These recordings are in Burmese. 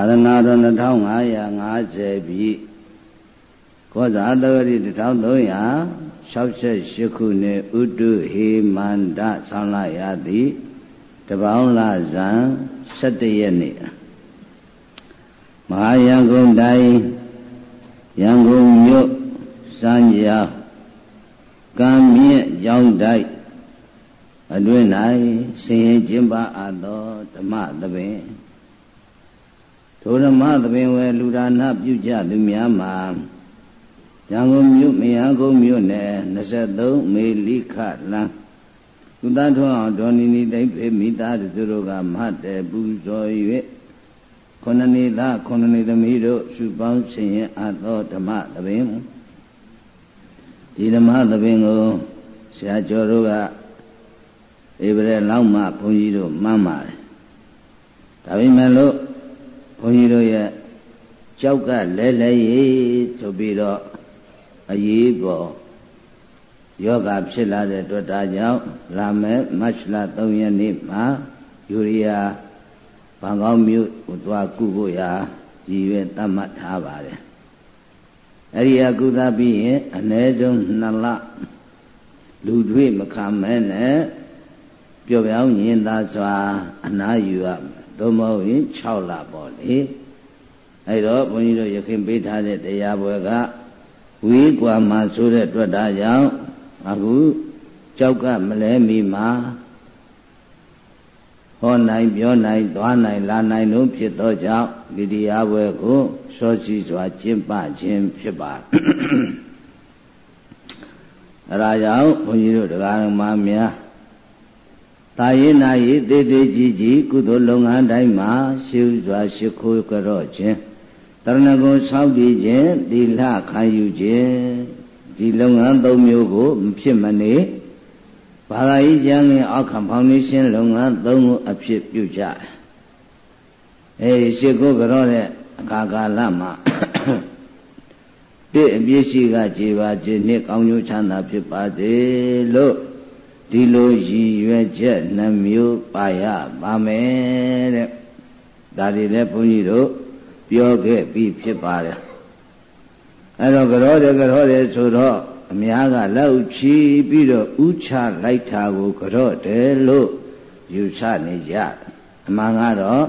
သာသနာတော်2550ပြည့်ကောဇာတဝတိ1368ခုနှစ်ဥတုဟေမန္တဆောင်းလာရသည်တပေါင်းလဇန်17ရက်နေ့မဟာရန်ကုန်တိုင်းရန်ကုန်မြို့စံကြောကံမြင့်ကြောင်းတိုက်အတွင်း၌ဆင်ရင်ကျင်းပအပ်သောဓမ္မသဘင် ထိုဓမ္မသဘင်ဝယ်လူဒါနပြုကြသူများမှာရန်ကုန်မြို့မယကုန်းမြို့နယ်23မေလိခလမ်းသူသားထွန်းအောင်ဒေါ်နီနီသိဖေမိသားစုတို့ကမတ်တယ်ပူဇော်၍ခொနနေသားခொနနေသမီးတို့စုပေါင်းဆင်ရင်အပ်သောဓမ္မသဘင်ဒီဓမ္မသဘင်ကိုဆရာကျော်တို့ကဧပြီလောက်မှဘုန်းကြီးတို့မှန်းပါတယ်ဒါပေမဲ့လို့ ဘုန်းကြီးတို့ရဲ့ကြောက်ကလဲလဲရေးဆိုပြီးတော့အရေးပေါ်ယောဂဖြစ်လာတဲ့အတွက်ဒါကြောင့်လာမဲ့မတ်လ3ရက်နေ့မှာယူရီးယားဘန်ကောက်မြို့ကိုသွားကုဖို့ရာရည်ရွယ်သတ်မှတ်ထားပါတယ်အဲ့ဒီအကုသပြီးရင်အ ਨੇ ဆုံး2လလူတွေ့မခံမဲနဲ့ပျော်ပြောင်းညင်သာစွာအနာယူရ သို့မဟုတ်ရင်6လပေါ့လေအဲ့တော့ဘုန်းကြီးတို့ရခင်ပေးထားတဲ့တရားပွဲကဝေးกว่าမှာဆိုတဲ့အတွက်ဒါကြောင့်အခုကြောက်ကမလဲမီမှာဟောနိုင်ပြောနိုင်သွားနိုင်လာနိုင်လို့ဖြစ်သောကြောင့်ဒီတရားပွဲကိုစောစီစွာကျင့်ပခြင်းဖြစ်ပါအဲဒါကြောင့်ဘုန်းကြီးတို့တရားတော်မှာများ တာရင်နာရီသေးသေးကြီးကြီးကုသိုလ်လုပ်ငန်းတိုင်းမှာရှေးစွာရှိခိုးကြော့ခြင်းတရဏဂုံဆောက်တည်ခြင်းသီလခံယူခြင်းဒီလုပ်ငန်းသုံးမျိုးကိုမဖြစ်မနေဘာသာရေးကျမ်းငင်အောက်ခံဖောင်ဒေးရှင်းလုပ်ငန်းသုံးခုအဖြစ်ပြုကြတယ်။အဲဒီရှိခိုးကြော့တဲ့အခါကာလမှာတိအပြည့်ရှိကကြည်ပါခြင်းနှင့်ကောင်းကျိုးချမ်းသာဖြစ်ပါစေလို့ ဒီလိုရည်ရွယ်ချက်နှမျိုးပါရပါမယ်တဲ့ဒါတွေလည်းဘုန်းကြီးတို့ပြောခဲ့ပြီးဖြစ်ပါတယ်အဲ့တော့ကြောတယ်ကြောတယ်ဆိုတော့အများကလက်ဥချီပြီးတော့ဥချလိုက်တာကိုကြောတယ်လို့ယူဆနေကြအမှန်ကတော့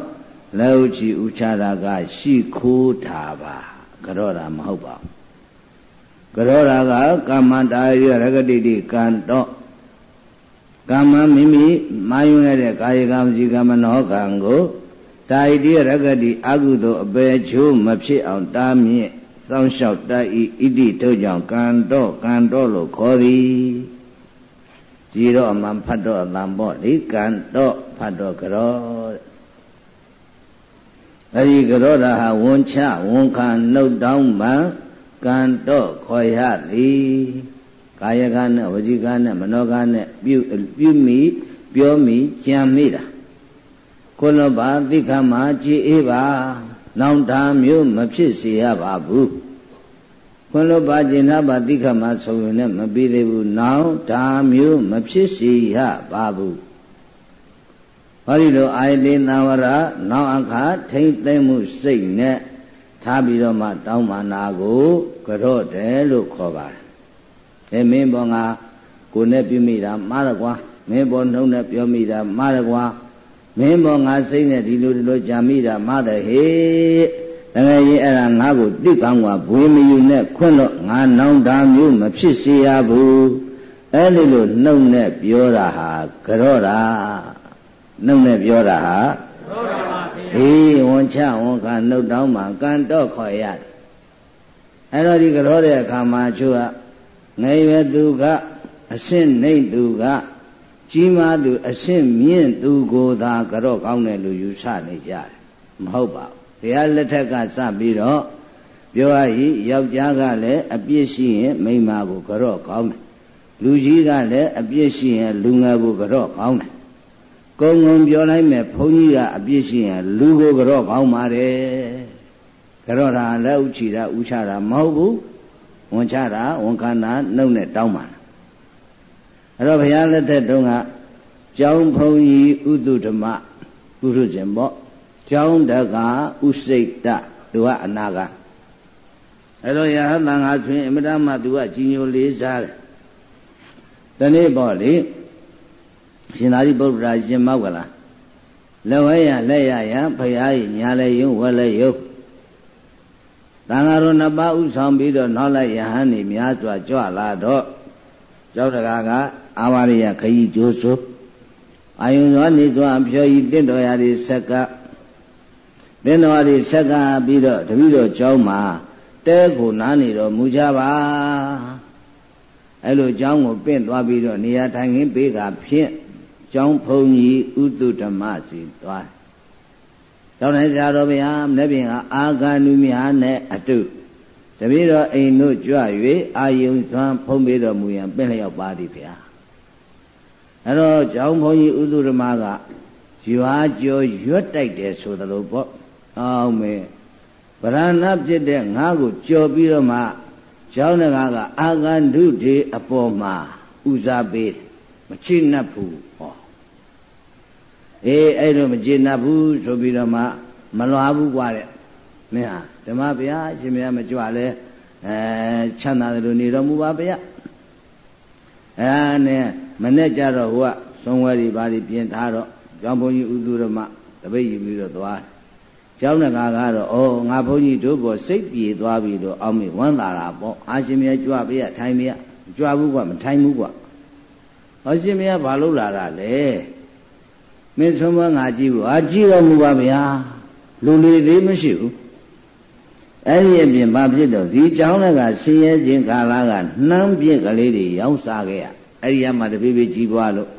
လက်ဥချီဥချတာကရှိခိုးတာပါကြောတာမဟုတ်ပါဘူးကြောတာကကာမန္တာရရဂတိတိကံတော့ ကမ္မမိမိမာယွန်းရတဲ့ကာယကံစီကမ္မနောကံကိုတာဣတိရဂတိအကုသိုလ်အပေချိုးမဖြစ်အောင်တားမြင့်စောင့်ရှောက်တတ်ဤဣတိတို့ကြောင့်ကံတော့ကံတော့လို့ခေါ်သည်ကြည်တော့အမှန်ဖတ်တော့အတန်ပေါ့ဒီကံတော့ဖတ်တော့ကြောအဲဒီကြောတာဟာဝန်ချဝန်ခံနှုတ်တောင်းမှကံတော့ခေါ်ရသည် ကာယကနဲ့ဝစီကနဲ့မနောကနဲ့ပြုပြုမိပြောမိကြံမိတာကိုလဘာသိခမှာကြည်အေးပါနောင်တာမျိုးမဖြစ်စေရပါဘူးခွန်လဘာကျင်နာပါသိခမှာဆိုရင်လည်းမပြီးသေးဘူးနောင်တာမျိုးမဖြစ်စေရပါဘူးဟောဒီလိုအာယတိသံဝရနောက်အခါထိမ့်သိမ့်မှုစိတ်နဲ့ထားပြီးတော့မှတောင်းမာနာကိုကြော့တယ်လို့ခေါ်ပါတယ် အဲမင်းပေါ်ငါကိုနဲ့ပြမိတာမှားတယ်ကွာမင်းပေါ်နှုံနဲ့ပြောမိတာမှားတယ်ကွာမင်းပေါ်ငါစိတ်နဲ့ဒီလိုဒီလိုကြာမိတာမှားတယ်ဟေ့တကယ်ရင်အဲ့ဒါငါ့ကိုတိကောင်းကဘွေမယူနဲ့ခွန့်တော့ငါနောင်တာမျိုးမဖြစ်စေရဘူးအဲ့ဒီလိုနှုတ်နဲ့ပြောတာဟာကြော့တာနှုတ်နဲ့ပြောတာဟာကြော့တာပါဘုရားအေးဝန်ချဝန်ခံနှုတ်တောင်းမှကန်တော့ခေါ်ရတယ်အဲ့တော့ဒီကြော့တဲ့အခါမှာချို့က ငယ်ရွယ်သူကအရှင်းနှိမ့်သူကကြီးမားသူအရှင်းမြင့်သူကိုသာကြော့ကောင်းတယ်လို့ယူဆနေကြတယ်မဟုတ်ပါဘူးတရားလက်ထက်ကစပြီးတော့ပြောရည်ယောက်ျားကလည်းအပြစ်ရှိရင်မိန်းမကိုကြော့ကောင်းတယ်လူကြီးကလည်းအပြစ်ရှိရင်လူငယ်ကိုကြော့ကောင်းတယ်ကုံကုံပြောလိုက်မယ်ဘုန်းကြီးကအပြစ်ရှိရင်လူကိုကြော့ကောင်းပါတယ်ကြော့တာလည်းဥချီတာဥချတာမဟုတ်ဘူး ဝန်ချတာဝန်ခံတာနှုတ်နဲ့တောင်းပါအဲ့တော့ဘုရားလက်ထက်တုန်းကကျောင်းဘုံကြီးဥဒုဓမ္မပုရုဇဉ်ပေါ့ကျောင်းတကဥစိတ်တသူကအနာကအဲ့တော့ယဟန်တန်ဃာဆိုရင်အမြဲတမ်းသူကကြီးညိုလေးစားတယ်ဒီနေ့ပေါ့လေရှင်သာရိပုတ္တရာရှင်မောက်ကလားလက်ဝဲရလက်ရရဖရာကြီးညာလဲယုံဝဲလဲယုံ တန်ဃာတော်နှစ်ပါးဥဆောင်ပြီးတော့နောက်လိုက်ယဟန်နေများစွာကြွလာတော့ကျောင်းတကာကအာဝရိယခကြီးကျိုးစုအာယုံသောနေစွာဖြောဤတင့်တော်ရာဒီဆက်ကတင့်တော်ရာဒီဆက်ကပြီးတော့တပည့်တော်ကျောင်းမှာတဲကိုနားနေတော်မူကြပါအဲ့လိုကျောင်းကိုပင့်သွားပြီးတော့နေရာထိုင်ခင်းပေးကဖြင့်ကျောင်းဖုန်ကြီးဥတုဓမ္မစီသွား ကျောင်းတိုင်းဆရာတော်ဘုရားမနေ့ပြင်ကအာဂန္ဓုမြာနဲ့အတုတပည့်တော်အိမ်တို့ကြွ၍အာယုံသွမ်းဖုံးပေးတော်မူရန်ပင့်လျောက်ပါသည်ဗျာအဲ့တော့ကျောင်းဘုန်းကြီးဥဒုဓမ္မကရွာကျော်ရွတ်တိုက်တယ်ဆိုသလိုပေါ့အောင်မေဗရဏဖြစ်တဲ့ငါးကိုကြော်ပြီးတော့မှကျောင်းတကားကအာဂန္ဓုတေအပေါ်မှာဦးစားပေးမချိနှပ်ဘူးဟော အေးအဲ့လိုမချိနှပ်ဘူးဆိုပြီးတော့မှမလွာဘူးกว่าတဲ့မင်းဟာဓမ္မဗျာရှင်မရမကြွလဲအဲချမ်းသာတယ်လို့နေတော်မူပါဗျာအဲနဲ့မနဲ့ကြတော့ဟိုကသုံးဝဲတွေဘာတွေပြင်ထားတော့ကျောင်းဘုန်းကြီးဥသူရမတပိတ်ယူပြီးတော့သွားကျောင်းတကာကတော့ဩငါဘုန်းကြီးတို့ပေါ်စိတ်ပြေသွားပြီလို့အောက်မေဝမ်းသာတာပေါ့အာရှင်မြတ်ကြွပြရထိုင်ပြရကြွဘူးကွာမထိုင်ဘူးကွာဟောရှင်မြတ်ဘာလို့လာတာလဲ မင်းဆုံးမငါကြည့်ဘူးအာကြည့်တော်မူပါဗျာလူလေသေးမရှိဘူးအဲ့ဒီအပြင်ဘာဖြစ်တော့ဒီเจ้าလည်းကဆင်းရဲခြင်းကာလကနှမ်းပြည့်ကလေးတွေရောင်းစားခဲ့ရအဲ့ဒီကမှတပိပိကြီးပွားလို့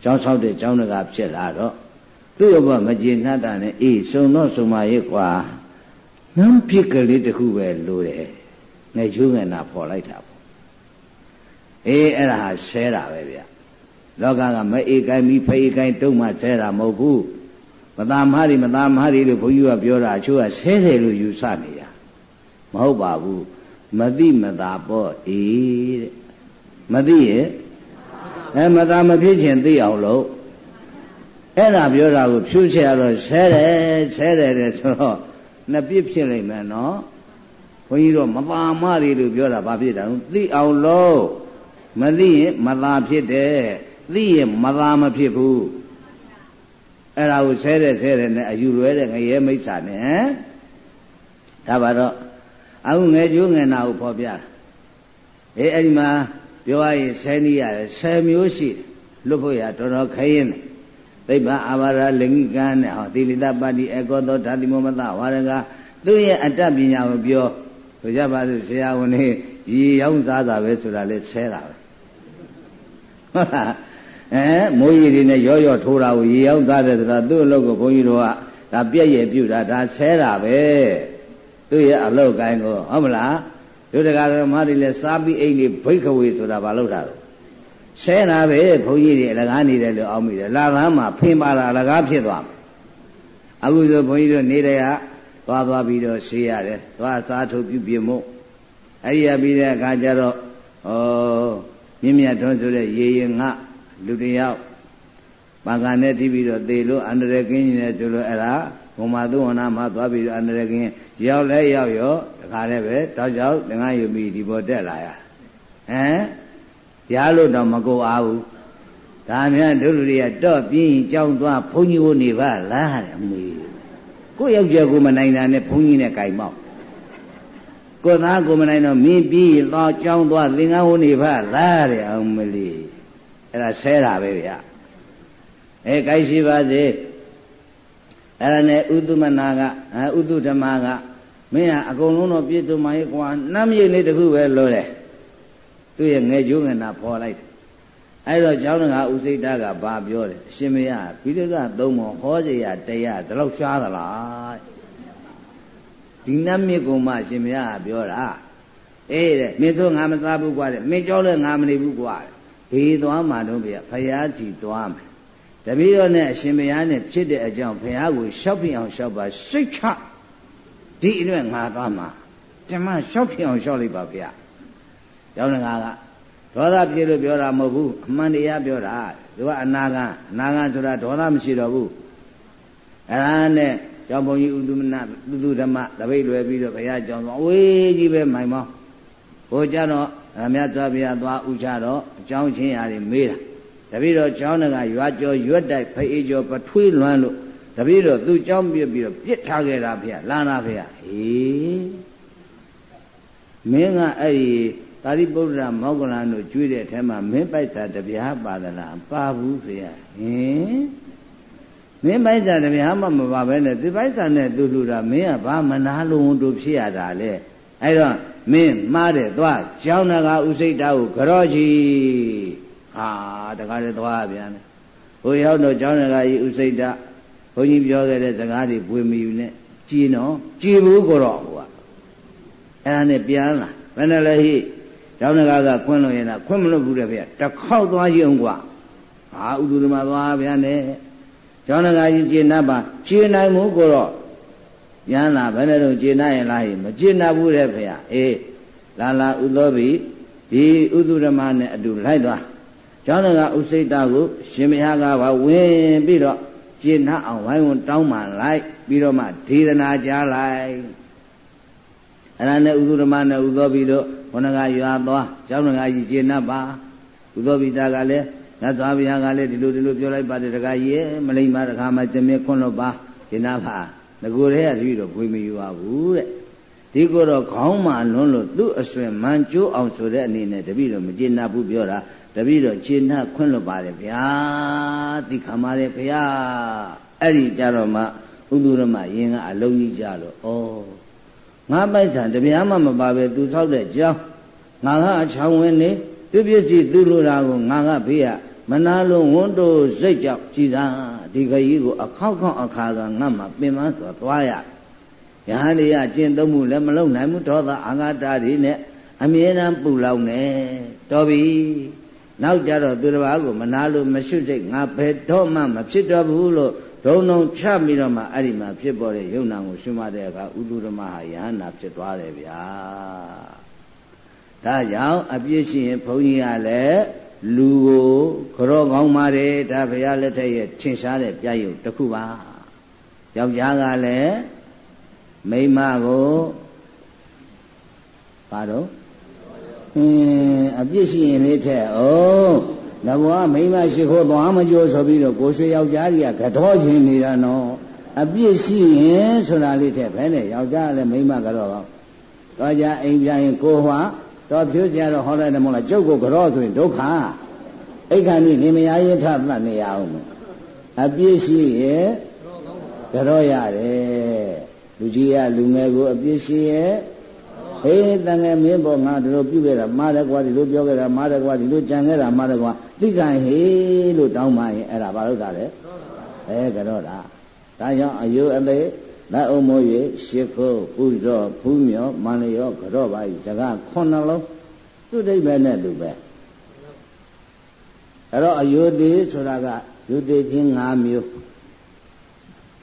เจ้าဆောက်တဲ့เจ้าလည်းကဖြစ်လာတော့သူ့ဘမကျေနပ်တာနဲ့အေးစုံတော့စုံပါရဲ့ကွာနှမ်းပြည့်ကလေးတခုပဲလိုတယ်ငယ်ချိုးငယ်နာပေါ်လိုက်တာပေါ့အေးအဲ့ဒါဟာဆဲတာပဲဗျ လောကကမအေးကိုင်းပြီးဖေးကိုင်းတုံးမှဆဲတာမဟုတ်ဘူးမသားမဟာရီမသားမဟာရီလို့ဘုန်းကြီးကပြောတာအချို့ကဆဲတယ်လို့ယူဆနေရမဟုတ်ပါဘူးမသိမသာပေါ့အေးတဲ့မသိရဲ့အဲမသာမဖြစ်ခြင်းသိအောင်လို့အဲ့ဒါပြောတာကိုဖြူချရတော့ဆဲတယ်ဆဲတယ်တဲ့ဆိုတော့နှစ်ပြစ်ဖြစ်လိမ့်မယ်နော်ဘုန်းကြီးတို့မပါမရီလို့ပြောတာဘာဖြစ်တာလဲသိအောင်လို့မသိရင်မသာဖြစ်တယ် သိရင်မသာမဖြစ်ဘူးအဲ့ဒါကိုဆဲတယ်ဆဲတယ်နဲ့အယူလွဲတဲ့ငရဲမိစ္ဆာနဲ့ဒါပါတော့အခုငယ်ကျိုးငယ်နာကိုဖော်ပြတာအေးအဲ့ဒီမှာပြောရရင်ဆယ်နည်းရတယ်ဆယ်မျိုးရှိလွတ်ဖို့ရတော်တော်ခရင်တယ်သိဗ္ဗအာဘာရလင်္ကိကနဲ့ဟောသီလိတပါတိအကောသောဓာတိမောမတဝါရကသူ့ရဲ့အတ္တပညာကိုပြောဆိုကြပါစို့ဆရာဝန်ကြီးရေရောက်စားတာပဲဆိုတာလဲဆဲတာပဲဟုတ်လား အဲမိုးရီတွေနဲ့ရော့ရော့ထိုးတာကိုရေရောက်စားတယ်ဆိုတာသူ့အလုပ်ကိုဘုန်းကြီးတို့ကဒါပြည့်ရဲ့ပြုတာဒါဆဲတာပဲသူ့ရဲ့အလုပ်ကိုင်းကိုဟုတ်မလားတို့တကားဓမ္မတွေလည်းစားပြီးအိမ်တွေဘိတ်ခဝေဆိုတာဘာလို့တာလဲဆဲတာပဲဘုန်းကြီးတွေအလကားနေတယ်လို့အောက်မိတယ်လာကမ်းမှာဖင်ပါတာအလကားဖြစ်သွားမယ်အခုဆိုဘုန်းကြီးတို့နေတဲ့ကသွားသွားပြီးတော့ဆေးရတယ်သွားစားထုတ်ပြုပြမို့အဲ့ဒီရပြီးတဲ့အခါကျတော့ဩမြင့်မြတ်ထွန်းဆိုတဲ့ရေရင်ငါ လူတယောက်ပါကနဲ့တီးပြီးတော့သေလို့အန္တရာယ်ကင်းနေတယ်ဆိုလို့အဲ့ဒါဘုံမာသူဝနာမှာသွားပြီးတော့အန္တရာယ်ကင်းရောက်လဲရောက်ရောတခါလည်းပဲတောက်ကြောက်ငါယူပြီးဒီပေါ်တက်လာရဟမ်ရားလို့တော့မကိုအားဘူးဒါများတို့လူတွေကတော့ပြင်းကြောင်းသွားဘုန်းကြီးကိုနေပါလားတဲ့အမေကိုယောက်ျားကိုမနိုင်တာနဲ့ဘုန်းကြီးနဲ့ကြိုင်မောက်ကိုသားကိုမနိုင်တော့မင်းပြီးတော့ကြောင်းသွားသင်္ကန်းဟိုနေပါလားတဲ့အောင်မလေး အဲ့ဒါဆဲတာပဲဗျအဲကြိုက်ရှိပါစေအဲ့ဒါနဲ့ဥဒ္ဓမနာကဥဒ္ဓဓမ္မကမင်းဟာအကုန်လုံးတော့ပြည့်စုံမှရေးကွာနှမ်းရိပ်လေးတခုပဲလို့တယ်သူ့ရဲ့ငယ်ကျိုးငနာပေါ်လိုက်အဲ့တော့ကျောင်းငါဥစိတ်တကဘာပြောတယ်အရှင်မရပိဋကသုံးပုံဟောစရာတရားဒီလောက်ရှားသလားဒီနှမ်းရိပ်ကုန်မှအရှင်မရပြောတာအေးတဲ့မင်းတို့ငါမသားဘူးကွာတဲ့မင်းကြောက်လဲငါမနေဘူးကွာတဲ့ ဘေးသွားမှတော့ဗျဖရာကြီးသွားမယ်တပည့်တော်နဲ့အရှင်ဘုရားနဲ့ဖြစ်တဲ့အကြောင်းဘုရားကိုရှောက်ပြအောင်ရှောက်ပါစိတ်ချဒီအတွက်ငါသွားမှာဓမ္မရှောက်ပြအောင်ရှောက်လိုက်ပါဗျာကျောင်းငါကဒေါသပြေလို့ပြောတာမဟုတ်ဘူးအမှန်တရားပြောတာသူကအနာဂံအနာဂံဆိုတာဒေါသမရှိတော့ဘူးအဲ့ဒါနဲ့ကျောင်းဘုန်းကြီးဥဒုမနသုသုဓမ္မတပိတ်လွယ်ပြီးတော့ဘုရားကျောင်းသွားအဝေးကြီးပဲမိုင်မောင်းဟိုကြတော့ ရမသွားဘုရားသွားဥချတော့အကြောင်းချင်းရာတွေမေးတာတပိတော့ကျောင်းကရွာကျော်ရွက်တိုက်ဖိအေကျော်ပထွေးလွမ်းလို့တပိတော့သူ့ကျောင်းပြစ်ပြီးတော့ပြစ်ထားခဲ့တာဘုရားလာနာဘုရားဟေးမင်းကအဲ့ဒီသာရိပုတ္တရာမောဂလန်တို့ကျွေးတဲ့အထက်မှာမင်းပိုက်တာတပြားပါသလားပါဘူးဖေဟင်မင်းပိုက်တာတပြားမှမပါဘဲနဲ့သူပိုက်တာနဲ့သူလူတာမင်းကဘာမနာလုံးတို့ဖြစ်ရတာလဲအဲ့တော့ မင်းမှားတယ်သွားကျောင်းနာကဥစိတ်တာကိုကြော့ချီဟာတကားလည်းသွားပြန်တယ်ဟိုရောက်တော့ကျောင်းနာကကြီးဥစိတ်တာဘုန်းကြီးပြောခဲ့တဲ့စကားတွေပွေမယူနဲ့ကြည်နော်ကြည်ဘူးကိုတော့ဟိုကအဲ့ဒါနဲ့ပြန်လာဘယ်နဲ့လဲဟိကျောင်းတကားကခွင့်လို့ရင်လားခွင့်မလို့ဘူးတဲ့ဗျတခေါက်သွားကြည့်အောင်ကွာဟာဥဒုရမသွားဗျာနဲ့ကျောင်းတကားကြီးကျေနပ်ပါကျေနိုင်မှုကိုတော့ ရန်လာဘယ်နဲ့တော့ကျေနပ်ရင်လားဟိမကျေနပ်ဘူးတဲ့ဗျာအေးလာလာဥသောဘိဒီဥဒုရမနဲ့အတူလိုက်သွားကျောင်းတကားဥစိတ်တာကိုရှင်မယားကပါဝင်ပြီးတော့ကျေနပ်အောင်ဝိုင်းဝန်းတောင်းမှလိုက်ပြီးတော့မှဒေသနာကြားလိုက်အဲ့ဒါနဲ့ဥဒုရမနဲ့ဥသောဘိတို့ခொနကရွာသွားကျောင်းငါကြီးကျေနပ်ပါဥသောပိတာကလည်းငါသွားဗျာကလည်းဒီလိုဒီလိုပြောလိုက်ပါတယ်တခါကြီးရဲ့မလိမ္မာတခါမှတမင်ခွန်းလို့ပါကျေနပ်ပါ ငကိုယ်တည်းကတပည့်တော့ဘွေမယူပါဘူးတဲ့ဒီကိုတော့ခေါင်းမှလွန်းလို့သူ့အဆွေမန်ကျိုးအောင်ဆိုတဲ့အနေနဲ့တပည့်တော့မကျေနပ်ဘူးပြောတာတပည့်တော့ကျေနပ်ခွင့်လို့ပါတယ်ဗျာသိခံပါတယ်ဗျာအဲ့ဒီကြတော့မှဥဒုရမယင်ကအလုံးကြီးကြလို့ဩငါပိုက်ဆံတပြားမှမပါပဲသူဆောက်တဲ့ကြောင်းငါကအချောင်းဝင်နေသူပစ္စည်းသူလိုတာကိုငါကဖေးရမနာလုံးဝန်းတို့စိတ်ကြောင့်ကြည်သာ ဒီခရီးကိုအခောက်ခောက်အခါကငါမှပင်မဆိုသွားရယဟန်လေးရကျင့်သုံးမှုလည်းမလုံနိုင်ဘူးဒေါသအာဃာတတွေနဲ့အမြဲတမ်းပူလောင်နေတော်ပြီနောက်ကြတော့သူတစ်ပါးကိုမနာလို့မရှုစိတ်ငါဘယ်တော့မှမဖြစ်တော့ဘူးလို့ဒုံဒုံချပြီးတော့မှအဲ့ဒီမှာဖြစ်ပေါ်တဲ့ယုံနာကိုရှုမှတ်တဲ့အခါဥဒုရမဟာယဟနာဖြစ်သွားတယ်ဗျာဒါကြောင့်အပြစ်ရှိရင်ဘုန်းကြီးကလည်း လူကိုကြောကောင်းပါတယ်ဒါဘုရားလက်ထက်ရဲ့ထင်ရှားတဲ့ပြရုပ်တစ်ခုပါယောက်ျားကလည်းမိန်းမကိုပါတော့အင်းအပြစ်ရှိရင်လေးထက်ဩနဘဝမိမရှိခိုးသွားမကြိုးဆိုပြီးတော့ကိုရွှေယောက်ျားကြီးကကတော့ချင်းနေတာနော်အပြစ်ရှိရင်ဆိုတာလေးထက်ပဲနဲ့ယောက်ျားလည်းမိမကတော့ကောတော့ကြအိမ်ပြန်ရင်ကိုဟွာ တော့ဖြိုးကြတော့ဟောတယ်မို့လားကျုပ်ကိုကတော့ဆိုရင်ဒုက္ခအိတ်ခါนี่လင်မယားရထသတ်နေရအောင်အပြစ်ရှိရဲ့ကတော့ရတယ်လူကြီးကလူငယ်ကိုအပြစ်ရှိရဲ့ဟေးတန်ငယ်မင်းပေါ်ငါဒီလိုပြုခဲ့တာမားတယ်ကွာဒီလိုပြောခဲ့တာမားတယ်ကွာဒီလိုကြံခဲ့တာမားတယ်ကွာသိခံဟေးလို့တောင်းပါရင်အဲ့ဒါဘာလို့တာလဲအဲကတော့တာဒါကြောင့်အယုအလေး လက်အုံမိုး၍ရှ िख ုပူဇော်ဖူးမြော်မန္လျောကတော့ပါဤစကားခုနှစ်လုံးသူ့ဒိဗ္ဗဲနဲ့သူပဲအဲ့တော့အယုသေးဆိုတာကယုသေးချင်း၅မျိုး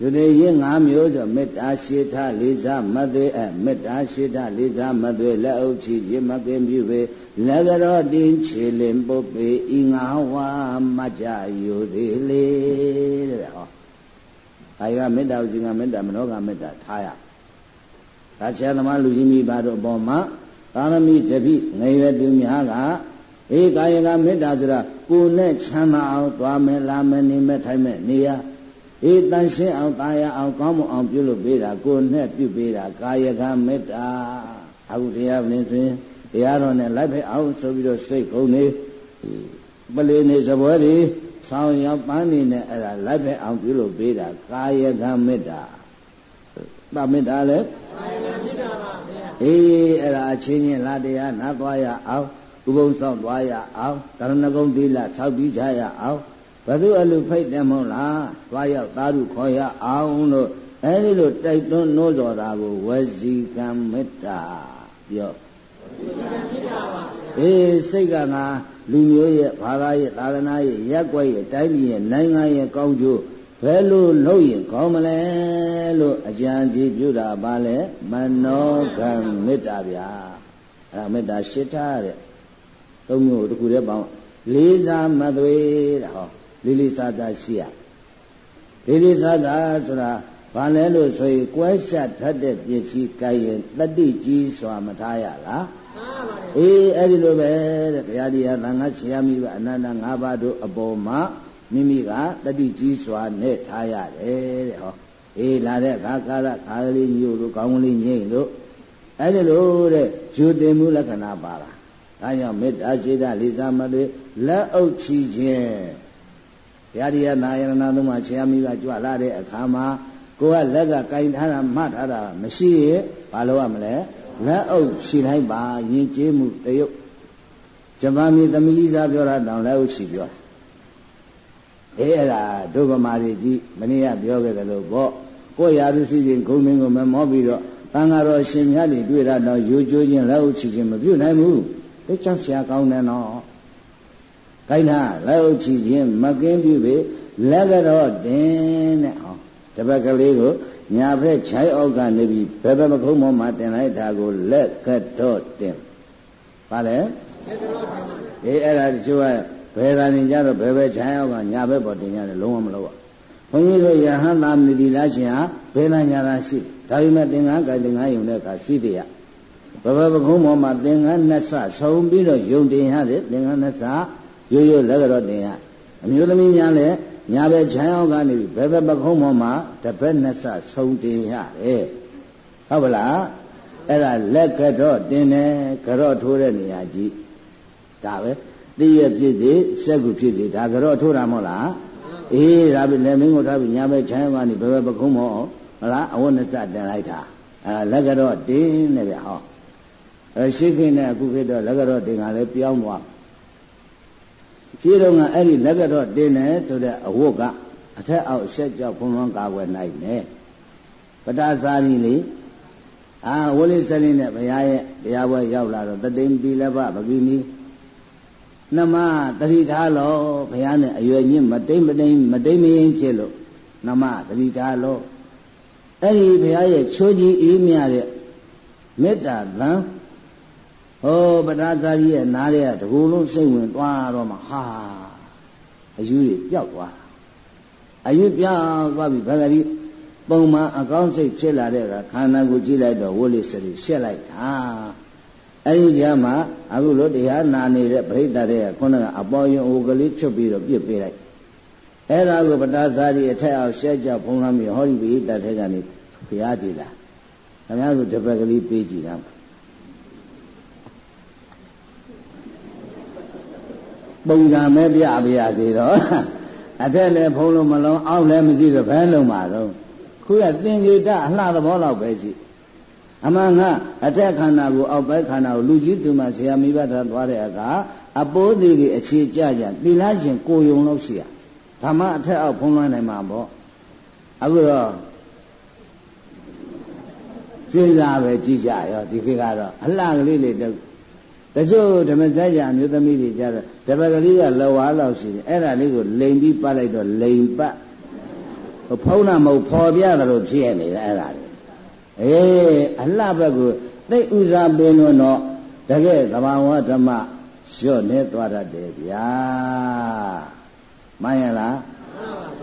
ယုသေးရင်၅မျိုးဆိုမေတ္တာရှိထလေးစားမသွေအမေတ္တာရှိထလေးစားမသွေလက်အုပ်ချီရမကင်းပြုပေလက်ကြောတင်းခြေလင်ပုတ်ပေဤငါဝါမကြယုသေးလေတဲ့ဟော အာယကမေတ္တာဥจิงကမေတ္တာမနောကမေတ္တာထားရဒါဆရာသမားလူကြီးမိဘတို့အပေါ်မှာသာသမီတပိငယ်ရွယ်သူများကအေးကာယကမေတ္တာဆိုတာကိုယ်နဲ့ချမ်းသာအောင်သွားမယ်လာမယ်နေမယ်ထိုင်မယ်နေရအေးတန်ရှင်းအောင်ตายအောင်ကောင်းမွန်အောင်ပြုလုပ်ပေးတာကိုယ်နဲ့ပြုပေးတာကာယကမေတ္တာအခုတရားမင်းဆိုရင်တရားတော်နဲ့လိုက်ဖက်အောင်ဆိုပြီးတော့စိတ်ကုန်နေပလေးနေစပွဲတွေ ဆောင်းရောက်ပန်းနေနဲ့အဲ့ဒါလိုက်ဖက်အောင်ပြုလုပ်ပေးတာကာယကမေတ္တာဗမေတ္တာလဲကာယကမေတ္တာပါဗျာအေးအဲ့ဒါအချင်းချင်းလာတရားနာသွားရအောင်ဥပုံဆောင်သွားရအောင်တရဏဂုံသီလဆောက်ပြီးကြရအောင်ဘသူအလူဖိတ်တယ်မဟုတ်လားသွားရောက်သာဓုခေါ်ရအောင်လို့အဲဒီလိုတိုက်တွန်းနှိုးဆော်တာကိုဝစီကံမေတ္တာပြောအေးစိတ်ကငါ လူမျိုးရဲ့ဘာသာရဲ့သာသနာရဲ့ရက်ွက်ရဲ့တိုင်းပြည်ရဲ့နိုင်ငံရဲ့ကောင်းကျိုးဘယ်လိုလုပ်ရင်ကောင်းမလဲလို့အကြံကြီးပြုတာပါလဲမနောကံမေတ္တာဗျာအဲ့ဒါမေတ္တာရှစ်ထားတဲ့သုံးမျိုးတခုတည်းပေါင်းလေးစားမသွေးတဲ့ဟောလေးလေးစားစားရှိရလေးလေးစားစားဆိုတာဘာလဲလို့ဆိုရင်ကွဲရှတ်ထတ်တဲ့ပစ္စည်းကိုင်ရင်တတိကြီးစွာမထားရလား အေးအဲ့ဒီလိုပဲတဲ့ဘုရားတရားသံဃာဆရာမိဘအနန္တ၅ပါးတို့အပေါ်မှာမိမိကတတိကြီးစွာနဲ့ထားရတယ်တဲ့ဟောအေးလာတဲ့အခါကာရခါကလေးညို့လို့ကောင်းကလေးညိမ့်လို့အဲ့ဒီလိုတဲ့ယူတင်မှုလက္ခဏာပါလားဒါကြောင့်မေတ္တာစေတလေးစားမသွေလက်အုပ်ချီခြင်းဘုရားတရားနာယရဏသုံးပါးဆရာမိဘကြွလာတဲ့အခါမှာကိုကလက်ကကင်ထားတာမှတ်ထားတာမရှိရင်ဘာလို့ရမလဲ လက်အုပ်ရှိလိုက်ပါယဉ်ကျေးမှုတယုတ်ဂျပန်မြေသမီးကြီးစားပြောတာတောင်လက်အုပ်ရှိပြောတာအေးအဲ့ဒါဒုဗမာရီကြီးမနေ့ကပြောခဲ့တယ်လို့ပေါ့ကိုရာသူစီရင်ဂုံမင်းကိုမမောပြီးတော့တန်ဃာတော်ရှင်မြတ်တွေတွေ့တာတော့ယူကျိုးခြင်းလက်အုပ်ချခြင်းမပြုနိုင်ဘူးဒါကြောင့်ဆရာကောင်းတယ်နော်ကိုင်းတာလက်အုပ်ချခြင်းမကင်းပြုပေလက်ကတော့တင်တဲ့ဟောတပတ်ကလေးကို ညာဘက်ခြိုက်အောက်ကနေပြီးဘယ်ဘက်မခုံးပေါ်မှာတင်လိုက်တာကိုလက်ကတော့တင်ပါလေအေးအဲ့ဒါတချို့ကဘယ်သာနေကြတော့ဘယ်ဘက်ခြိုက်အောက်ကညာဘက်ပေါ်တင်ရတယ်လုံးဝမလုပ်ရဘုန်းကြီးတို့ယဟန်သာမဏိလားရှင်ဟာဘယ်သာညာသာရှိဒါပေမဲ့သင်္ကန်းကသင်္ကန်းယုံတဲ့အခါစီးတယ်ရဘဘပခုံးပေါ်မှာသင်္ကန်းနှစ်ဆဆုံးပြီးတော့ယုံတင်ရတယ်သင်္ကန်းနှစ်ဆရိုးရိုးလက်ကတော့တင်ရအမျိုးသမီးများလည်း ညာဘက်ခြံအောင်ကနေဘယ်ဘက်ပခုံးပေါ်မှာတစ်ဘက်နှစ်ဆဆုံးတင်ရတယ်ဟုတ်ပလားအဲ့ဒါလက်ကတော့တင်တယ်ကတော့ထိုးတဲ့နေရာကြီးဒါပဲသိရဖြစ်စေစက်ကူဖြစ်စေဒါကတော့ထိုးတာမဟုတ်လားအေးဒါပဲလက်မင်းကိုထားပြီးညာဘက်ခြံအောင်ကနေဘယ်ဘက်ပခုံးပေါ်ဟုတ်လားအဝတ်နှစ်စတင်လိုက်တာအဲလက်ကတော့တင်းနေဗျဟောအဲရှိခင်နဲ့အခုခေတ်တော့လက်ကတော့တင်ကလည်းပြောင်းသွား ခြေတော်ကအဲ့ဒီလက်ကတော့တင်းတယ်ဆိုတဲ့အဝတ်ကအထက်အောက်ဆက်ကြောက်ဖုံးလွှမ်းကာကွယ်နိုင်တယ်ပတာစာရီလေးအာဝလိစလင်းနဲ့ဘုရားရဲ့တရားပွဲရောက်လာတော့တတိမ်ပီလဘပကိနီနမတတိထားလို့ဘုရားနဲ့အရွယ်ညင်းမတိမ်မတိမ်မတိမ်မရင်ဖြစ်လို့နမတတိထားလို့အဲ့ဒီဘုရားရဲ့ချိုးကြီးအေးမြတဲ့မေတ္တာသံ ဟောပဒါသာကြီးရဲ့နားရဲတကူလုံးစိတ်ဝင်သွားတော့မှဟာအယူတွေပျောက်သွားအယူပြောက်သွားပြီဘဂရီပုံမှန်အကောင်းစိတ်ဖြစ်လာတဲ့အခါခန္ဓာကိုကြည့်လိုက်တော့ဝိလိစရိရှက်လိုက်တာအဲ့ဒီကြမှာအခုလို့တရားနာနေတဲ့ပြိတ္တာတွေကခုနကအပေါ်ယုံအိုကလေးချုပ်ပြီးတော့ပြစ်ပေးလိုက်အဲ့ဒါကိုပတာသာရီအထက်အောင်ရှက်ကြောက်ဖုံးလာပြီးဟောဒီပိတ္တာထဲကနေဘုရားတည်လာခင်ဗျားတို့တပတ်ကလေးပေးကြည့်တာ ပုံစံမဲ့ပြပြရသေးတော့အထက်လည်းဖုံးလို့မလုံးအောက်လည်းမရှိတော့ဘယ်လုံးမှာတော့ခုကသင်္ကေတအလှသဘောလောက်ပဲရှိအမှန်ကအထက်ခန္ဓာကိုအောက်ဘက်ခန္ဓာကိုလူကြီးသူမှဆရာမိဘထားသွားတဲ့အခါအပိုးသေးကြီးအခြေကြကြသီလရှင်ကိုယုံလို့ရှိရဓမ္မအထက်အောက်ဖုံးလွှမ်းနိုင်မှာပေါ့အခုတော့စဉ်းစားပဲကြည့်ကြရောဒီခေတ်ကတော့အလှကလေးလေးတော့ တချို့ဓမ္မစကြာမျိုးသမီးတွေကြတော့တပကလေးကလဝါလောက်ရှိတယ်အဲ့ဒါလေးကိုလိန်ပြီးပတ်လိုက်တော့လိန်ပတ်ဖုံးတာမဟုတ်ဖော်ပြတယ်လို့ဖြစ်နေတယ်အဲ့ဒါလေးအေးအလှဘက်ကိုသိဥစားပင်လို့တော့တကယ်သဘာဝဓမ္မလျှော့နေသွားတတ်တယ်ဗျာမှန်ရလား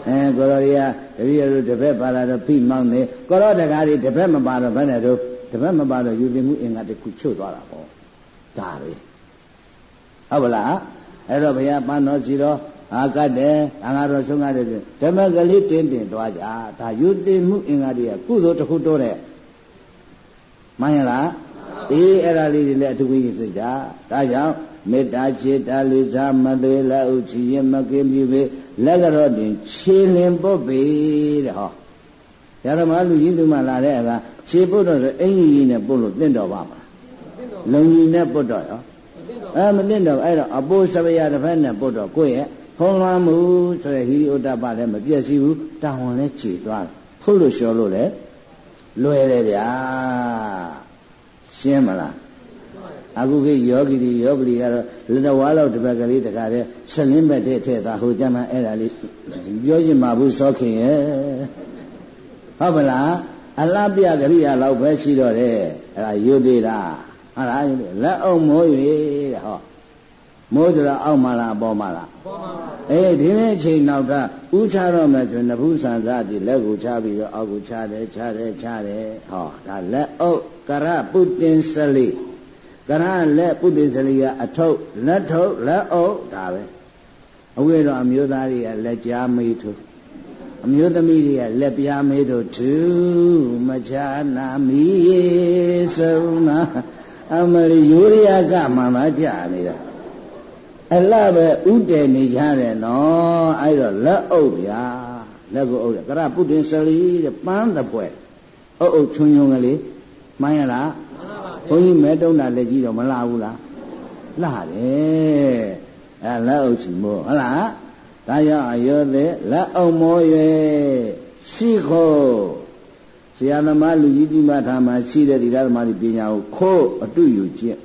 အဲကိုရောရီကတပည့်ရတို့တပည့်ပါလာတော့ဖိမောင်းနေကိုရောတကားတွေတပည့်မပါတော့ဘယ်နဲ့တို့တပည့်မပါတော့ယူသိမှုအင်္ဂါတစ်ခုချွတ်သွားတာပေါ့ ဒါပဲဟုတ်ပါလားအဲ့တော့ဘုရားပန်းတော်စီတော့အာကတ်တယ်အင်္ဂါတော်ဆုံးရတယ်ဓမ္မကလေးတင်းတင်းသွားကြဒါယူသိမှုအင်္ဂါတွေကကုသိုလ်တစ်ခုတိုးတဲ့မှန်ရလားအေးအဲ့ဒါလေးတွေလည်းအထူးကြီးစိတ်ကြဒါကြောင့်မေတ္တာจิตာလိသာမသေးလက်ဥချီရင်မကင်းပြီပဲလက်ကတော့တင်ခြေလင်ပုတ်ပြီတဲ့ဟောရသမားလူကြီးသူမှလာတဲ့အခါခြေပုတ်တော့ဆိုအင်ကြီးကြီးနဲ့ပုတ်လို့တင့်တော်ပါမ လားလုံကြီးနဲ့ပုတ်တော့ရောအဲမတင့်တော့အဲ့တော့အပိုးစပရတစ်ဖက်နဲ့ပုတ်တော့ကိုယ့်ရဲ့ဖုံးလွှမ်းမှုဆိုရဟိရိဥဒ္ဒပလည်းမပြည့်စည်ဘူးတာဝန်လည်းခြေသွားတယ်ဖုတ်လို့လျှော်လို့လည်းလွယ်တယ်ဗျာရှင်းမလားအခုခေတ်ယောဂီတွေယောဂီတွေကတော့လက်တော်ဝါလောက်တစ်ပတ်ကလေးတခါတည်းဆလင်းဘက်ထဲထည့်တာဟိုကြမှာအဲ့ဒါလေးပြောရှင်မှာဘူးစောခင်ရဲ့ဟုတ်မလားအလှပြကရိယာလောက်ပဲရှိတော့တယ်အဲ့ဒါယုတ်သေးတာ ဟုတ်လားလက်အောင်မိုး၍တဲ့ဟောမိုးဆိုတာအောက်မှာလားအပေါ်မှာလားအပေါ်မှာပါအေးဒီနေ့အချိန်နောက်ကဥချတော့မယ်ဆိုနဖူးဆန်စားဒီလက်ကိုချပြီးတော့အောက်ကိုချတယ်ချတယ်ချတယ်ဟောဒါလက်အုပ်ကရပုတင်စလိကရလက်ပုတင်စလိကအထုပ်လက်ထုတ်လက်အုပ်ဒါပဲအဝိတော့အမျိုးသားတွေကလက်ကြားမေးထုတ်အမျိုးသမီးတွေကလက်ပြားမေးတို့သူမချာနာမီစုံနာ အမလီယူရိယကမှန်ပါကြာနေတာအလှပဲဥတည်နေကြတယ်နော်အဲ့တော့လက်အုပ်ဗျာလက်ကိုအုပ်တယ်ကရပုတ္တင်စလီတဲ့ပန်းတဲ့ပွဲအုပ်အုပ်ချွန်းချွန်းကလေးမှန်ရလားမှန်ပါပါဘုန်းကြီးမဲတုံးတာလက်ကြီးတော့မလာဘူးလားလာတယ်အဲလက်အုပ်ချီမို့ဟုတ်လားဒါကြောင့်အယောသေးလက်အုပ်မော၍ရှိခိုး ဆရာသမားလူကြီးဒီမထာမှာရှိတဲ့ဒီဓမ္မဒီပညာကိုခိုးအတုယူခြင်း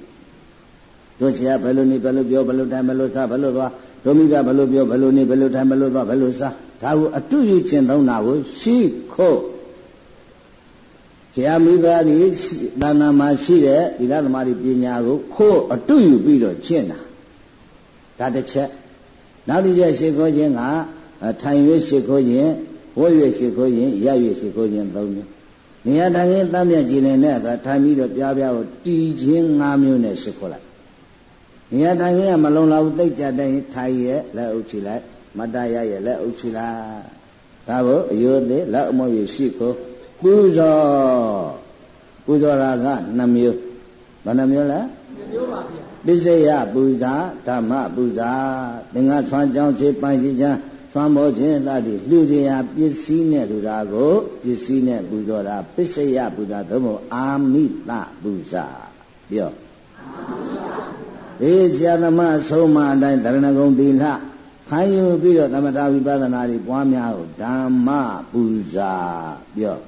တို့ဆရာဘယ်လိုနေဘယ်လိုပြောဘယ်လိုတိုင်းဘယ်လိုစားဘယ်လိုသွားဒုမိကဘယ်လိုပြောဘယ်လိုနေဘယ်လိုတိုင်းဘယ်လိုသွားဘယ်လိုစားဒါကိုအတုယူခြင်းသုံးတာကိုရှိခိုးဆရာမိဘဒီသာနာမှာရှိတဲ့ဒီဓမ္မဒီပညာကိုခိုးအတုယူပြီးတော့ကျင့်တာဒါတစ်ချက်နောက်တစ်ချက်ရှိခိုးခြင်းကထိုင်ရွေးရှိခိုးခြင်းဝတ်ရွေးရှိခိုးခြင်းရရွေးရှိခိုးခြင်းသုံးမျိုး နေရာတိုင်းတမ်းမြတ်ကြည်နေတဲ့အခါထိုင်ပြီးတော့ပြားပြားကိုတီခြင်း၅မျိုးနဲ့ရှိခိုးလိုက်နေရာတိုင်းကမလုံလောက်ဘူးသိကြတဲ့ထိုင်ရဲ့လက်အုပ်ချလိုက်မတရရဲ့လက်အုပ်ချလိုက်ဒါကိုအယုသေးလက်အမောရရှိခိုးပူဇော်ပူဇော်တာက2မျိုးဘယ်နှမျိုးလဲ2မျိုးပါဗျာပစ္စယပူဇာဓမ္မပူဇာသင်္ဃဆွမ်းကြောင်းခြေပိုင်ရှိချမ်း ဆွမ်းမောခြင်းသတိလှူစရာပစ္စည်းနဲ့လူတာကိုပစ္စည်းနဲ့ပူဇော်တာပစ္စယပူဇာသို့မဟုတ်အာမိတပူဇာပြောဒီဆရာသမားအဆုံးမအတိုင်းတရဏဂုံသီလခံယူပြီးတော့သမထဝိပဿနာတွေပွားများကိုဓမ္မပူဇာပြော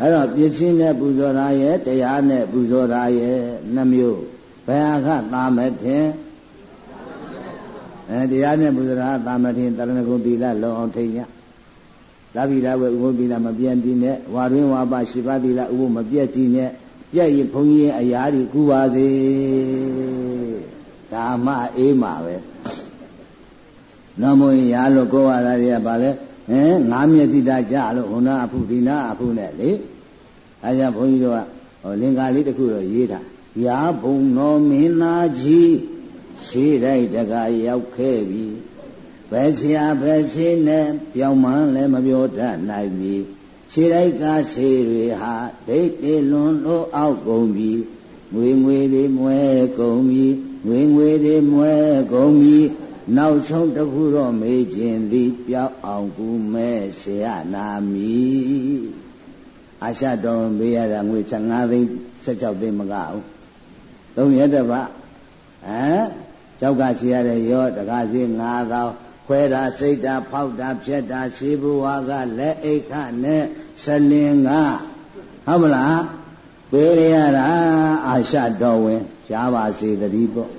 အဲ့တော့ပစ္စည်းနဲ့ပူဇော်တာရဲ့တရားနဲ့ပူဇော်တာရဲ့နှမျိုးဘယ်ဟာကသာမထင် အဲတရားနဲ့ပူဇော်တာသာမထင်တရဏဂုံသီလလုံအောင်ထိန်ညသဗ္ဗိဓဝေဥပုသီလမပြတ်တည်နဲ့ဝါရင်းဝါပရှိပါသီလဥပုမပြတ်တည်နဲ့ပြက်ရင်ဘုန်းကြီးရဲ့အရာတွေကူပါစေဒါမှအေးမှာပဲနော်မင်းရလို့ကိုယ်ရတာတွေကဗာလဲဟင်ငါးမျက်တိတာကြလို့ဟိုနာအဖုဒီနာအဖုနဲ့လေအဲကြောင့်ဘုန်းကြီးတို့ကဟိုလင်္ကာလေးတစ်ခုတော့ရေးတာရာဘုံတော်မင်းသားကြီး ရှေးတိုက်တကရောက်ခဲ့ပြီဘယ်ဆရာဘယ်ရှင်းနဲ့ပြောင်းမှန်းလည်းမပြောတတ်နိုင်ပြီခြေလိုက်ကားခြေတွေဟာဒိတ်တေလွန်လို့အောက်ကုန်ပြီငွေငွေတွေမွဲကုန်ပြီငွေငွေတွေမွဲကုန်ပြီနောက်ဆုံးတစ်ခုတော့မေးခြင်းသည်ပြောက်အောင်ကူမဲ့ဆရာနာမီအာရှတော်မေးရတာငွေ15သိန်း16သိန်းမကဘူးသုံးရတဲ့ပါဟမ် ကြောက်ကချီရတဲ့ရောတကားစီ9000ခွဲတာစိတ်တာဖောက်တာဖြက်တာခြေဘဝကလက်အိတ်ခနဲ့ဆလင်ကဟုတ်မလားပေးရတာအာရှတော်ဝင်ရှားပါစေတည်းပေါ့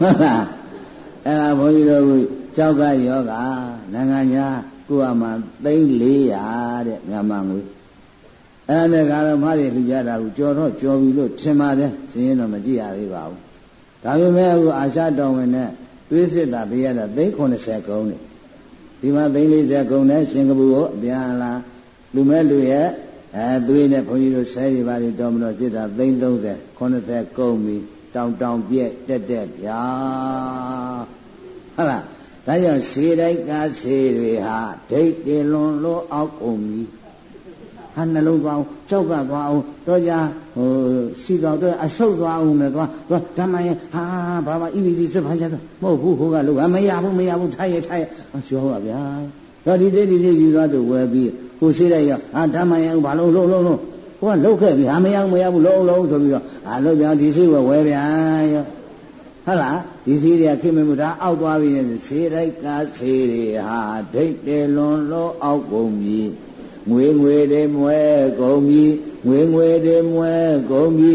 ဟုတ်လားအဲ့ဒါဘုန်းကြီးတို့ကြောက်ကယောဂနိုင်ငံညာကိုယ်အမှသိန်း400တဲ့မြန်မာငွေ အဲ့ဒါကတော့မရလူကြတာကိုကြော်တော့ကြော်ပြီလို့ထင်ပါတယ်ရှင်းရင်တော့မကြည့်ရသေးပါဘူးဒါပေမဲ့အခုအာရှတော်ဝင်နဲ့တွေးစစ်တာပေးရတာသိန်း80ကုန်းနေဒီမှာသိန်း40ကုန်းနဲ့စင်ကာပူကိုအပြန်လာလူမဲ့လူရဲ့အဲသွေးနဲ့ဘုန်းကြီးတို့ဆဲရီပါတွေတော်မလို့จิตတာသိန်း30 80ကုန်းပြီတောင်တောင်ပြက်တက်တက်ဗျာဟုတ်လားဒါကြောင့်ခြေတိုင်းကားခြေတွေဟာဒိတ်တင်လွန်လို့အောက်ကုန်ပြီ ဟာနှလုံးသွားအောင်ကြောက်ကသွားအောင်တော့ကြဟိုစီတော်တော့အဆုတ်သွားအောင်နဲ့သွားသွားဓမ္မရဲ့ဟာဘာမှဣတိတိစွတ်ဖန်ချာမဟုတ်ဘူးဟိုကလို့မရဘူးမရဘူးထိုင်ရထိုင်ရောပါဗျာတော့ဒီစိတ်ဒီစိတ်ယူသွားသူဝယ်ပြီးကိုရှိလိုက်ရောဟာဓမ္မရဲ့ဘာလို့လုံးလုံးလုံးဟိုကလုတ်ခဲ့ပြီဟာမရဘူးမရဘူးလုံးလုံးဆိုပြီးတော့အာလုတ်ပြောင်းဒီစိတ်ဝယ်ဝယ်ဗျာရောဟုတ်လားဒီစီတွေကခင်မမှုဒါအောက်သွားပြီစေရိုက်ကစေတွေဟာဒိတ်တယ်လွန်လို့အောက်ကုန်ပြီ ငွေငွေတွေမွဲကုန်ပြီငွေငွေတွေမွဲကုန်ပြီ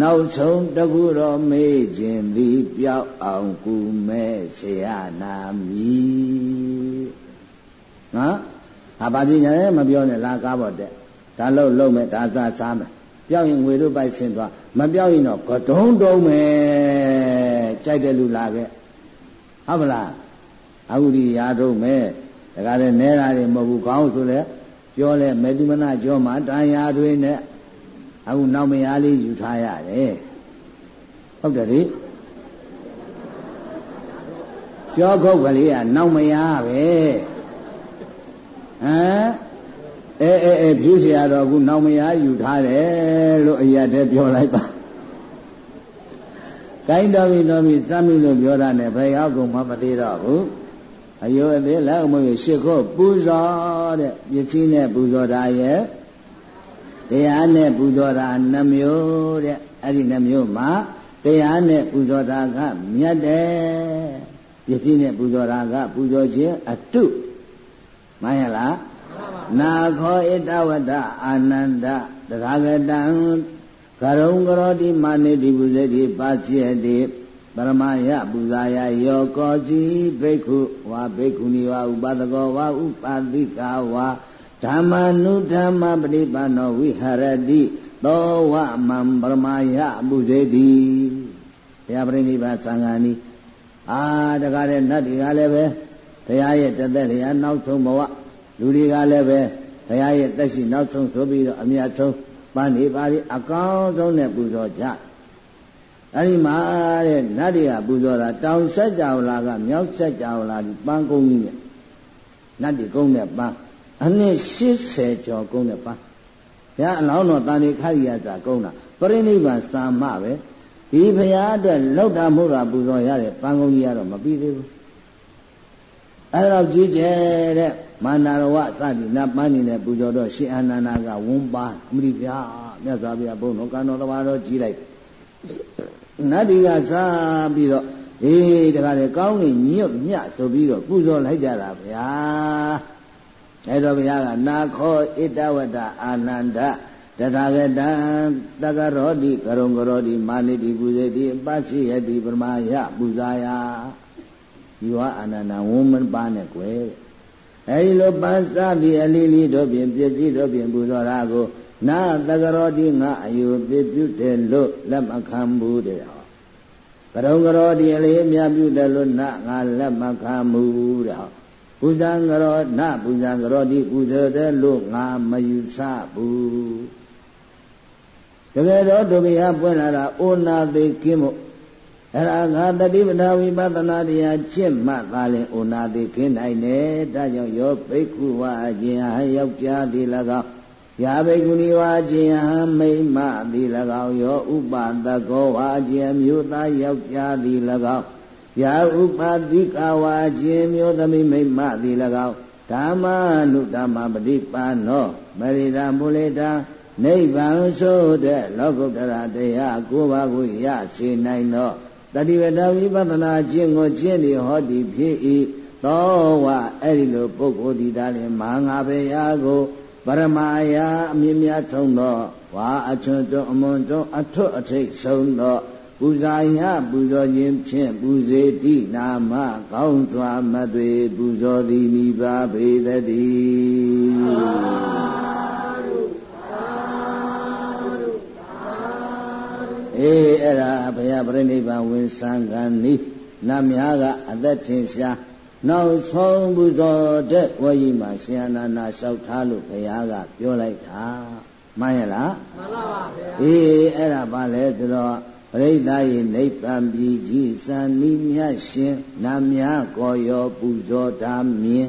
နောက်ဆုံးတခုတော့မေးခြင်းသည်ပြောက်အောင်ကူမဲ့ဆရာနာမီနော်ဟာပါတိညာလည်းမပြောနဲ့လာကားပေါ်တဲ့ဒါလို့လုံးမဲ့ဒါစားစားမယ်ပြောင်းရင်ငွေတို့ပိုက်ဆင်းသွားမပြောင်းရင်တော့ကတုံးတုံးမယ်ကြိုက်တယ်လူလာခဲ့ဟုတ်မလားအခုဒီရာထုံးမယ်ဒါကြတဲ့နဲတာတွေမဟုတ်ဘူးခေါင်းဆိုလဲ ပြောလဲမေသူမနာကြောမှာတန်ရာတွေနဲ့အခုနောက်မယားလေးယူထားရတယ်ဟုတ်တယ်လေကြောခုတ်ကလေးကနောက်မယားပဲဟမ်အဲအဲအဲဖြူเสียတော့အခုနောက်မယားယူထားတယ်လို့အရာတည်းပြောလိုက်ပါကိုင်းတော်ပြီတော်ပြီစမ်းပြီလို့ပြောတာနဲ့ဘယ်ရောက်ကုန်မှမသေးတော့ဘူး အယုအသေးလက်အမွေရှ िख ောပူဇော်တဲ့ပြည့်ချင်းနဲ့ပူဇော်တာရဲ့တရားနဲ့ပူဇော်တာနှမျိုးတဲ့အဲ့ဒီနှမျိုးမှာတရားနဲ့ပူဇော်တာကမြတ်တယ်ပြည့်ချင်းနဲ့ပူဇော်တာကပူဇော်ခြင်းအတုမှန်ရလားနာခောဣတဝတ္တအာနန္ဒတရာဂတံကရုံကရောတိမာနိတိပုဇေတိပါစီယတိ ပရမယပူဇာယယောကောတိဘိက္ခုဝါဘိက္ခုနီဝါဥပဒကောဝါဥပါတိကဝါဓမ္မနုဓမ္မပရိပါဏောဝိဟရတိသောဝမံပရမယပူဇေတိဘုရားပြိဋိဘာသံဃာနီအာတကားတဲ့နတ်တွေကလည်းပဲဘုရားရဲ့တသက်လျာနောက်ဆုံးဘဝလူတွေကလည်းပဲဘုရားရဲ့တက်ရှိနောက်ဆုံးဆိုပြီးတော့အမြတ်ဆုံးပန်းနေပါလိအကောင်းဆုံးနဲ့ပူဇော်ကြ အဲဒီမှာတဲ့နတ်တွေကပူဇော်တာတောင်ဆက်ကြောင်လာကမြောက်ဆက်ကြောင်လာဒီပန်းကုန်းကြီးနဲ့နတ်တွေကုန်းတဲ့ပန်းအနှစ်80ကျော်ကုန်းတဲ့ပန်းဘုရားအလောင်းတော်တာနေခရိယတာကုန်းတာပရိနိဗ္ဗာန်စာမပဲဒီဘုရားအတွက်လောက်တာမှုတာပူဇော်ရတဲ့ပန်းကုန်းကြီးကတော့မပြီးသေးဘူးအဲဒါကြီးကျယ်တဲ့မာနာရဝစသည်နတ်ပန်းနေနဲ့ပူဇော်တော့ရှင်အာနန္ဒာကဝန်းပါအမရိဗျာမြတ်စွာဘုရားဘုန်းတော်ကံတော်တဘာတော်ကြီးလိုက် နတ်ဒီကစားပြီးတော့အေးတခါလေကောင်းကင်ညွတ်မြဆိုပြီးတော့ပူဇော်လိုက်ကြတာဗျာအဲတော့ဘုရားကနာခောဣတဝတ္တအာနန္ဒတထာဂတံတကရောတိကရုံကရောတိမာနိတိပူဇေတိပစ္စိယတိပရမယပူဇာယဒီဝအာနန္ဒဝုံမပါနဲ့ကွယ်အဲဒီလိုပန်းစားပြီးအလီလီတို့ဖြင့်ပြည့်စည်တို့ဖြင့်ပူဇော်တာကို နာတကရောတိငါအယုသိပြုတယ်လို့လက်မခံဘူးတဲ့ဟောကရုံကရောတိအလေးမြပြုတယ်လို့နာငါလက်မခံဘူးတဲ့ဟောပူဇံကရောနာပူဇံကရောတိပူဇော်တယ်လို့ငါမယူဆဘူးတကယ်တော့ဒုဗိယပွင့်လာတာအိုနာသေးကင်းမို့အဲ့ဒါငါတတိပဌာဝိပဿနာတရားကျင့်မှသာလင်ဩနာတိခင်းနိုင်တယ်ဒါကြောင့်ယောဘိက္ခုဝါအကျင်ဟယောက်ျားသည်၎င်း ယာဘိက္ခုနီဝါအကျင်ဟမိမ့်မသည်၎င်းယောဥပသကောဝါအကျင်မျိုးသားယောက်ျားသည်၎င်းယာဥပတိကဝါအကျင်မျိုးသမီးမိမ့်မသည်၎င်းဓမ္မနုဓမ္မပฏิပါနောမရိဒမူလေတာနိဗ္ဗာန်ဆိုတဲ့လောကုတ္တရာတရားကိုပါးကိုရစေနိုင်သောတတိဝတဝိပဿနာကျင့်ကိုကျင့်နေဟောဒီဖြစ်၏သောဝအဲ့ဒီလိုပုဂ္ဂိုလ်ဒီသားလည်းမဟာငါဘေယာကို ပရမယာအမြင့်မြတ်ဆုံးသောဝါအချွန်တွန်းအမွန်တွန်းအထွတ်အထိပ်ဆုံးသောပူဇာယပူဇော်ခြင်းဖြင့်ပူဇေတိနာမကောင်းစွာမသွေပူဇော်သည်မိပါပေတည်းအေးအဲ့ဒါဘုရားပြိဋိဘံဝင်စံခံနီးနတ်များကအသက်ထင်ရှား နောက်ဆုံးဘုသောတဲ့ဝိမှာရှင်အနန္ဒာလျှောက်ထားလို့ဘုရားကပြောလိုက်တာမှန်ရလားမှန်ပါပါဗျာအေးအဲ့ဒါဘာလဲဆိုတော့ပရိသတ်၏နိဗ္ဗာန်ပြည်ကြီးစံနိမြတ်ရှင်နတ်များကိုရောပူဇော်တာမြင်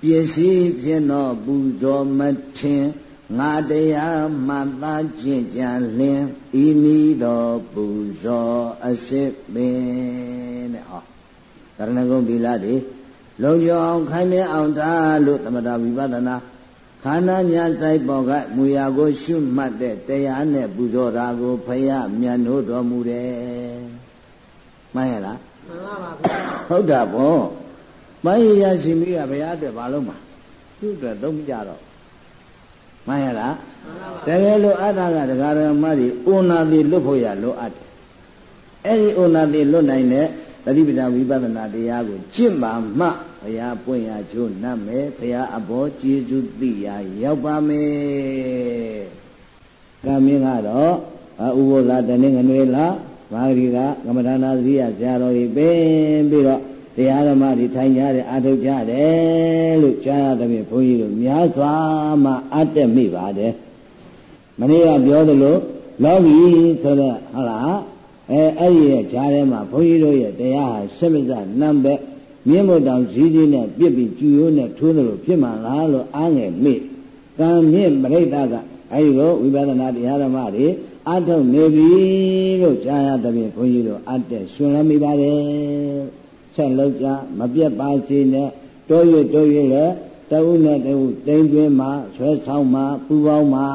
ပစ္စည်းဖြင့်သောပူဇော်မထင်ငါတရားမှတ်သားခြင်းကြံလင်းဤနီးသောပူဇော်အစစ်ပင်တဲ့ဟောကရဏဂုံဒီလာတွေ လုံကျော်အောင်ခိုင်မြဲအောင်ထားလို့သမထဝိပဿနာခန္ဓာညာဆိုင်ပေါ်ကမူရာကိုရှုမှတ်တဲ့တရားနဲ့ပူဇော်တာကိုဖယားမြတ်လို့တော်မူတယ်မှန်ရလားမှန်ပါပါဗျာဟုတ်တာပေါ့မယရရှိမိကဘုရားအတွက်ဘာလို့မှာသူ့အတွက်သုံးမကြတော့မှန်ရလားတကယ်လို့အတ္တကဒကာရမကြီးဥနာတိလွတ်ဖို့ရလိုအပ်တယ်အဲ့ဒီဥနာတိလွတ်နိုင်တဲ့ တတိပဒဝိပဿနာတရားကိုကျင့်ပါမှဘုရားပွင့်ရချိုးနတ်မယ်ဘုရားအဘောကျေးဇူးသိရာရောက်ပါမယ်ကကံမင်းကတော့ဥပုသ်တနင်္ဂနွေလာမာဂရီကကမ္မထာနာသတိယဆရာတော်ကြီးပင်ပြီးတော့တရားဓမ္မတွေထိုင်ကြတယ်အာထုတ်ကြတယ်လို့ကြားရတဲ့ဖြင့်ဘုန်းကြီးတို့များစွာမှအတ်တက်မိပါတယ်မနေ့ကပြောသလိုလောကီဆိုတဲ့ဟုတ်လား အဲအဲ့ဒီရဲ့ဈာထဲမှာဘုန်းကြီးတို့ရဲ့တရားဟာစမစနံပဲ့မြင့်မတောင်ကြီးကြီးနဲ့ပြစ်ပြီးကျူရိုးနဲ့ထိုးသလိုဖြစ်မှလားလို့အားငယ်မိကံမြင့်ပြိဋ္ဌကအဲဒီလိုဝိပဿနာတရားဓမ္မတွေအထုတ်နေပြီလို့ကြားရတဲ့ဖြင့်ဘုန်းကြီးတို့အတက်ရှင်လည်းမိပါတယ်ဆက်လောက်ကြမပြတ်ပါစေနဲ့တိုးရွတိုးရွလည်းတဝုနဲ့တဝုတိမ်တွင်းမှာဆွဲဆောင်မှာပူပေါင်းမှာ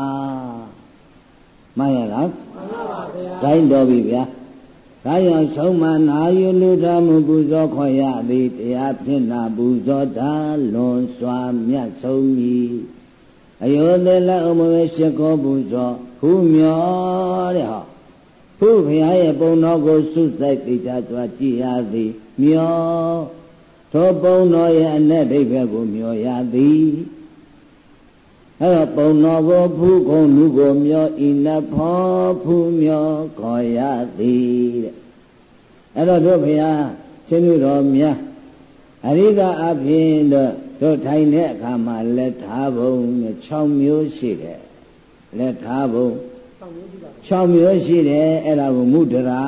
မှန်ရလားမှန်ပါပါဗျာတိုင်းတော်ပြီဗျာ ဒါကြောင့်ဆုံးမနာယုလူတော်မူပူဇော်ခေါ်ရသည်တရားဖြင့်နာပူဇော်တာလွန်စွာမြတ်ဆုံးမည်အယောသေလအမဝေရှိကောပူဇော်ဖူးမြောတဲ့ဟောဖူးဘုရားရဲ့ပုံတော်ကိုစုစိုက်သိချစွာကြည်ရသည်မြောသောပုံတော်ရဲ့အ내ဒိဗ္ဗေကိုမြောရသည် အဲ့တော့ပုံတော်ကိုဖူးခုံလူကိုမျောဤနဖောဖူးမျောခေါ်ရသည်တဲ့အဲ့တော့တို့ဘုရားရှင်သူတော်မြတ်အရိကအဖြစ်တော့တို့ထိုင်တဲ့အခါမှာလက်ထားဘုံနဲ့6မျိုးရှိတယ်လက်ထားဘုံ6မျိုးရှိတယ်အဲ့ဒါကိုမုဒရာ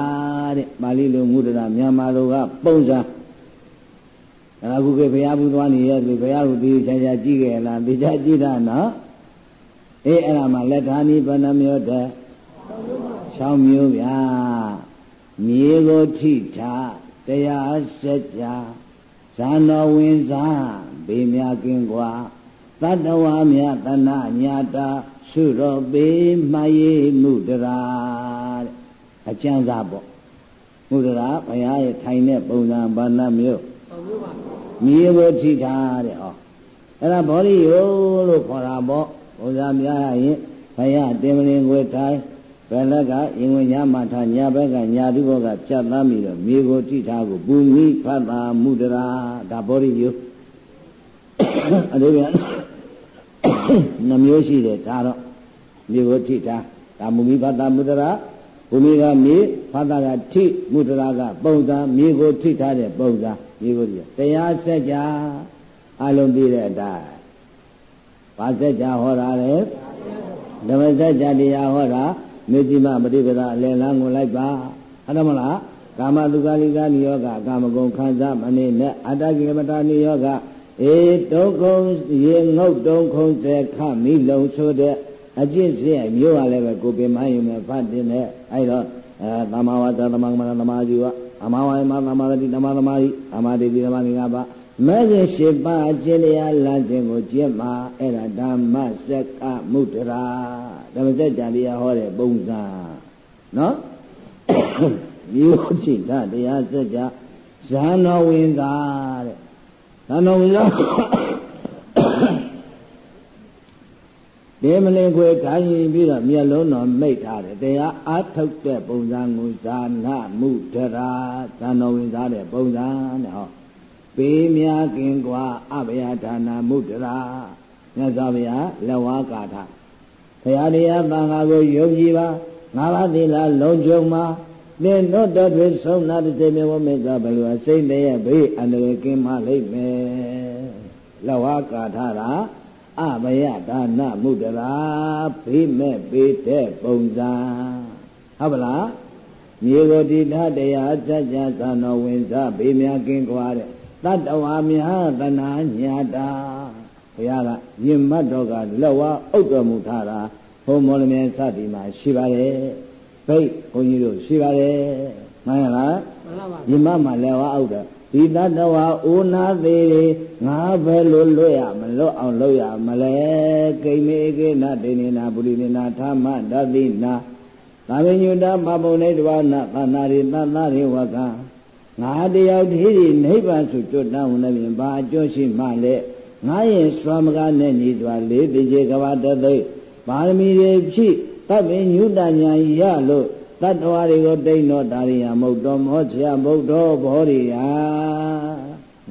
တဲ့ပါဠိလိုမုဒရာမြန်မာလိုကပုံစံ ဒါကခုကဘုရားဘူးသွားနေရဲ့ဆိုဘုရားကိုသိချာချာကြည့်ခဲ့လားသိချာကြည့်တာနော်အေးအဲ့ဒါမှလက်ထာနိဗ္ဗာန်မျိုးတဲ့6မျိုးဗျာမြေကိုထိထာတရားဆက်ကြဇာတော်ဝင်စားဘေးများကင်းကွာတတဝါမြသနာညာတာသုတော်ပေမှယေမှုတရာတဲ့အကျမ်းစာပေါ့မှုတရာဘုရားရဲ့ထိုင်တဲ့ပုံစံဘာနာမျိုးဟုတ်ပါပါ မြေကိုထိထားတဲ့ဟောအဲ့ဒါဘောရိယလို့ခေါ်တာပေါ့ဘုရားများရင်ဘုရားတင်မလင်ကိုထိုင်ဘယ်လက်ကရင်ဝင်ညာမထာညာဘက်ကညာတုဘောကပြတ်သားပြီးတော့မြေကိုထိထားကိုပူမိဖတ်တာမုဒရာဒါဘောရိယအရိယာနှမျိုးရှိတယ်ဒါတော့မြေကိုထိထားဒါမူမိဖတ်တာမုဒရာ ဘူမိကမြေဖတ်တာကထိမုဒရာကပုံစံမြေကိုထိထားတဲ့ပုံစံမြေကိုတရားစက်ကြအလုံးပြည့်တဲ့အတိုင်းဘာစက်ကြဟောတာလဲဓမ္မစက်ကြတရားဟောတာမေတိမပฏิပဒါအလယ်လန်းကိုလိုက်ပါဟုတ်တယ်မလားကာမတုကာလိကာနိယောဂကာမဂုဏ်ခံစားမနေနဲ့အတ္တကိလမတာနိယောဂအေတုံခုံရေငုတ်တုံခုံစေခမိလုံဆိုတဲ့ အကျင့်စရမျိုးရလည်းပဲကိုပင်မယုံမဲ့ဖတ်တင်တဲ့အဲ့တော့အဲသမာဝါဒသမမသမာဓိဝအမဝါယမသမာဓိသမာသမာဓိအမတိတိသမာဓိငါးပါးမဲ့ခင်ရှိပါအကျင့်တရားလမ်းခြင်းကိုကျင့်မှာအဲ့ဒါဓမ္မစက်ကမုဒ္ဒရာဓမ္မစက်ကြံတရားဟောတဲ့ပုံစံနော်မြို့တိဓတရားစက်ကြဇာနောဝင်သာတဲ့ဇာနောဝင်သာ ဒီမလင်ခွေခိုင်းရင်ပြီးတော့မျက်လုံးတော်မိတ်ထားတယ်တရားအာထုတ်တဲ့ပုံစံကိုဇာနာမုဒ္ဒရာဇာနောဝင်သာတဲ့ပုံစံတဲ့ဟောပေးများကင်ကွာအဘယဒါနာမုဒ္ဒရာမြတ်စွာဘုရားလက်ဝါးကာထဘုရားတရားသံဃာကိုယုံကြည်ပါငါးပါးသီလလုံးကျုံမှာသင်တို့တော်တွေဆုံးနာတဲ့စေမြဝမေသာဘယ်လိုစိတ်တည်းရဲ့ဘေးအန္တရာယ်ကင်းမလိမ့်မယ်လက်ဝါးကာထတာ အဘယဒါနမုဒ္ဒရာဘေးမဲ့ဘေးတဲ့ပုံစံဟုတ်ပါလားမြေကိုတိထတရားစัจ जा သာနောဝင်စားဘေးများကင်းကွာတဲ့တတ္တဝါမြာသနာညာတာဘုရားကယင်မတ်တော်ကလက်ဝါဥတ်တော်မူထားတာဘုံမောလမြဲစသည်မှာရှိပါတယ်ဘိတ်ဘုန်းကြီးတို့ရှိပါတယ်မှန်လားမှန်ပါပါယင်မတ်မှာလက်ဝါဥတ်တော်ဒီတတ္တဝါအိုနာသေးလေ ငါဘယ်လိုလွတ်ရမလွတ်အောင်လုပ်ရမလဲကိမေကိနဒိနေနာပုရိနေနာသာမဒတိနာသာဝိညုတမဘုံနေတဝနာသနာရိသနာရိဝကငါတယောက်တည်းဒီနိဗ္ဗာန်ဆိုကြွတန်းဝင်နေပြင်ဘာအကျိုးရှိမှလဲငါရဲ့စွာမကနဲ့ညီစွာလေးတိကျေကဘာတသိပါရမီတွေဖြည့်သဗ္ဗညုတညာရလို့တတ္တဝါတွေကိုတိမ့်တော့တာရိယမုတ်တော်မောချရာမုတ်တော်ဘောရိယာ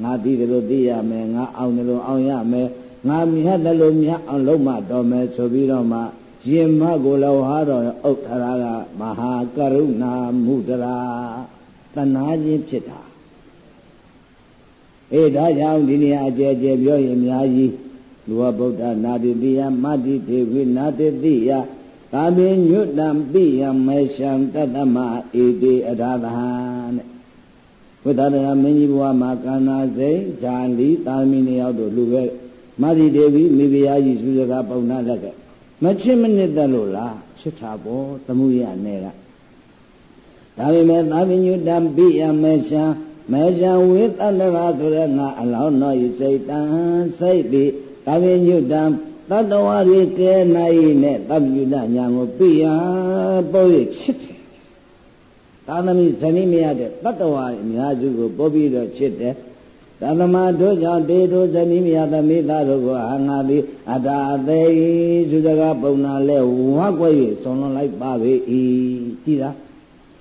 ငါသိတယ်လို့သိရမယ်ငါအောင်တယ်လို့အောင်ရမယ်ငါမြတ်တယ်လို့မြတ်အောင်လုပ်မှတော်မယ်ဆိုပြီးတော့မှရှင်မကိုလောဟာတော်ဥက္ခရာကမဟာကရုဏာမုဒရာတဏှာချင်းဖြစ်တာအေးဒါကြောင့်ဒီနေရာအကျယ်ကျယ်ပြောရင်အများကြီးလူဝဗုဒ္ဓနာတိတိယမတ္တိဒေဝိနာတိတိယသာမေညွတ်တံပိယမေရှံတတမဧတိအရာသဟံတဲ့ ဝိသဒရာမင်းကြီးဘုရားမှာကာနာစိတ်ဇာလီသာမီနှစ်ယောက်တို့လူပဲမတ္တိဒေဝိမိဖုရားကြီးသူစကားပုံနာလက်ကမချစ်မနစ်သက်လို့လားချစ်တာပေါ့သမှုရနဲ့ကဒါပေမဲ့သာမညုတံပိယမေရှံမေရှံဝေသန္တရာဆိုတဲ့ငါအလောင်းတော်ဤစိတ်တံစိတ်ပြီးသာမညုတံတတ္တဝါတွေကဲနိုင်နဲ့တပ္ပယုဒညာကိုပိယပို့ရချစ်တယ် သာသမီဇနီးမရတဲ့တတ္တဝါအများစုကိုပို့ပြီးတော့ချစ်တယ်သတ္တမတို့ကြောင့်တေတို့ဇနီးမယသမိသားတို့ကိုအာငါသည်အတာအသေးသူစကားပုံနာလဲဝါကွက်၍ဆုံးလွန်လိုက်ပါပေ၏ကြည်လား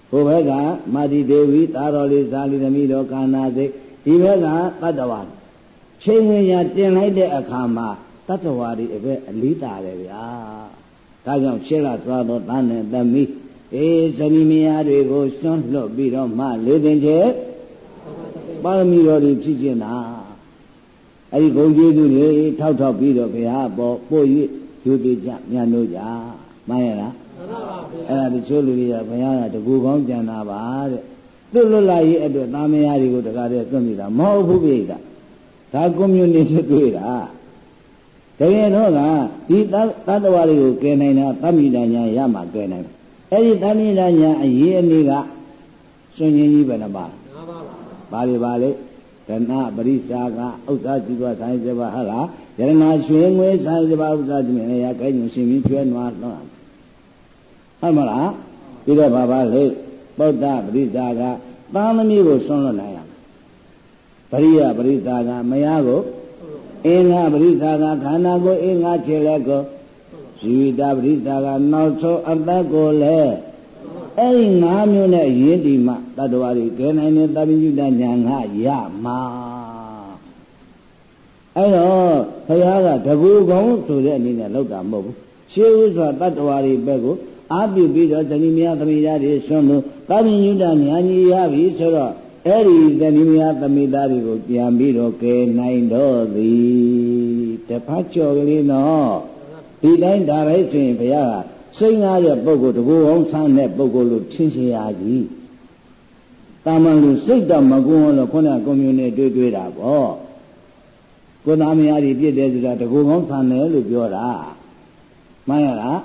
ဟိုဘက်ကမာတိဒေဝီသာတော်လေးဇာလီသမီးတော်ကာနာစိတ်ဒီဘက်ကတတ္တဝါချိန်ဝင်ရတင်လိုက်တဲ့အခါမှာတတ္တဝါတွေအပဲအလေးတာတယ်ဗျာဒါကြောင့်ရှင်းလာသွားသောတန်နဲ့သမီး အေးဇနီးမယားတွေကိုစွန့်လွတ်ပြီးတော့မှလေးသိင်ချေပါရမီတော်တွေဖြစ်ကျင်တာအဲ့ဒီဂုံကျေးဇူးတွေထောက်ထောက်ပြီးတော့ဘုရားပေါ်ပို့၍ယူတည်ကြမြန်လို့ကြမှန်ရလားမှန်ပါပါဘုရားအဲ့ဒါတချို့လူတွေကဘုရားကတကူကောင်းကြံတာပါတဲ့သူ့လွတ်လာရေးအတွက်သားမယားတွေကိုတကားတည်းသွန့်မိတာမဟုတ်ဘူးပြိတ္တာဒါကွန်မြူနတီတွေ့တာတကယ်တော့ကဒီသတ္တဝါတွေကိုကယ်နိုင်တာသမိတညာရမှာကယ်နိုင် အဲ့ဒီသမိတညာအရေးအနည်းကစွန့်ရင်ကြီးပဲနှပါပါလေပါလေဒနာပရိစာကဥစ္စာကြည့်သွားဆိုင်စပါဟာလားယရနာရွှေငွေဆိုင်စပါဥစ္စာကြည့်နေရကဲညွန်ရှင်ပြီးကျွဲနွားတော့ဟုတ်မလားပြီးတော့ဘာပါလေပုဒ္ဒပရိစာကသာသမီကိုဆွန့်လွတ်နိုင်ရပရိယပရိစာကမယားကိုအင်္ဂပရိစာကခန္ဓာကိုအင်္ဂခြေလက်ကို ဇီဝိတပရိစာကနောက်ဆုံးအသက်ကိုလည်းအဲ့ဒီ၅မျိုးနဲ့ရင်းဒီမှတတ္တဝါတွေကဲနိုင်တဲ့တပိညုတညာငါရမှာအဲ့တော့ဘုရားကတကူကောင်းဆိုတဲ့အနေနဲ့လောက်တာမဟုတ်ဘူးရှေးဥစွာတတ္တဝါတွေဘက်ကိုအာပြုပြီးတော့ဇနီးမယားသမိသားတွေဆွမ်းလို့တပိညုတညာကြီးရပြီဆိုတော့အဲ့ဒီဇနီးမယားသမိသားတွေကိုပြန်ပြီးတော့ကဲနိုင်တော့သည်တပတ်ကျော်ကလေးနော် ဒီတိုင်းဒါလိုက်ဆိုရင်ဘုရားကစိတ်ငားတဲ့ပုဂ္ဂိုလ်တကူအောင်ဆန်းတဲ့ပုဂ္ဂိုလ်လို့ထင်ရှားရကြီးတာမန်လူစိတ်တော့မကွန်းလို့ခုနကကွန်မြူနတီတွေ့တွေ့တာပေါ့ကိုသားမယားကြီးပြည့်တယ်ဆိုတာတကူအောင်ဆန်းတယ်လို့ပြောတာမှန်ရလား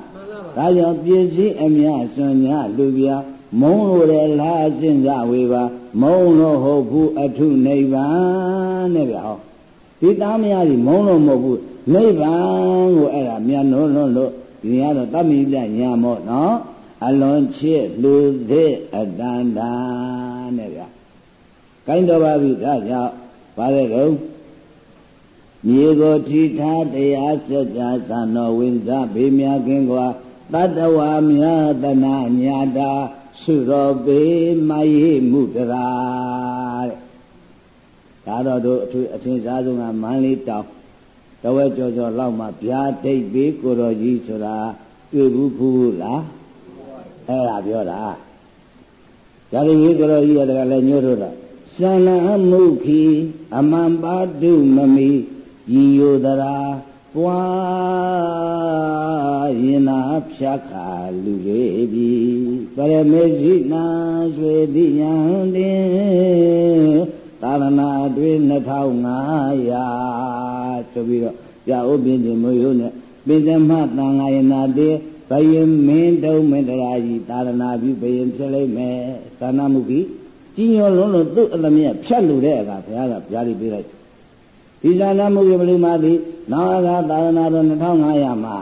ဒါကြောင့်ပြည့်စည်အမြစွန်ညာလူပြမုံလို့တယ်လားအစဉ်စားဝေပါမုံလို့ဟုတ်ဘူးအထုနိဗ္ဗာန်နဲ့ဗျဟော ဒီသားမယားကြီးမုံလို့မဟုတ်ဘူးနိဗ္ဗာန်ကိုအဲ့ဒါမြန်လို့လွန်းလို့ဒီနေရာတော့တမိပြညာမော့နော်အလွန်ချစ်လူသေးအတန်တာနဲ့ဗျကိုင်းတော်ပါပြီဒါကြောင့်ဗါတဲ့ကုံမြေကိုထိထားတရားစัจ जा သံတော်ဝိဇ္ဇဘေးမြခင်ကွာတတ္တဝါမြတ်တနာညာတာသုရောပေမယေမှုတရာတဲ့ ဒါတော့တို့အထူးအထင်ရှားဆုံးကမန္လေးတောင်တဝဲကြော်ကြော်လောက်မှဗျာဒိတ်ပေးကိုတော်ကြီးဆိုတာတွေ့ဘူးဖူးလားအဲ့ဒါပြောတာဗျာဒိတ်ပေးကိုတော်ကြီးရတဲ့လည်းညှို့တော့သန္နအမှုခီအမံပါတုမမီဤယိုတရာပွားရင်နာဖြတ်ခါလူလေးပြီပရမေဇိနာရွှေတိယံတင် သာသနာအတွင်း2500ဆိုပြီးတော့ပြဥပင်းတင်မျိုးရိုးနဲ့ပိသမသံဃာယနာတေဘယင်မင်းတုံးမန္တရာကြီးသာသနာပြုဘယင်ဖြစ်လိမ့်မယ်သာနာမှုကြီးကြီးညောလုံးလို့သူ့အသမီးဖြတ်လို့တဲ့အခါဘုရားကပြားလေးပေးလိုက်ဒီသာနာမှုကြီးဘယ်လိုမှသိနောကသာသနာတော်2500မှာ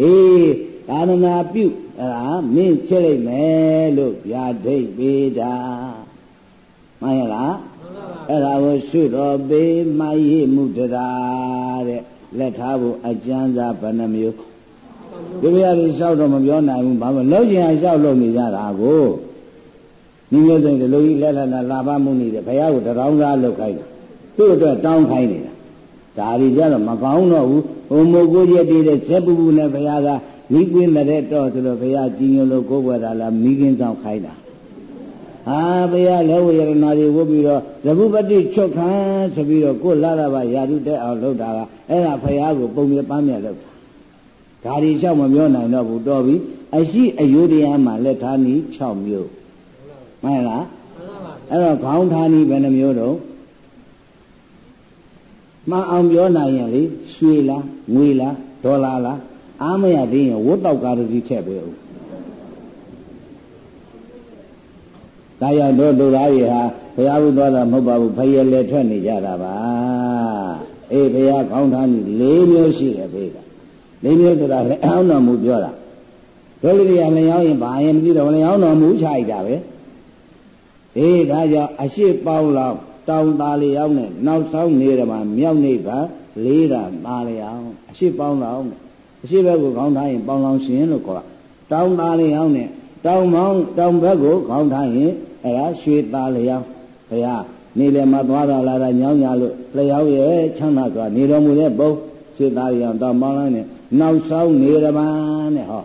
အေးသာသနာပြုအဲ့ဒါမင်းဖြစ်လိမ့်မယ်လို့ဗျာဒိတ်ပေးတာမှန်ရလား အဲ့ဒါကိုရှုတော်ပေးမယေမှုတရာတဲ့လက်ထားဖို့အကျမ်းစာဘယ်နှမျိုးဒီဘုရားကြီးလျှောက်တော့မပြောနိုင်ဘူးဘာလို့လောက်ကျင်အောင်လျှောက်လို့နေကြတာကိုဒီမျိုးစိတ်ဒီလိုကြီးလက်လက်လာဘမှုနေတယ်ဘုရားကိုတရောင်းစားလုပ်ခိုင်းတာသူ့အတွက်တောင်းခိုင်းနေတာဒါရီကြတော့မကောင်းတော့ဘူးဟိုမိုးကိုရက်တည်တဲ့ဇက်ပူပူနဲ့ဘုရားကမိကွင်းတဲ့တော့ဆိုလို့ဘုရားကြီးညိုလို့ကိုယ်ွယ်တာလားမိခင်ဆောင်ခိုင်းတာ ဟာဘုရားလက်ဝရဏတွေဝုတ်ပြီးတော့ဇဗုပတိချွတ်ခံဆိုပြီးတော့ကိုယ်လာတာပါယာတုတက်အောင်လုပ်တာကအဲ့ဒါဘုရားကိုပုံမြပန်းမြလုပ်တာဒါဒီလျှောက်မပြောနိုင်တော့ဘူးတော်ပြီအရှိအယုဒ္ဓယမှာလက်ထားနည်း6မျိုးမှန်လားအဲ့တော့ခေါင်းထားနည်းဘယ်နှမျိုးတော့မှန်အောင်ပြောနိုင်ရင်လေရွှေလားငွေလားဒေါ်လာလားအားမရသေးရင်ဝတ်တော့ကားစီထည့်ပေးဦး ဒါရတော့လူသားတွေဟာဘုရားဘုသွားတာမဟုတ်ပါဘူးဖယယ်လေထွက်နေကြတာပါအေးဘုရားကောင်းထားနေ၄မျိုးရှိတယ်ဘေးက၄မျိုးဆိုတာလည်းအောင်တော်မူပြောတာဒုလိရိယလျောင်းရင်ဘာရင်မသိတော့လျောင်းတော်မူချလိုက်တာပဲအေးဒါကြောင့်အရှိပေါင်းလောက်တောင်သားလျောင်းနဲ့နောက်ဆောင်နေတယ်မှာမြောက်နေပါလေးတာပါလျောင်းအရှိပေါင်းလောက်အရှိဘက်ကိုခေါင်းထားရင်ပေါင်းလောင်ရှင်လို့ခေါ်တောင်သားလျောင်းနဲ့တောင်မောင်းတောင်ဘက်ကိုခေါင်းထားရင် အဲ့ဒါရွှေသားလျောင်းဘုရားနေလေမှာသွားတာလာတာညောင်းညာလို့လျောင်းရဲ့ချမ်းသာစွာနေတော်မူတဲ့ဘုံရွှေသားလျောင်းတောင်မောင်းလိုက်နဲ့နောက်ဆောင်နေရပါနဲ့ဟော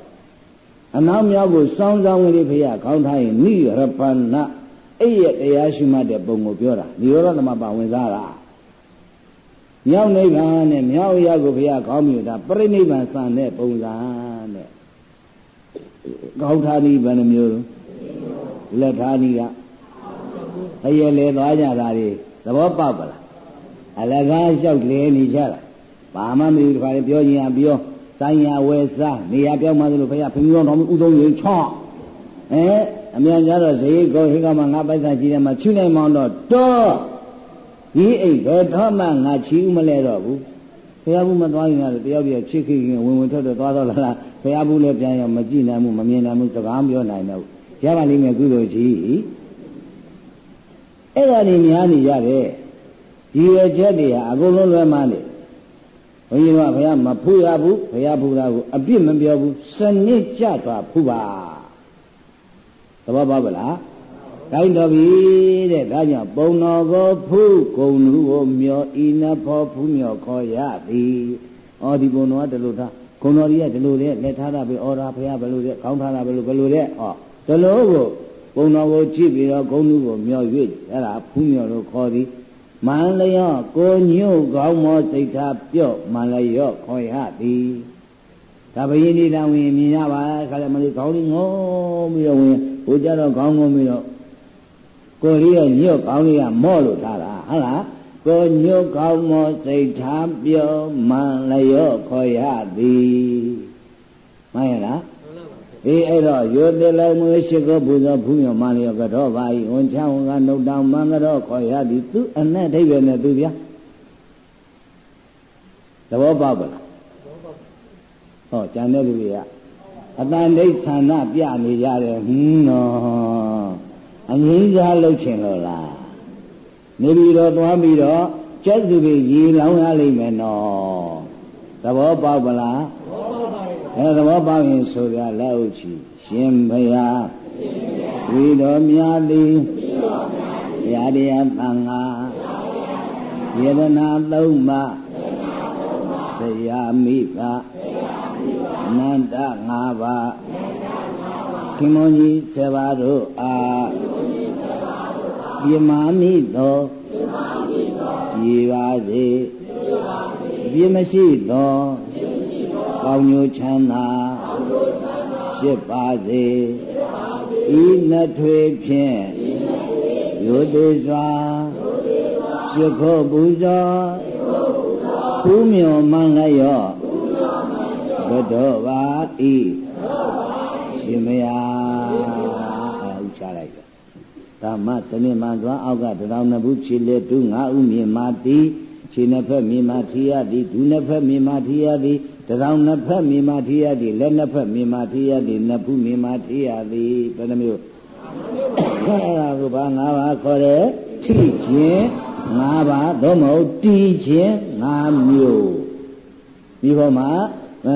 အနောက်မြောက်ကိုစောင်းစောင်းလေးဖရာခေါင်းထားရင်နိရပဏအဲ့ရတရားရှိမှတဲ့ပုံကိုပြောတာនិရောဓသမပါဝင်စားတာမြောက်နိဗ္ဗာန်နဲ့မြောက်ရကိုဘုရားခေါင်းမြူတာပြိနိဗ္ဗာန်စံတဲ့ပုံစံတဲ့ခေါင်းထားနည်းဘယ်နှမျိုး လက်ထားနည်းကအရလေသွားကြတာတွေသဘောပေါက်ပါလားအလကားလျှောက်လေနေကြတာဘာမှမသိဘူးဒီခါလေးပြောရင်ပြောဆိုင်ရဝဲစားနေရာပြောင်းမှဆိုလို့ဘုရားဖင်ကြီးတော်တော်ဥသုံးရင်ချော့အဲအမြန်ကြတော့ဇေကောဟိကမငါပိုက်စာကြီးတယ်မှာချူနိုင်မောင်းတော့တော့ဒီအိတ်ဘယ်တော့မှငါချီဦးမလဲတော့ဘူးဘုရားဘူးမသွားရင်လည်းတယောက်တယောက်ချစ်ခိခင်ဝင်ဝင်ထွက်ထွက်သွားတော့လားဘုရားဘူးလည်းပြန်ရမကြည့်နိုင်ဘူးမမြင်နိုင်ဘူးစကားမပြောနိုင်တော့ ရပါလိမ့်မယ်ကုသိုလ်ကြီးအဲ့ဒါနေများနေကြတယ်ဒီရချက်တွေဟာအကုန်လုံးလွဲမှန်းတယ်ဘုန်းကြီးတို့ကဘုရားမဖူးရဘူးဘုရားဖူးတာကိုအပြစ်မပြောဘူးစနစ်ကြသွားဖူးပါသဘောပေါက်ပါလားကိုင်းတော်ပြီတဲ့ဒါကြောင့်ပုံတော်ကိုဖူးဂုံလူကိုမျောဤနဖောဖူးမျောခေါ်ရသည်ဩဒီပုံတော်ကဒီလိုထားဂုံတော်ကြီးကဒီလိုတဲ့လက်ထားတာပဲဩရာဘုရားဘယ်လိုတဲ့ခေါင်းထားတာဘယ်လိုဘယ်လိုတဲ့ဩ ဒီလိုကိုပုံတော်ကိုကြည့်ပြီးတော့ဂုံလူကိုမျော၍အဲ့ဒါဖူးမျောလို့ခေါ်သည်မန္လျော့ကိုညို့ကောင်းမောစိတ်ထားပြော့မန္လျော့ခေါ်ရသည်ဒါဘယင်းဒီတဝင်မြင်ရပါခါလည်းမလေးကောင်းလေးငုံပြီးတော့ဝင်ဟိုကြတော့ကောင်းငုံပြီးတော့ကိုလေးရဲ့ညို့ကောင်းလေးကမော့လို့ထားတာဟုတ်လားကိုညို့ကောင်းမောစိတ်ထားပြော့မန္လျော့ခေါ်ရသည်မှန်ရလား အေးအဲ့တော့ယောတေလောမွေရှိကောပူဇော်ဖူးမြော်မလျောကတော့ပါဤဝန်ချဝန်ကနှုတ်တောင်မင်္ဂတော့ခေါ်ရသည်သူအနဲ့အဓိပ္ပာယ်နဲ့သူဗျာသဘောပေါက်ပါလားဟောကျန်တဲ့လူတွေကအတန်ဒိဋ္ဌာဏပြနေကြတယ်ဟင်းနော်အငင်းစားလှုပ်ချင်လို့လားနေပြီးတော့သွားပြီးတော့ကျက်သူတွေရေလောင်းရလိမ့်မယ်နော်သဘောပေါက်ပါလား အဲသဘောပေါက်ရင်ဆိုကြလက်ဥချီရှင်ဘုရားဝိတော်များသည်ရာတရားသံဃာယေဒနာသုံးပါဆရာမိဘနန္တ၅ပါးခင်မွန်ကြီး7ပါးတို့အားပြမာမိသောကြည်ပါစေပြမရှိသော ကောင်းညိုချမ်းသာဖြစ်ပါစေဤနှစ်ထွေဖြင့်ရိုသေစွာရှိခိုးပူဇော်ဖူးမြော်မှန်လည်းရောဘုဒ္ဓဘာဤရှင်မယာဥချလိုက်တယ်ဓမ္မစနစ်မှန်သွားအောက်ကတရောင်နှစ်ဘူးခြေလက်တူငါဥမြင်မာတိခြေနှစ်ဖက်မြင်မာထီရသည်ဒူနှစ်ဖက်မြင်မာထီရသည် တရောင်နှစ်ဖက်မြင်မာထီရသည်လက်နှစ်ဖက်မြင်မာထီရသည်နှစ်ဖူးမြင်မာထီရသည်ဘယ်နှမျိုးအဲ့ဒါကဘာ၅ပါးခေါ်တယ်ထိခြင်း၅ပါးသို့မဟုတ်တီးခြင်း၅မျိုးဒီပေါ်မှာ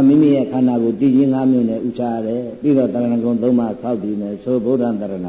မိမိရဲ့ခန္ဓာကိုတည်ခြင်း၅မျိုးနဲ့ဥချရတယ်ပြီးတော့တရဏဂုံ၃ပါးဆောက်တည်မယ်ဆိုဗုဒ္ဓံတရဏ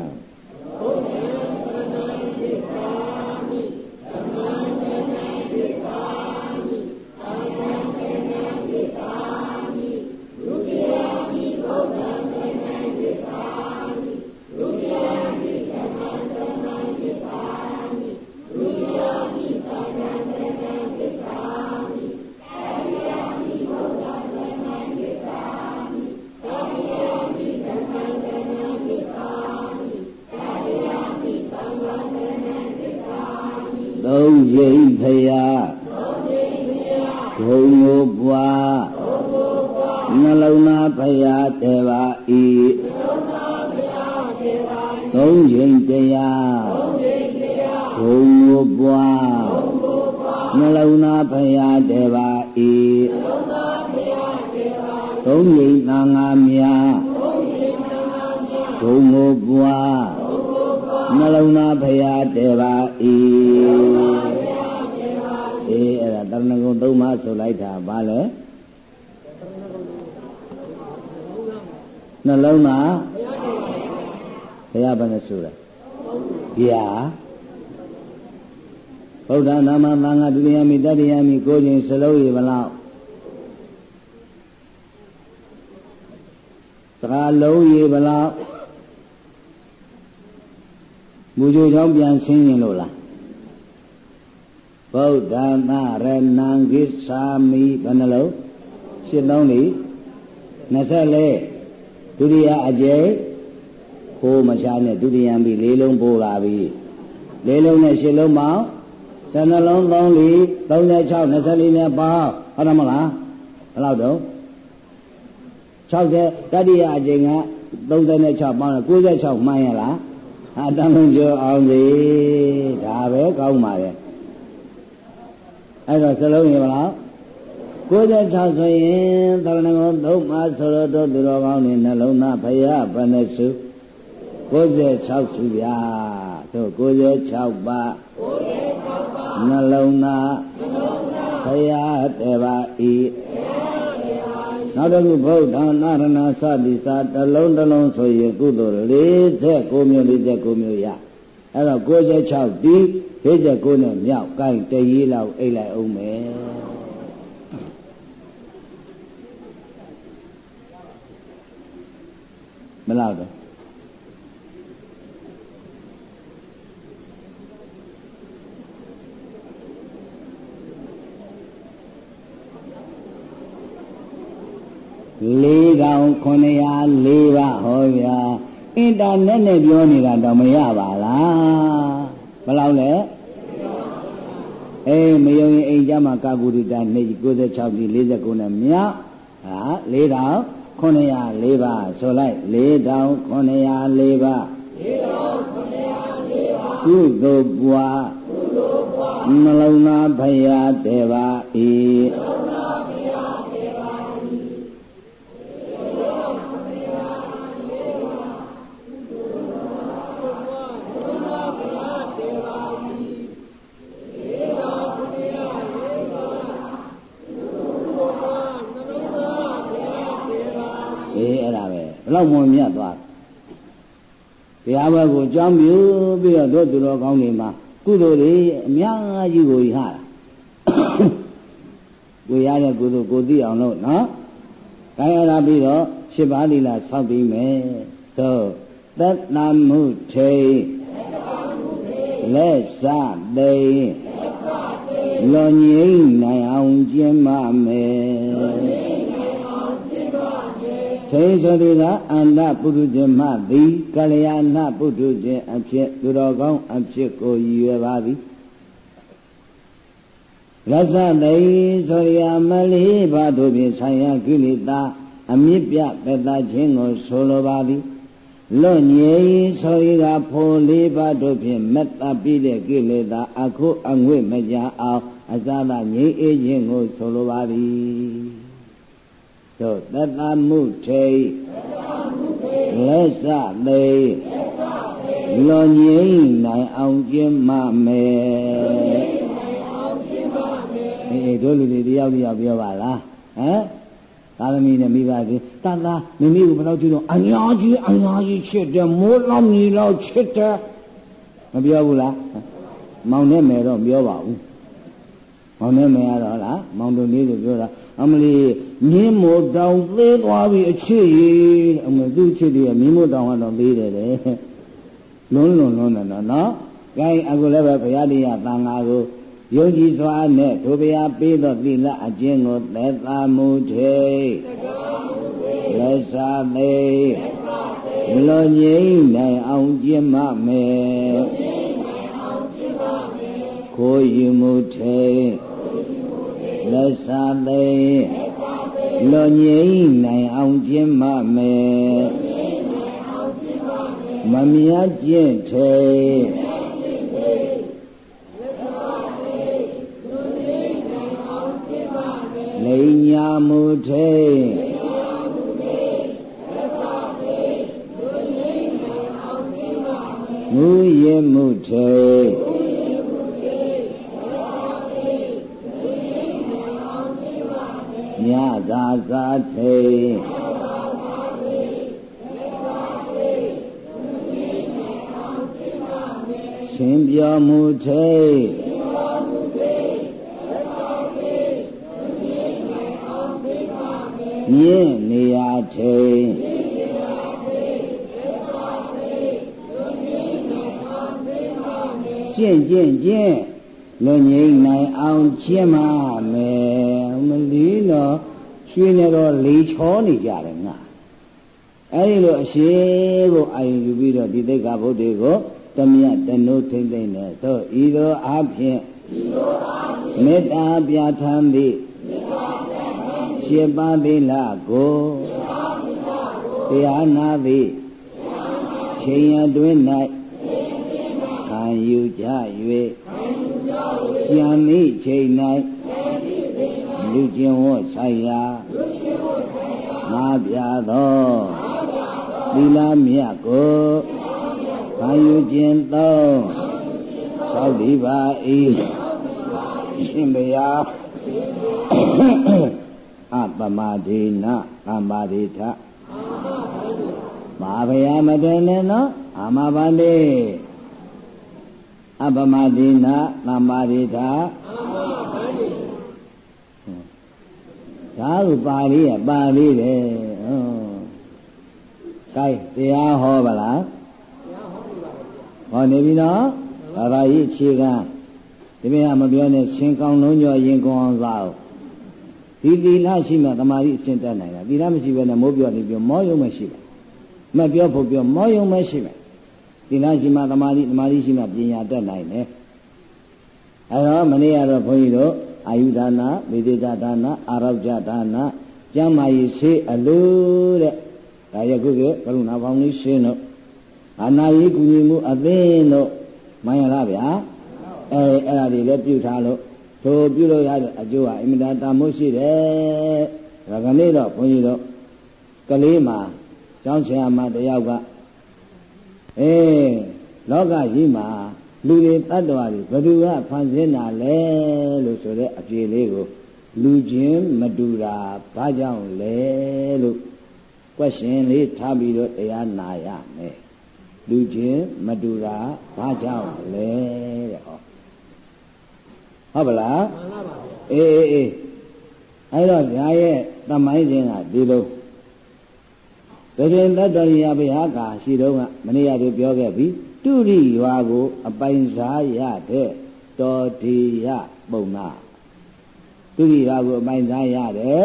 စလုံးရဘလောက်သရလုံးရဘလောက်မူကြိုချောင်းပြန်ဆင်းရင်လို့လားဗုဒ္ဓနာရဏံကိသာမိဘယ်နှလုံးရှင်းသုံးလေး24ဒုတိယအကျိခိုးမချနဲ့ဒုတိယပြီးလေးလုံးပို့လာပြီလေးလုံးနဲ့ရှင်းလုံးပေါင်း 12လုံး3လီ36 24နဲ့ပေါင်းဟုတ်တယ်မလားဘယ်လောက်တော့60တတိယအကျိက36ပေါင်း96မှန်းရလားအတလုံးကျော်အောင်စီဒါပဲကောင်းပါရဲ့အဲ့တော့စလုံးရင်ဘလား96ဆိုရင်သရဏဂုံသုံးပါဆိုတော့သူတော်ကောင်းနေနှလုံးသားဖရာဘယ်နှစု96စုဗျာသို့96ပါ96ပါ နှလုံးသားနှလုံးသားဖရာတေပါဤနောက်တစ်ခုဗုဒ္ဓနာရဏသတိစာတလုံးတလုံးဆိုရင်ကုသိုလ်49မျိုး49မျိုးရအဲ့တော့96ဒီ49နဲ့မြောက်ကိုင်းတရေလောက်အိတ်လိုက်အောင်မယ်မလောက်တော့ 4904ပါဟောဗျာအင်တာနက်နဲ့ပြောနေတာတော့မရပါလားဘယ်လောက်လဲအေးမယုံရင်အိမ်ကြမှာကာကူရိတာနေ96ဒီ49နဲ့မြောက်ဟာ4904ပါဆိုလိုက်4904ပါ4904ပါကုသိုလ်ပွားကုသိုလ်ပွားနှလုံးသားဖရာတေပါဤနှ လုံးလောက်မွန်မြတ်သွားတရားဘက်ကိုကြောင်းပြပြီးတော့တို့သူတော်ကောင်းတွေမှာကုသိုလ်တွေအများကြီးကိုရတာကိုရတဲ့ကုသိုလ်ကိုသိအောင်လို့နော်။ဒါရတာပြီးတော့ရှစ်ပါးသီလဆောက်ပြီးမယ်။သို့သတ္တမှုထေလက်စသိလွန်ငိမ့်နိုင်အောင်ကျင့်မမယ် ထေဆိုသည်ကအန္တပုရုဇဉ်မှသည်ကလျာဏပုထုဇဉ်အဖြစ်သူတော်ကောင်းအဖြစ်ကိုရည်ရွယ်ပါသည်ရသတိဆိုရမလေးပါတို့ဖြင့်ဆိုင်ရာကိလေသာအမြင့်ပြပတခြင်းကိုဆိုလိုပါသည်လွတ်ငြိမ်ဆိုရကဖို့လေးပါတို့ဖြင့်မက်တာပြီးတဲ့ကိလေသာအခုအငွေ့မကြအောင်အစသာငြိမ်အေးခြင်းကိုဆိုလိုပါသည် တို့တတမှုထိလက်စသိလွန်ငြိမ့်နိုင်အောင်ကျင်းမမယ်အေးတို့လူတွေတယောက်တယောက်ပြောပါလားဟမ်သာသမီနဲ့မိဘကြီးတတ်သားမိမိကိုဘယ်တော့ကြည့်တော့အညာကြီးအညာကြီးချစ်တယ်မိုးလောက်မြေလောက်ချစ်တယ်မပြောဘူးလားမောင်နဲ့မယ်တော့ပြောပါဘူးမောင်နဲ့မယ်ရတော့လားမောင်တို့လေးတို့ပြောတာ အမလီမြင်းမို့တောင်သေးသွားပြီအချစ်ရည်အမသူ့ချစ်တယ်မြင်းမို့တောင်ကတော့သေးတယ်လေလွန်းလွန်းလွန်းတယ်နော်နော်။ဒါရင်အခုလည်းပဲဘုရားတရားသံဃာကိုယုံကြည်စွာနဲ့ဒုဗျာပေးသောသီလအကျင့်ကိုသက်သာမှုထေလက်စာသေးလွန်ငိမ့်နိုင်အောင်ကျင့်မမယ်ခိုးယူမှုထိ လက်စာသိလွန်ငိမ့်နိုင်အောင်ကျင့်မမယ်မမြတ်ကျင့်ထိလိညာမှုထိမူရမှုထိ ညသာသာထိရှင်ပြောမှုထိမြင့်နေရာထိကျင့်ကျင့်ကျင့်လွန်ငိမ့်နိုင်အောင်ကျင့်ပါမယ်မလီတော့ ရွှေနေတော့လေချောနေကြတယ်ငါအဲဒီလိုအရှိကိုအာရုံယူပြီးတော့ဒီသိက္ခာဘုဒ္ဓကိုတမြတ်တနုထိမ့်သိမ့်နေသို့ဤသို့အားဖြင့်မေတ္တာပြဋ္ဌာန်းသည်ရှင်းပါသီလကိုတရားနာသည်ချိန်ရတွင်၌ခံယူကြ၍ကြံမိချိန်၌ လူကျင်ဝတ်ဆိုင်ရာငါပြသောသီလမြတ်ကိုခံယူခြင်းသောသောက်ဒီပါ၏ရှင်ဘုရားအပမဒေနအမ္ပါရိထမဟာဗယမတေနဲ့နော်အမဘာလေအပမဒေနသမ္မာရိထ ဒါကပါဠိရပါဠိတယ်ဟောကဲတရားဟောပါလားဟောနေပြီနော်ဘာသာရေးအခြေခံဒီမင်းကမပြောနဲ့ရှင်ကောင်းလုံးကျော်ရင်ကောင်းအောင်သာဒီသီလရှိမှသမာဓိအရှင်းတတ်နိုင်တာသီလမရှိဘဲနဲ့မိုးပြောနေပြောမောယုံမရှိပါမပြောဖို့ပြောမောယုံမရှိပါသီလရှိမှသမာဓိသမာဓိရှိမှပညာတတ်နိုင်တယ်အဲတော့မနေ့ကတော့ဘုန်းကြီးတို့ အာယုဒါနာမေတ္တာဒါနာအာရောကြဒါနာကျမ်းမာရေးဆေးအလိုတဲ့ဒါယခုကကရုဏာပေါင်းလေးရှင်းတို့အာနာရေးကူညီမှုအသင်းတို့မှန်ရလားဗျာအဲအဲ့ဒါတွေလည်းပြုထားလို့ထိုပြုလို့ရတဲ့အကျိုးဟာအင်မတန်တမိုးရှိတယ်ဒါကနေ့တော့ဘုန်းကြီးတို့ကလေးမှာကျောင်းဆရာမတယောက်ကအေးလောကကြီးမှာ လူတွေတ attva တွေဘယ်သူကဖန်ဆင်းတာလဲလို့ဆိုတဲ့အပြေလေးကိုလူချင်းမတူတာဘာကြောင့်လဲလို့ question လေးထားပြီးတော့တရားနာရမယ်လူချင်းမတူတာဘာကြောင့်လဲတဲ့ဟောဟုတ်ပလားမှန်ပါပါအေးအေးအေးအဲ့တော့ဓာရဲ့တမိုင်းခြင်းကဒီလိုတကယ်တတ္တရိယဘုရားကရှိတော့ကမနေ့ကသူပြောခဲ့ပြီ တုရိရွာကို အပိုင်စားရတဲ့တော်ဒီယပုံနာတုရိရွာကိုအပိုင်စားရတဲ့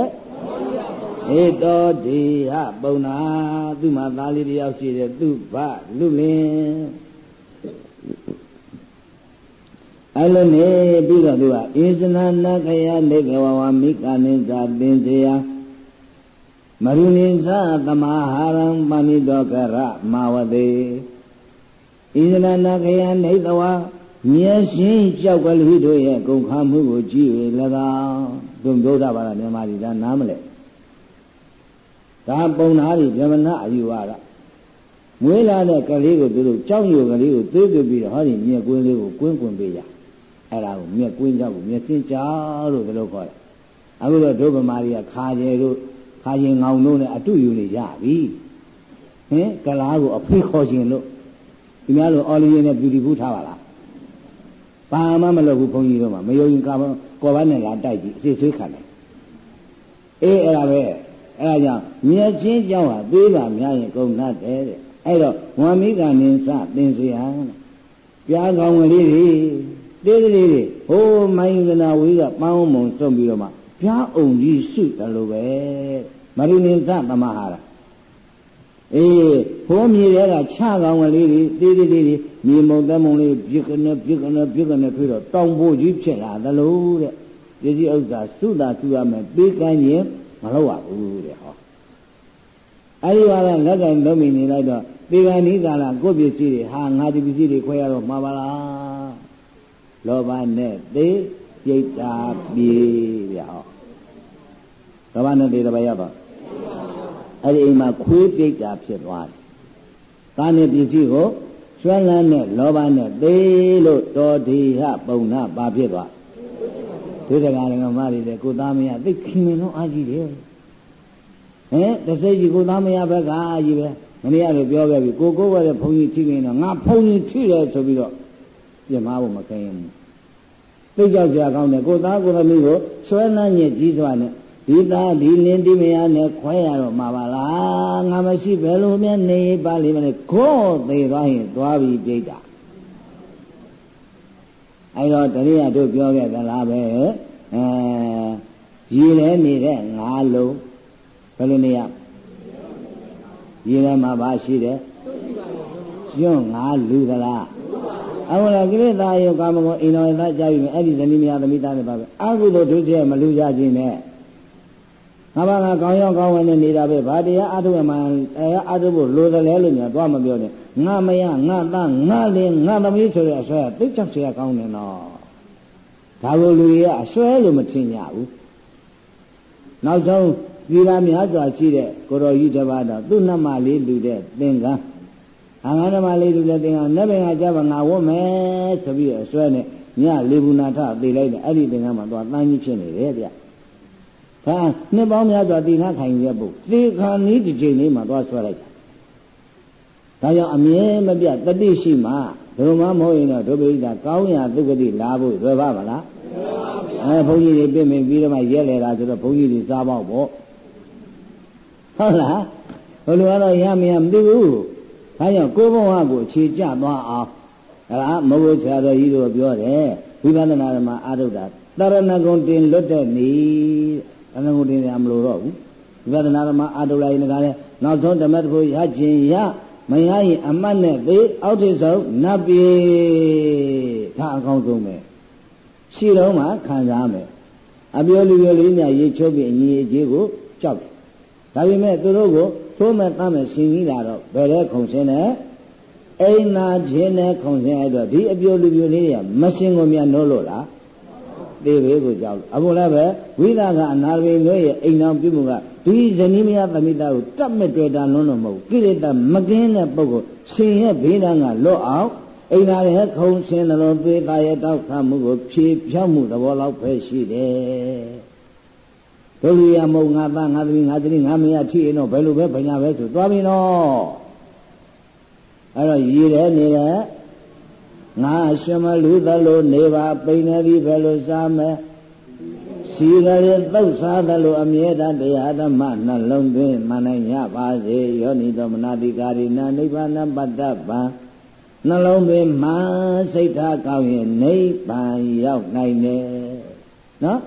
ဧတော်ဒီယပုံနာသူ့မှာသားလေးတယောက်ရှိတယ်သူ့ဘလူလင်းအဲ့လိုနေပြီးတော့သူကဧဇနာနာခယနေကဝဝမိကနိဇာသင်္ဇယမရုနိဇာသမာဟာရံပဏိတောကရမာဝတိ ဣဇနာနာခယနေတဝမျက်စိကြောက်ကလေးတို့ရဲ့ကုန်ခါမှုကိုကြည့်ရ၎င်းသူဗုဒ္ဓဘာသာမြန်မာပြည်ကနားမလဲဒါပုံနာတွေဗြဟ္မဏအယူဝါဒမွေးလာတဲ့ကလေးကိုသူတို့ကြောက်ရွံ့ကလေးကိုသွေးသွေးပြီးတော့ဟောဒီမြက်ကွင်းလေးကိုကွင်းကွင်းပေးရအဲ့ဒါကိုမြက်ကွင်းကြောက်ကိုမြက်စင်းကြောက်လို့ဘယ်လိုခေါ်လဲအခုတော့ဒုဗမာတွေကခါကျဲတို့ခါရင်ငောင်တို့နဲ့အတူယူနေရပြီဟင်ကလားကိုအဖေးခေါ်ခြင်းလို့ သူများလိုအော်လီရဲနဲ့ပြူတီဘူးထားပါလားဘာမှမလုပ်ဘူးဘုန်းကြီးတို့မှမယုံရင်ကာကော်ဘာနဲ့လာတိုက်ကြည့်အစ်ဆွေးခံတယ်အေးအဲ့ဒါပဲအဲ့ဒါကြောင့်မျက်ချင်းကြောင့်ဟာသေးပါများရင်ကုန်တတ်တယ်တဲ့အဲ့တော့ဝံမိကနင်းစသင်စီဟာပြားကောင်းကလေးတွေသေးသေးလေးတွေဟိုးမိုင်းကနာဝေးကပန်းမုံစုံပြီးတော့မှပြားအုံကြီးစုတယ်လို့ပဲမရုနင်းစသမဟာရာ အေးဘိုးမြေတွေကချကောင်းကလေးတွေတေးသေးသေးတွေမြေမုံသက်မုံလေးပြစ်ကနေပြစ်ကနေပြစ်ကနေထွေးတော့တောင်ဖို့ကြီးဖြစ်လာသလိုတဲ့ပစ္စည်းဥစ္စာစုတာစုရမယ်ပေးကမ်းရင်မလုပ်ရဘူးတဲ့ဟောအဲဒီဟာကလက်ကင်လုံးမိနေလိုက်တော့ပေဂန်ဒီကာလကိုယ့်ပစ္စည်းတွေဟာငါဒီပစ္စည်းတွေခွဲရတော့မှာပါလားလောဘနဲ့သိပြိတ္တာပြေဗျဟောလောဘနဲ့သိတပတ်ရောက်တော့ အဲ့ဒီအိမ်မှာခွေးပြိတ္တာဖြစ်သွားတယ်ကာနဲ့ပစ္စည်းကိုဆွဲလန်းနဲ့လောဘနဲ့သိလို့တော်ဒီဟပုံနာပါဖြစ်သွားဒုဒကာရကမတွေလည်းကိုသားမရသိခင်မင်းလုံးအားကြီးတယ်ဟဲ့တစိတ်ကြီးကိုသားမရဘက်ကအားကြီးပဲမနေ့ကလည်းပြောခဲ့ပြီကိုကိုဝဲတဲ့ဘုန်းကြီးထိခင်တော့ငါဘုန်းကြီးထိတယ်ဆိုပြီးတော့ပြင်မဖို့မခင်ဘူးသိကြောက်စရာကောင်းတယ်ကိုသားကိုသမီးကိုဆွဲလန်းညစ်ကြီးစွာနဲ့ ဒီသားဒီလင်းဒီမယားနဲ့ခွဲရတော့မှာပါလားငါမရှိဘယ်လိုများနေပါလိမ့်မလဲခိုးသေးသွားရင်သွားပြီးပြိတ္တာအဲတော့တရိယာတို့ပြောခဲ့သလားပဲအဲရည်လဲနေတဲ့ငါလုံးဘယ်လိုနေရရည်ထဲမှာပါရှိတယ်ကျွန်းငါလူသလားအခုလည်းကိလေသာယောကာမဂုဏ်အိမ်တော်သားကြားပြီအဲ့ဒီဇနီးမယားသမီးသားတွေပါပဲအကုသိုလ်ဒုစရိုက်မလူကြခြင်းနဲ့ ငါဘာကကောင်းရောကောင်းဝင်နေနေတာပဲဘာတရားအထုမှတရားအထုဖို့လိုတယ်လဲလို့ညာသွားမပြောနဲ့ငါမယငါသားငါလင်းငါသမီးဆိုတဲ့အဆွဲသိချောက်เสียကောင်းနေတော့ဒါကိုလူတွေကအဆွဲလို့မထင်ကြဘူးနောက်ဆုံးဒီကများစွာရှိတဲ့ကိုတော်ကြီးတစ်ပါးတော့သူ့နှမလေးလူတဲ့သင်္ကန်းအငါဓမ္မလေးလူတဲ့သင်္ကန်းနဲ့ပင်ကကြပါငါဝတ်မယ်ဆိုပြီးအစွဲနဲ့ညလေဘူးနာထသိလိုက်တယ်အဲ့ဒီသင်္ကန်းမှာသွားတန်းကြီးဖြစ်နေတယ်ဗျ။ ဒါနှစ်ပေါင်းများစွာတည်နာခံရဖို့သေခါနီးတစ်ချိန်လေးမှာသွားဆွဲလိုက်တာ။ဒါကြောင့်အမြဲမပြတ်တတိရှိမှဘုံမမဟုတ်ရင်တော့ဒုပိဋကကောင်းရာသုဂတိလာဖို့လွယ်ပါမလား။အဲဘုန်းကြီးတွေပြင်ပြီးတော့မှရက်လေတာဆိုတော့ဘုန်းကြီးတွေစားပေါ့ပေါ့ဟုတ်လားဘယ်လိုကတော့ရမရမသိဘူးဒါကြောင့်ကိုယ်ဘဝကိုခြေကျသွားအောင်အဲဒါမဟုတ်ဆရာတော်ကြီးတို့ပြောတယ်ဝိပဿနာဓမ္မအာရုဒ္ဓတရဏဂုံတင်လွတ်တဲ့နေ တရဏဂုံတင်ရမလို့တော့ဘူးဝိပဿနာဓမ္မအာရုဒ္ဓလိုက်နေကြတယ်နောက်ဆုံးဓမ္မတခုရခြင်းရမရရင်အမတ်နဲ့သေးအောက်ထိပ်ဆုံးနတ်ပြေဒါအကောင်းဆုံးပဲရှိတော့မှခံစားမယ်အပြောလူပြောလေးများရေချိုးပြီးအညီအကျေးကိုကြောက်ဒါပေမဲ့သူတို့ကိုထိုးမဲ့တမ်းမဲ့ရှင်ကြီးလာတော့ဘယ်တဲ့ခုံစင်းနဲ့အိမ်နာခြင်းနဲ့ခုံစင်းအဲ့တော့ဒီအပြိုလူပြိုလေးတွေကမရှင်ကိုမြတ်နိုးလို့လား သေဘေးကိုကြောက်လို့အခုလည်းပဲဝိသကအနာရဝိတို့ရဲ့အိမ်တော်ပြုမှုကဒီဇနီးမယားသမိသားကိုတတ်မဲ့တွေ့တာလုံးလို့မဟုတ်ကိလေသာမကင်းတဲ့ပုဂ္ဂိုလ်ရှင်ရဲ့ဘေးဒဏ်ကလွတ်အောင်အိမ်သားရဲ့ခုံစင်းနှလုံးသွေးသားရဲ့တောက်ခမှုကိုဖြေဖြောက်မှုသဘောလောက်ပဲရှိတယ်ဒုလူရမုံငါသားငါသမီးငါသမီးငါမယားထိရင်တော့ဘယ်လိုပဲပညာပဲဆိုသွားပြီနော်အဲ့တော့ရည်တယ်နေတယ် ငါရှင်မလူသလိုနေပါပိနေသည်ဘယ်လိုစားမယ်စီရရသုတ်စားသလိုအမြဲတမ်းတရားဓမ္မနှလုံးသွင်းမနိုင်ကြပါစေယောနိတော်မနာတိကာရိနာနိဗ္ဗာန်ပတ္တပံနှလုံးသွင်းမှစိတ်ထားကောင်းရင်နိဗ္ဗာန်ရောက်နိုင်တယ်နော်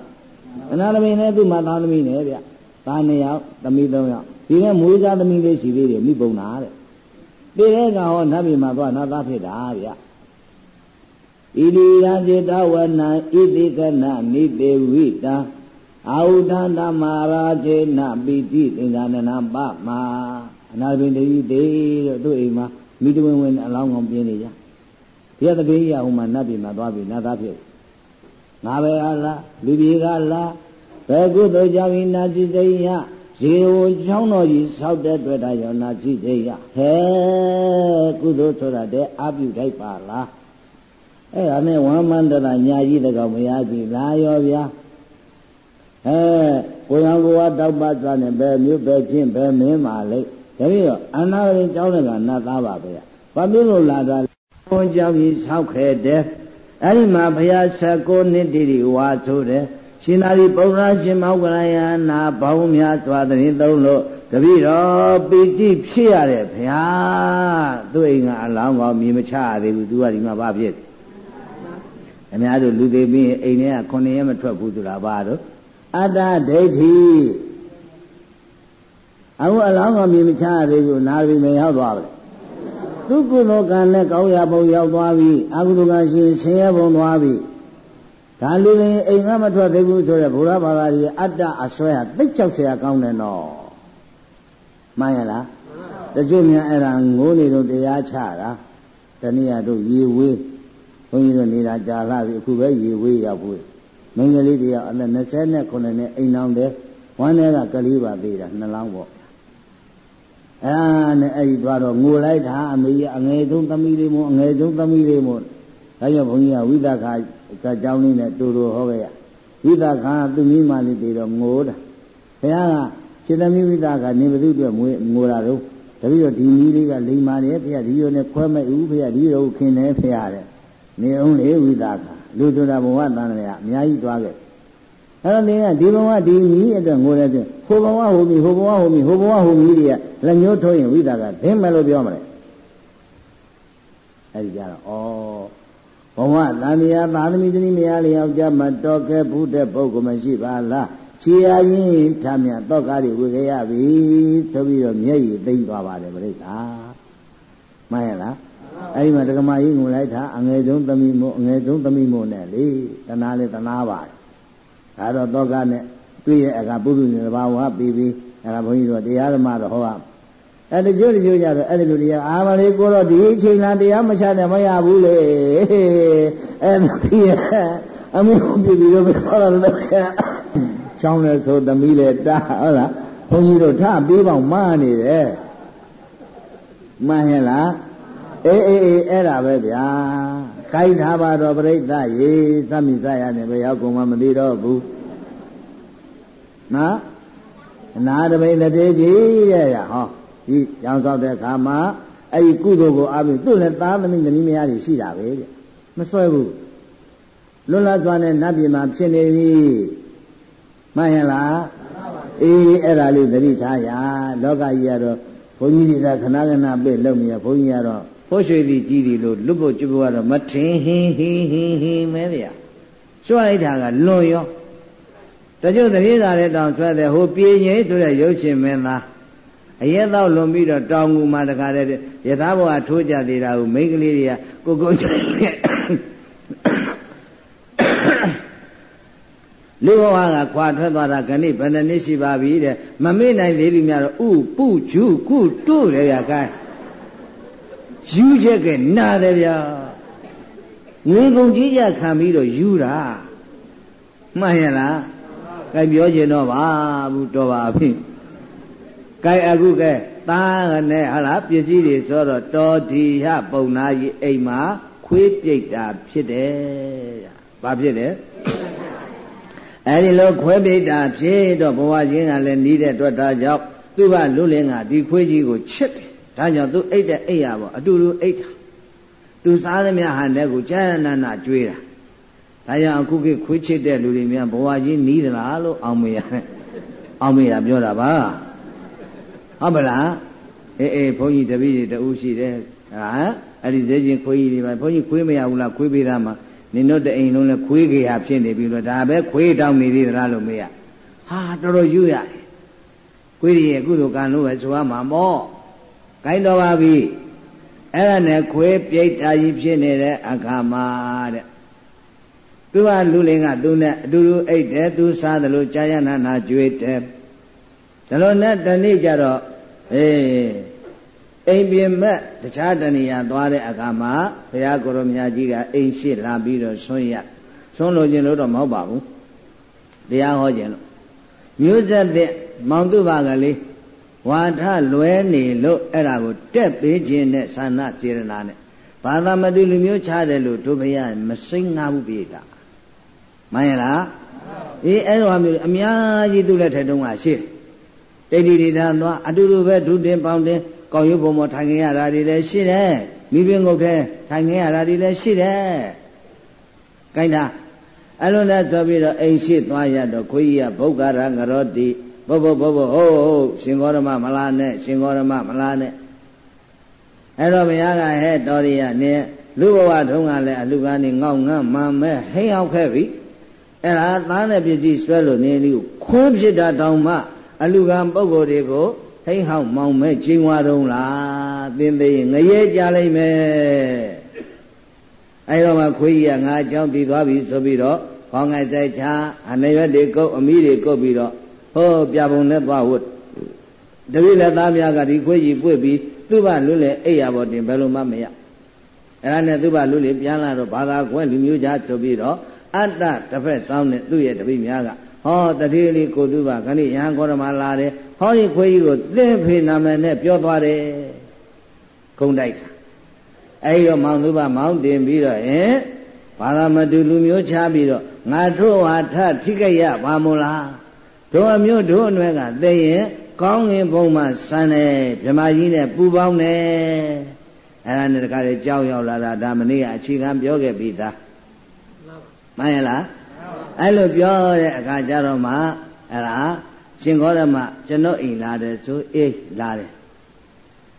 အနာသမီးနဲ့သူ့မှာသားသမီးနဲ့ဗျသားနှစ်ယောက်သမီးသုံးယောက်ဒီနဲ့မွေးစားသမီးလေးရှိသေးတယ်မိဘုံနာတဲ့ဒီတဲ့ကဟောနတ်ပြည်မှာသွားနတ်သားဖြစ်တာဗျ ဣတိယစေတဝနာဣတိကနနိတေဝိတာအာဟုဒန္တမရာဇေနပိတိသင်္ကနနာပမအနာပိတိတေတို့တို့အိမ်မှာမိတဝင်ဝင်အလောင်းကောင်ပြင်းနေကြဒီကတတိယဟိုမှာနတ်ပြည်မှာသွားပြီနတ်သားဖြစ်ငါပဲအားလားလူပြည်ကလားဘယ်ကုသိုလ်ကြောင့်နာจิတယဇေဝချောင်းတော်ကြီးဆောက်တဲ့တွေ့တာရောနာจิတယဟဲကုသိုလ်ဆိုတာတဲ့အပြုတိုက်ပါလား အဲ့ဒါနဲ့ဝမ်းမန္တရာညာကြီးတကောင်မရပြီလာရောဗျာအဲကိုယ်တော်ကတောက်ပါသွားနေဘယ်မျိုးပဲချင်းဘယ်မင်းပါလိမ့်ဒါပြီးတော့အနာရင်ကြောင်းတယ်ကနတ်သားပါပဲ။ဘာဖြစ်လို့လာတာလဲ။ဘုန်းကြောင့်ကြီးဆောက်ခဲ့တယ်အဲ့ဒီမှာဘုရား16နှစ်တည်းဝါဆိုတယ်ရှင်သာရိပုတ္တရာရှင်မောကလယနာဘောင်းများစွာတရင်သုံးလို့တပည့်တော်ပီတိဖြစ်ရတဲ့ဘုရားသူ့အိမ်ကအလောင်းကောင်းမြင်မချရသေးဘူးသူကဒီမှာဘာဖြစ် အများတို့လူသေးပြီးအိမ်ထဲကခုနှစ်ရက်မထွက်ဘူးဆိုတာဘာတော့အတ္တဒိဋ္ဌိ အခုအလောင်းကမြင်မချရသေးဘူးနာပြီမရောက်သွားဘူးသူကုသိုလ်ကံနဲ့ကောင်းရပုံရောက်သွားပြီအကုသိုလ်ကံရှင်ဆင်းရဲပုံသွားပြီဒါလူတွေအိမ်ကမထွက်သေးဘူးဆိုတော့ဘုရားဘာသာကြီးအတ္တအစွဲဟာသိကြောက်เสียကောင်းတယ်နော်မှန်ရလားတချို့များအဲ့ဒါငိုးနေတော့တရားချတာတနည်းအားတို့ရေဝေး ဘုန်းကြီးတို့နေတာကြာလာပြီအခုပဲရေဝေးရောက်ဘူးမင်းကလေးတယောက်အသက်29နဲ့အိမ်အောင်တယ်ဝမ်းထဲကကလေးပါသေးတာနှလောင်းပေါ့အဲနဲ့အဲ့ဒီသွားတော့ငိုလိုက်တာအမေကြီးအငယ်ဆုံးသမီးလေးမို့အငယ်ဆုံးသမီးလေးမို့ဒါကြောင့်ဘုန်းကြီးကဝိသခာကကြောင်းလေးနဲ့တူတူဟောခဲ့ရဝိသခာသူမိမလေးတည်တော့ငိုတာဘုရားကခြေသမီးဝိသခာနေဘသူအတွက်ငိုငိုတာတော့တပည့်တော်ဒီမီးလေးကလိမ္မာတယ်ဖေရဒီလိုနဲ့ခွဲမဲ့ဦးဖေရဒီလိုခင်တယ်ဖေရတဲ့ နေအောင်လေဝိသခာလူဆိုတာဘဝတန်တယ်ကအများကြီးသွားခဲ့အဲ့တော့သင်ကဒီဘဝဒီမီးအတွက်ငိုတဲ့အတွက်ဟိုဘဝဟိုမီဟိုဘဝဟိုမီဟိုဘဝဟိုမီတွေကလက်မျိုးထိုးရင်ဝိသကဒင်းမယ်လို့ပြောမလဲအဲ့ဒီကြတော့ဩဘဝတန်မြာသာသမီတနည်းမယားလျောက်ကြမတော်ခဲ့ဘူးတဲ့ပုဂ္ဂိုလ်မရှိပါလားခြေအရင်ထမြတော့ကားတွေဝေခဲ့ရပြီဆိုပြီးတော့မျက်ရည်သိမ့်သွားပါတယ်ပြိဿာမှန်ရလား အဲ့ဒီမှာဒကမာကြီးငုံလိုက်တာအငယ်ဆုံးသမီးမို့အငယ်ဆုံးသမီးမို့နဲ့လေတနာလေတနာပါတယ်ဒါတော့တောကနဲ့တွေ့ရဲ့အခါပုရုနေဘာဝပြီးပြီးအဲ့ဒါဘုန်းကြီးတို့တရားဓမ္မတော့ဟောရအဲ့တချို့တချို့ကြတော့အဲ့ဒီလိုတရားအာမလေးကိုတော့ဒီအချိန်လားတရားမချတဲ့မရဘူးလေအဲ့ဒါကြီးအမေကိုပြည်ပြီးတော့ခေါ်လာလို့ချောင်းလဲဆိုသမီးလဲတာဟုတ်လားဘုန်းကြီးတို့ထပေးပေါင်းမနေတယ်မှန်ရဲ့လား အေးအေးအေးအဲ့ဒါပဲဗျာခိုင်းထားပါတော့ပြိဿရေသမိစရနဲ့ဘယ်ရောက်ကုန်မှမသိတော့ဘူးနော်အနာတပိန်တည်းကြီးတဲ့ရဟောဒီရောင်ဆောက်တဲ့ခါမှာအဲ့ဒီကုသိုလ်ကိုအားဖြင့်သူ့လည်းသားသမီးသမီးမယားတွေရှိတာပဲတဲ့မစွဲဘူးလွတ်လပ်စွာနဲ့နတ်ပြည်မှာဖြစ်နေပြီမှန်ရလားအေးအဲ့ဒါလေးသတိထားရလောကကြီးကတော့ဘုန်းကြီးတွေကခဏခဏပြည့်လုံနေရဘုန်းကြီးကတော့ဟိုး ရွှေသည်ကြီးသည်လို့လွတ်ဖို့ကျွတ်ဖို့ကတော့မထင်ဟင်းဟင်းဟင်းဟင်းမဲဗျာကျွတ်လိုက်တာကလွန်ရောတချို့တပြေးသားတဲ့တောင်ဆွဲတဲ့ဟိုပြေငိမ့်ဆိုတဲ့ရုပ်ရှင်မင်းသားအရက်တော့လွန်ပြီးတော့တောင်ငူမှာတခါတည်းယထာဘောကထိုးကြသေးတာကိုမိန်းကလေးတွေကကိုကိုလူဘဝကခွာထွက်သွားတာခဏိဘယ်နှစ်နှစ်ရှိပါပြီတဲ့မမေ့နိုင်သေးပြီများတော့ဥပုဂျုကုတုတယ်ဗျာကဲ ယူချက်ကနာတယ်ဗျာငွေကုန်ကြီးကြခံပြီးတော့ယူတာမှန်ရလားကဲပြောကျင်တော့ပါဘူးတော်ပါပြီကဲအခုကဲသားနဲ့ဟာလားပစ္စည်းတွေဆိုတော့တော်ဒီဟပုံနာကြီးအိမ်မှာခွေးပြိတ်တာဖြစ်တယ်ဗျာဘာဖြစ်တယ်အဲဒီလိုခွဲပိတ်တာဖြစ်တော့ဘဝချင်းကလည်းနီးတဲ့အတွက်ဒါကြောင့်သူကလူလင်းကဒီခွေးကြီးကိုချစ်တယ် ဒါကြောင့်သူအိတ်တဲ့အိတ်ရပေါ့အတူတူအိတ်တာသူစားသမျှဟာတဲ့ကိုကြာရနာနာကျွေးတာဒါကြောင့်အခုခေတ်ခွေးချစ်တဲ့လူတွေများဘဝကြီးနီးသလားလို့အောင်မေရအောင်မေရပြောတာပါဟုတ်မလားအေးအေးဘုန်းကြီးတပည့်တွေတူရှိတယ်ဟာအဲ့ဒီသေးချင်းခွေးကြီးတွေပါဘုန်းကြီးခွေးမရဘူးလားခွေးပေးသားမှာနင်တို့တအိမ်လုံးလဲခွေးကြီးဟာဖြစ်နေပြီလို့ဒါပဲခွေးတောင်းနေသေးသလားလို့မေးရဟာတော်တော်ယူရတယ်ခွေးကြီးရဲ့ကုသိုလ်ကံလို့ပဲဆိုရမှာမော့ ကိုင်းတော်ပါပြီအဲ့ဒါနဲ့ခွေးပြိတ္တာကြီးဖြစ်နေတဲ့အခါမှာတဲ့သူကလူလင်ကသူနဲ့အတူတူအိတ်တယ်သူစားတယ်လို့ကြာရနာနာကြွေးတယ်ဒါလို့နဲ့တနေ့ကျတော့အေးအိမ်ပြင်မဲ့တခြားတဏှာသွားတဲ့အခါမှာဘုရားကိုရောမြတ်ကြီးကအိမ်ရှိလာပြီးတော့ဆွန့်ရဆွန့်လို့ခြင်းလို့တော့မဟုတ်ပါဘူးတရားဟောခြင်းလို့မျိုးဆက်တဲ့မောင်သူပါကလေး ဝါထလွဲနေလို့အဲ့ဒါကိုတက်ပေးခြင်းနဲ့သာနာစေရနာနဲ့ဘာသာမတူလူမျိုးခြားတယ်လို့တို့ဘုရားမစိမ့်ငါဘူးပြေတာမှန်ရလားအေးအဲ့လိုမျိုးအများကြီးသူ့လက်ထက်တုန်းကရှိတိတ်တိတိသာသွားအတူတူပဲဒုတင်ပေါင်းတင်ကောင်းရုပ်ဘုံမထိုင်ခင်ရတာတွေလည်းရှိတယ်မိပင်ငုတ်ထဲထိုင်ခင်ရတာတွေလည်းရှိတယ်ကိုင်းတာအဲ့လိုနဲ့ဆိုပြီးတော့အိမ်ရှိသွားရတော့ခွေးကြီးကဗုဒ္ဓရာငရောတိ ဘုဘဘဘဟိုးဟိုးရှင်ဂေါရမမလားနဲ့ရှင်ဂေါရမမလားနဲ့အဲ့တော့ဘုရားကဟဲ့တော်ရရနဲ့လူဘဝထုံးကလည်းအလူကနေငေါငန်းမှန်မဲ့ဟိအောင်ခဲ့ပြီအဲ့ဒါသားနဲ့ပြည့်ကြည့်ဆွဲလို့နေလို့ခွန်းဖြစ်တာတောင်မှ အလူကံပုဂ္ဂိုလ်တွေကိုဟိဟောက်မောင်မဲ့ချိန်ဝါတုံးလားသင်သေးရင်ငရဲကြလိုက်မယ်အဲတော့မှခွေးကြီးကငါအကြောင်းတည်သွားပြီဆိုပြီးတော့ခေါင်းငယ်ဆိုင်ချအနေရွက်တွေကုတ်အမိတွေကုတ်ပြီးတော့ ဟောပြပုံနဲ့သွားဝတ်တပည့်လက်သားများကဒီခွေးကြီးပွေ့ပြီးသူ့ဘလွတ်လေအိယာပေါ်တင်ဘယ်လိုမှမရအဲ့ဒါနဲ့သူ့ဘလွတ်လေပြန်လာတော့ဘာသာခွဲလူမျိုးကြားဆိုပြီးတော့အတ္တတစ်ဖက်စောင်းတဲ့သူ့ရဲ့တပည့်များကဟောတတိလေးကိုသူ့ဘခဏိယဟန်ကောရမလာတယ်ဟောဒီခွေးကြီးကိုသင်ဖေနာမည်နဲ့ပြောသွားတယ်ခုံတိုက်တာအဲ့ဒီတော့မောင်သူ့ဘမောင်းတင်ပြီးတော့ဟင်ဘာသာမတူလူမျိုးချပြီးတော့ငါတို့ဟာထထိကြရပါမို့လား တို့အမျိုးတို့အနွယ်ကသိရင်ကောင်းငင်ဘုံမှာစံတယ်ဗြမကြီးနဲ့ပူပေါင်းတယ်အဲ့ဒါနဲ့တခါလေကြောက်ရောက်လာတာဒါမနေ့ကအခြေခံပြောခဲ့ပြီးသားမှန်ရလားအဲ့လိုပြောတဲ့အခါကျတော့မှအဲ့ဒါရှင်ဂေါရမကျွန်တော်အိမ်လာတယ်ဆိုအေးလာတယ်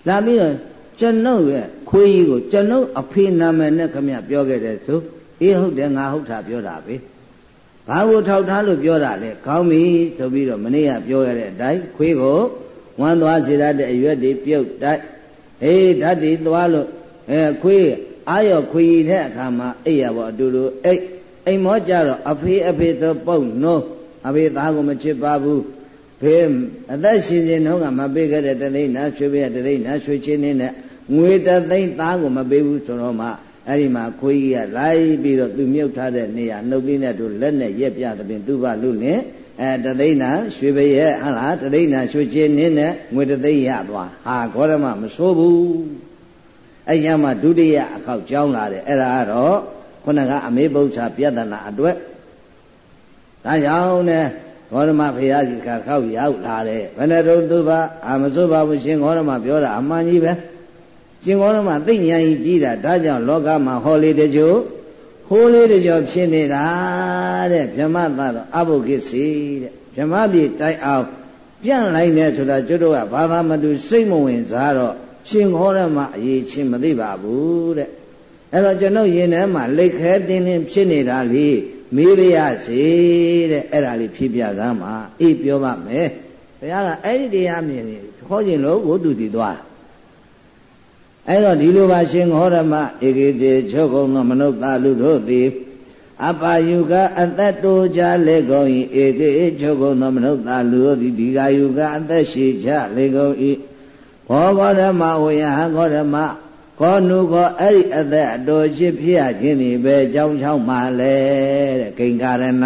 လာပြီးတော့ကျွန်ုပ်ရဲ့ခွေးကြီးကိုကျွန်ုပ်အဖေနာမည်နဲ့ခမပြောခဲ့တယ်ဆိုအေးဟုတ်တယ်ငါဟုတ်တာပြောတာပဲ ဘာကိုထောက်ထားလို့ပြောတာလဲခေါင်းပြီဆိုပြီးတော့မနေ့ကပြောရတဲ့အတိုင်းခွေးကိုဝမ်းသွားစေရတဲ့အရွက်တွေပြုတ်တိုက်အေးဓာတ်တွေသွားလို့အဲခွေးအာရောခွေးကြီးတဲ့အခါမှာအိပ်ရပါအတူတူအိတ်အိမ်မောကြတော့အဖေအဖေသောပုတ်နိုးအဖေသားကိုမချစ်ပါဘူးဖေအသက်ရှင်ရှင်တော့ကမပေးခဲ့တဲ့တသိန်းနာရွှေပေးတဲ့တသိန်းနာရွှေချင်းနဲ့ငွေတသိန်းသားကိုမပေးဘူးဆိုတော့မှ အဲ့ဒီမှာခွေးကြီးကလိုက်ပြီးတော့သူမြုပ်ထားတဲ့နေရာနှုတ်လေးနဲ့သူလက်နဲ့ရက်ပြသဖြင့်သူ့ဘလူလင်အဲတသိန်းနာရွှေပရဲ့ဟလားတသိန်းနာရွှေချင်းနင်းနဲ့ငွေတသိန်းရသွားဟာဂေါရမမဆိုးဘူးအဲ့ညမှာဒုတိယအခောက်ကြောင်းလာတယ်အဲ့ဒါကတော့ခုနကအမေဘုရားပြဒနာအတွက်ဒါကြောင့်နဲ့ဂေါရမဖရာကြီးကခောက်ရောက်လာတယ်ဘယ်နဲ့တော့သူပါအာမစိုးပါဘူးရှင်ဂေါရမပြောတာအမှန်ကြီးပဲ ရှင်ကောင်းမှာသိဉာဏ်ကြီးကြီးတာဒါကြောင့်လောကမှာဟောလေးတကြိုဟိုးလေးတကြောဖြစ်နေတာတဲ့ဗြဟ္မသတော့အဘုကိစီတဲ့ဗြဟ္မပြည်တိုက်အောင်ပြန့်လိုက်နေဆိုတာကျွတ်တို့ကဘာသာမတူစိတ်မဝင်စားတော့ရှင်ခေါ်ရမှာအရေးချင်းမသိပါဘူးတဲ့အဲ့တော့ကျွန်ုပ်ရင်ထဲမှာလက်ခဲတင်းတင်းဖြစ်နေတာလေမေးရစေတဲ့အဲ့ဒါလေးဖြစ်ပြသားမှာအေးပြောပါမယ်ဘုရားကအဲ့ဒီတရားမြင်နေခေါ်ခြင်းလို့ကိုတူတည်သွားတာ အဲ့တော့ဒီလိုပါရှင်ဟောရမဧကေတိချုပ်ကုန်သောမနုဿလူတို့သည်အပါယုကအသက်တိုးကြလေကုန်၏ဧကေချုပ်ကုန်သောမနုဿလူတို့သည်ဒီဃာယုကအသက်ရှိကြလေကုန်၏ဘောဂောဓမဝေယဟဂောဓမကောနုကောအဲ့ဒီအသက်အတော်ရှိဖြစ်ရခြင်းဒီပဲကြောင်းချောင်းမှလဲတဲ့ဂိင်္ဂရဏ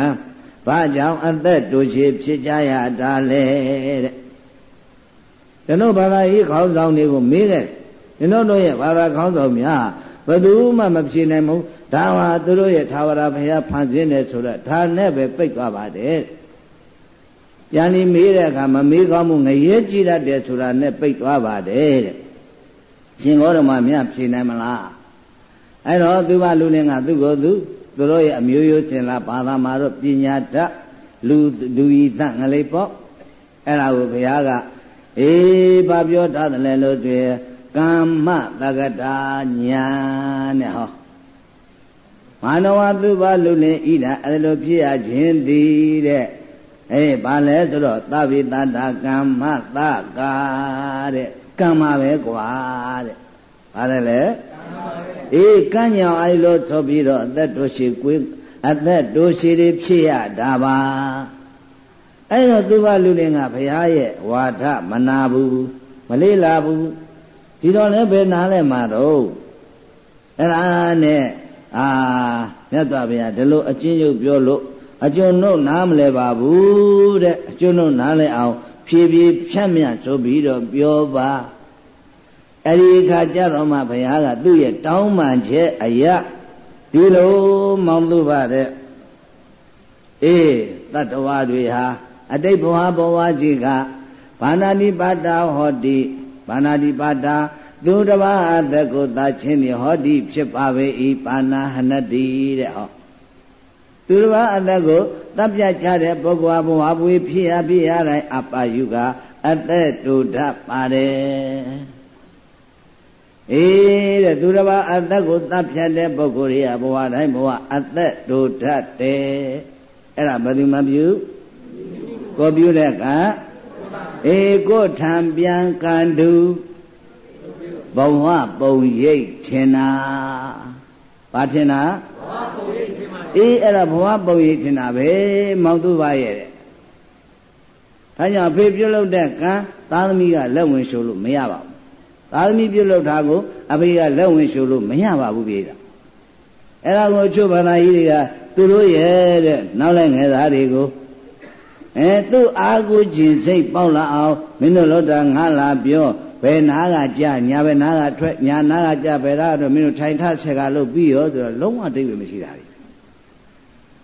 ဘာကြောင့်အသက်တိုးရှိဖြစ်ကြရတာလဲတဲ့ကျွန်တော်ဘာသာရေးခေါင်းဆောင်တွေကိုမေးတယ် ကျွန်တော်တို့ရဲ့ဘာသာခေါင်းဆောင်များဘယ်သူမှမဖြေနိုင်ဘူးဒါဟာသူတို့ရဲ့သာဝရဘုရားဖန်ဆင်းတယ်ဆိုတော့ဒါနဲ့ပဲပိတ်သွားပါတယ်ပြန်ပြီးမေးတဲ့အခါမမေးကောင်းမှုငရဲကြည့်တတ်တယ်ဆိုတာနဲ့ပိတ်သွားပါတယ်တဲ့ရှင်ဂေါရမမြတ်ဖြေနိုင်မလားအဲ့တော့သူဘလူလင်ကသူ့ကိုသူသူတို့ရဲ့အမျိုးရိုးစင်လာဘာသာမှာတော့ပညာတတ်လူလူဤသငလေးပေါ့အဲ့ဒါကိုဘုရားကအေးဘာပြောထားတယ်လဲလို့တွေ့ ကမ္မတက္ကတာညာနဲ့ဟောမာနဝသုဘလူလင်ဤတာအဲ့လိုဖြစ်ရခြင်းတည်တဲ့အေးဘာလဲဆိုတော့သဗ္ဗေတတာကမ္မသကာတဲ့ကမ္မပဲကွာတဲ့ဘာလဲလဲအေးကညောင်အဲ့လိုထုတ်ပြီးတော့အသက်တို့ရှိကွေးအသက်တို့ရှိတွေဖြစ်ရတာပါအဲ့တော့သူဘလူလင်ကဘုရားရဲ့ဝါဒမနာဘူးမလေးလာဘူး ဒီတော့လည်းဘယ်နာလဲမှာတော့အဲ့ဒါနဲ့အာမြတ်စွာဘုရားဒီလိုအချင်းချုပ်ပြောလို့အကျွန်ုပ်နားမလဲပါဘူးတဲ့အကျွန်ုပ်နားလဲအောင် ဖြည်းဖြည်းဖြတ်မြတ်ဆိုပြီးတော့ပြောပါအဲ့ဒီအခါကျတော့မှဘုရားကသူ့ရဲ့တောင်းပန်ချက်အရာဒီလိုမောင်းလို့ပါတဲ့အေးတတ္တဝါတွေဟာအတိတ်ဘဝဘဝကြီးကဘာနာတိပါတာဟောတိ ပါဏာတိပါတာသူတပါးအသက်ကိုသာချင်းနေဟောတိဖြစ်ပါပေ၏ပါဏာဟနတိတဲ့ဟောသူတပါးအသက်ကိုတပ်ပြချတဲ့ပုဂ္ဂိုလ်ဘဝပွေဖြစ်ရဖြစ်ရတိုင်းအပယုကအသက်တူတတ်ပါတယ်အေးတဲ့သူတစ်ပါးအသက်ကိုသတ်ဖြတ်တဲ့ပုဂ္ဂိုလ်ရဲ့ဘဝတိုင်းဘဝအသက်တို့တတ်တယ်အဲ့ဒါဘယ်သူမှပြုကိုပြုတဲ့က အေကိုထံပြန်ကန်တူဘဝပုံရိပ်ထင်တာဘာထင်တာဘဝပုံရိပ်ထင်ပါအေးအဲ့ဒါဘဝပုံရိပ်ထင်တာပဲမောင်သူပါရဲ့တဲ့ဒါကြောင့်ဖေပြုတ်လို့တဲ့ကံသားသမီးကလက်ဝင်ရှုလို့မရပါဘူးသားသမီးပြုတ်လို့တာကိုအဖေကလက်ဝင်ရှုလို့မရပါဘူးပြေတာအဲ့ဒါကိုချုပ်ဘာသာကြီးတွေကသူတို့ရဲ့တဲ့နောက်လိုက်ငယ်သားတွေကို အဲသူ့အာကိုခြင်းစိတ်ပေါက်လာအောင်မင်းတို့လောတာငါလာပြောဘယ်နာကကြာညာဘယ်နာကထွက်ညာနာကကြာဘယ်နာတော့မင်းတို့ထိုင်ထဆက်ကလို့ပြီးရောဆိုတော့လုံးဝအတိတ်ပဲမရှိတာလေ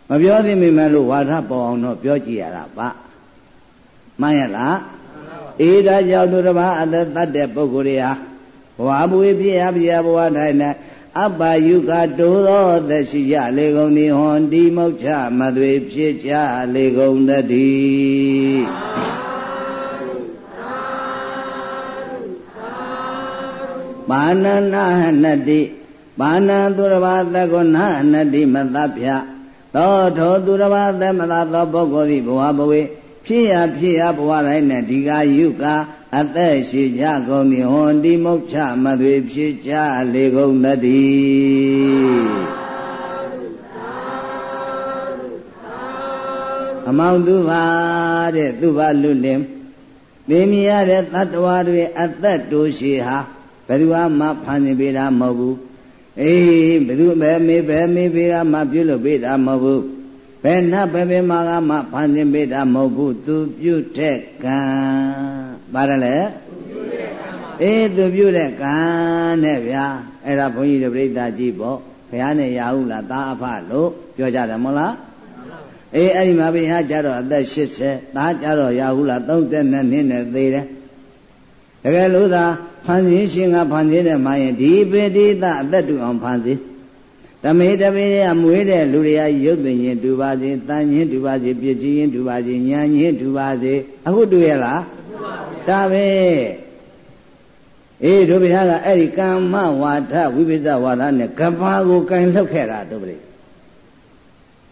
မပြောသိမိမဲ့လို့ဝါဒပေါ်အောင်တော့ပြောကြည့်ရတာပါမှန်ရလားအေးဒါကြောင့်သူတစ်ပါးအသက်တတ်တဲ့ပုဂ္ဂိုလ်တွေဟာဘဝဘဝပြည့်ရပြည့်ဘဝတိုင်း၌ အပ္ပယုကတိုးသောသက်ရှိကြလေကုန်သည်ဟွန်ဒီမုတ်ချမသွေဖြစ်ကြလေကုန်တည်းပါဏနာဟနတိပါဏံသူရဘာသကောနာဟနတိမသဖြသောထောသူရဘာသမသာသောပုဂ္ဂိုလ်သည်ဘဝဘဝ ဖြစ်ရဖြစ်ရဘဝတိုင်းနဲ့ဒီကယုကအသက်ရှိကြကုန်သည်ဟွန်ဒီမုတ်ချမသွေဖြစ်ကြလေကုန်တည်းအမောင်သူပါတဲ့သူပါလွတ်လင်သိမြင်ရတဲ့တတ္တဝါတွေအသက်တိုးရှိဟာဘယ်သူမှဖန်ဆင်းပေးတာမဟုတ်ဘူးအေးဘယ်သူပဲမေးပဲမေးပေးတာမှပြုလုပ်ပေးတာမဟုတ်ဘူး ဘယ်နှဘယ်ဘယ်မှာကမှဖန်ဆင်းပေးတာမဟုတ်ဘူးသူပြုတဲ့ကံပါတယ်လေအေးသူပြုတဲ့ကံနဲ့ဗျာအဲ့ဒါဘုန်းကြီးတို့ပြိဿကြည့်ပေါ့ဘုရားနဲ့ရဟုလားသားအဖလို့ပြောကြတယ်မဟုတ်လားအေးအဲ့ဒီမှာဘုရားကြတော့အသက်80သားကြတော့ရဟုလား30နှစ်နဲ့သေးတယ်တကယ်လို့သာဖန်ဆင်းရှင်ကဖန်ဆင်းတဲ့မှရင်ဒီပေတိသအသက်တူအောင်ဖန်ဆင်း တမေတမေရမွေးတဲ့လူတွေကရုပ်သွင်းရင်တူပါစေတန်ရင်တူပါစေပြည့်ချင်းတူပါစေညာရင်တူပါစေအခုတူရလားဒါပဲအေးတို့ဘုရားကအဲ့ဒီကမ္မဝါဒဝိပဿဝါဒနဲ့ကဘာကိုကင်လှုပ်ခဲ့တာတို့ဗျ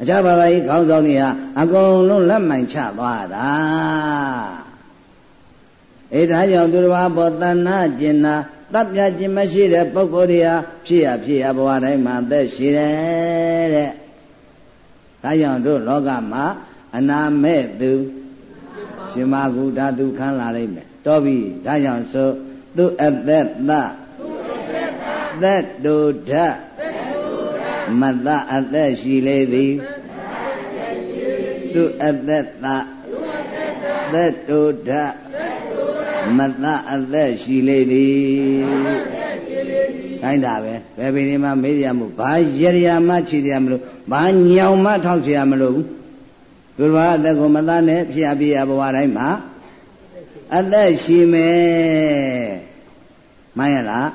အခြားဘာသာရေးခေါင်းဆောင်တွေဟာအကုန်လုံးလက်မှန်ချသွားတာအေးဒါကြောင့်သူတော်ဘာပေါ်တဏ္ဍကျင်နာ တပ်ပြခြင်းမရှိတဲ့ပုဂ္ဂိုလ်တွေဟာဖြစ်ရဖြစ်ရဘဝတိုင်းမှာသက်ရှိတယ်တဲ့ဒါကြောင့်တို့လောကမှာအနာမဲ့သူရှင်မကူဓာတုခံလာလိမ့်မယ်တော်ပြီဒါကြောင့်ဆိုသူအသက်သသက်တုဓမတအသက်ရှိလေသည်သူအသက်သသက်တုဓ မသအသက်ရှိလေသည်တိုင်းတာပဲဘယ်ပေဒီမှာမေးရမှုဘာရရမချီရမလို့ဘာညောင်မထောက်ချရမလို့သူတော်အသက်ကိုမသနဲ့ဖြစ်အပြည့်အဘဝတိုင်းမှာအသက်ရှိမယ်မှန်ရလား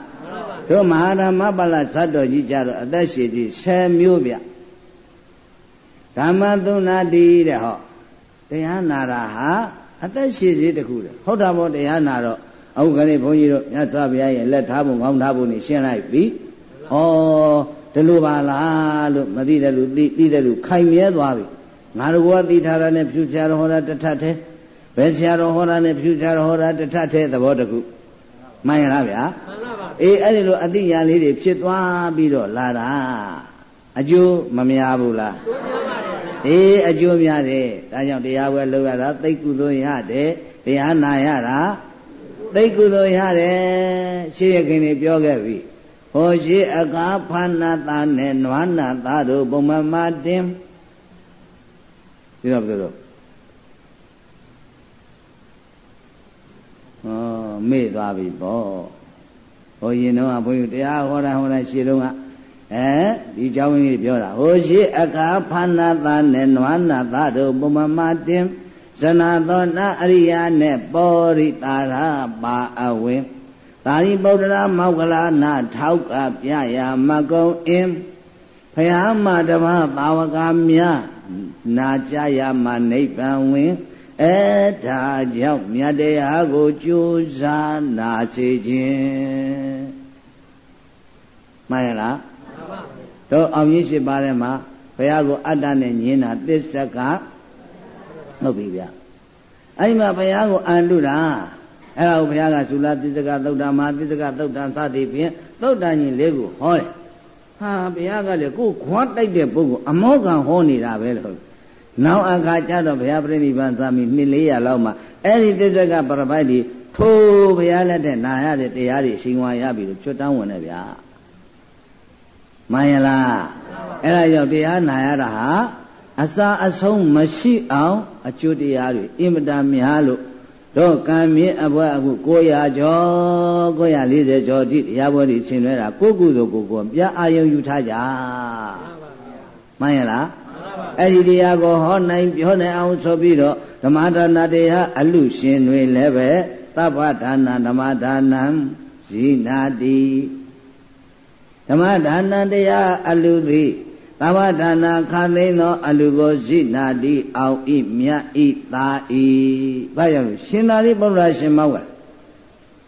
တို့မဟာဓမ္မပလဇတ်တော်ကြီးကြတော့အသက်ရှိသည်10မျိုးဗျဓမ္မသုဏတိတဲ့ဟောတရားနာတာဟာ အသက်ရှိစေတခုလေဟုတ်တာပေါ့တရားနာတော့အခုကနေ့ဘုန်းကြီးတို့မြတ်စွာဘုရားရဲ့လက်ထားဖို့ငေါင်းထားဖို့နေရှင်းလိုက်ပြီဩဒီလိုပါလားလို့မသိတဲ့လူသိသိတဲ့လူခိုင်မြဲသွားပြီငါတို့ကသိထားတာနဲ့ဖြူချတော်ဟောတာတထထဲဘယ်ဆရာတော်ဟောတာနဲ့ဖြူချတော်ဟောတာတထထဲသဘောတခုမှန်ရလားဗျာမှန်ပါပါအေးအဲ့ဒီလိုအသိဉာဏ်လေးတွေဖြစ်သွားပြီးတော့လာတာအကျိုးမများဘူးလားကျိုးများပါတယ် အေးအကျိုးများတယ်ဒါကြောင့်တရားဝဲလုပ်ရတာသိကုသိုလ်ရတယ်တရားနာရတာသိကုသိုလ်ရတယ်ရှေးရခင်တွေပြောခဲ့ပြီဟောရှိအကာဖာနာတာနဲ့နွားနာတာတို့ပုံမမတင်ဒီတော့ဘယ်လိုဩမေ့သွားပြီပေါ့ဟိုရင်တော့ဘုန်းကြီးတရားဟောတာဟောတာရှေ့တုန်းက အဲဒီเจ้าဝင်းကြီးပြောတာဟိုရှိအကာဖာနာတာနဲ့နွားနာတာတို့ပုံမမတင်ဇနာသောနာအရိယာနဲ့ပောရိတာရပါအဝင်းသာရိပုတ္တရာမောက္ကလာနာထောက်ကပြရာမကုံအင်းဖယားမတဘာဘာဝကများနာကြရမနိဗ္ဗာန်ဝင်အဲဒါကြောင့်မြတ်တရားကိုကြိုးစားနာစေခြင်းမှန်ရလားမှန်ပါ တို့အောင်ကြီးရှိပါတယ်မှာဘုရားကိုအတ္တနဲ့ညင်းတာသစ္စာကဟုတ်ပြီဗျအဲ့ဒီမှာဘုရားကိုအန်တုတာအဲ့ဒါကိုဘုရားကသုလသစ္စကသုတ်တမဟာသစ္စကသုတ်တံသတိဖြင့်သုတ်တန်ကြီးလေးကိုဟောတယ်ဟာဘုရားကလည်းကိုယ်ခွားတိုက်တဲ့ပုဂ္ဂိုလ်အမောကံဟောနေတာပဲလို့နောက်အခါကျတော့ဘုရားပြိဋိဘံသာမီနှစ်400လောက်မှအဲ့ဒီသစ္စကပရပိုက်ဒီထိုးဘုရားလက်ထက်နာရတဲ့တရားတွေရှင်ဝါရပြီလို့ချွတ်တန်းဝင်တယ်ဗျာ မှန်ရလားအဲ့ဒါကြောင့်တရားနာရတာဟာအစာအဆုံးမရှိအောင်အကျိုးတရားတွေအင်မတန်များလို့တော့ကံမြင့်အဘွားအခု900ကျော်940ကျော်တိတရားပွဲတွေရှင်လွဲတာကိုကုသိုလ်ကိုကိုပြအာယုံယူထားကြမှန်ရလားအဲ့ဒီတရားကိုဟောနိုင်ပြောနိုင်အောင်ဆိုပြီးတော့ဓမ္မဒါနတရားအလူရှင်တွေလည်းပဲသဗ္ဗဒါနဓမ္မဒါနံဇိနာတိ ဓမ္မဒါနတရားအလူသည်သဗ္ဗဒါနာခသိန်းသော အလူကိုဇိနာတိအောင်ဤမြတ်ဤသာဤဘာကြောင့်ရှင်သာရိပုတ္တရာရှင်မောက်က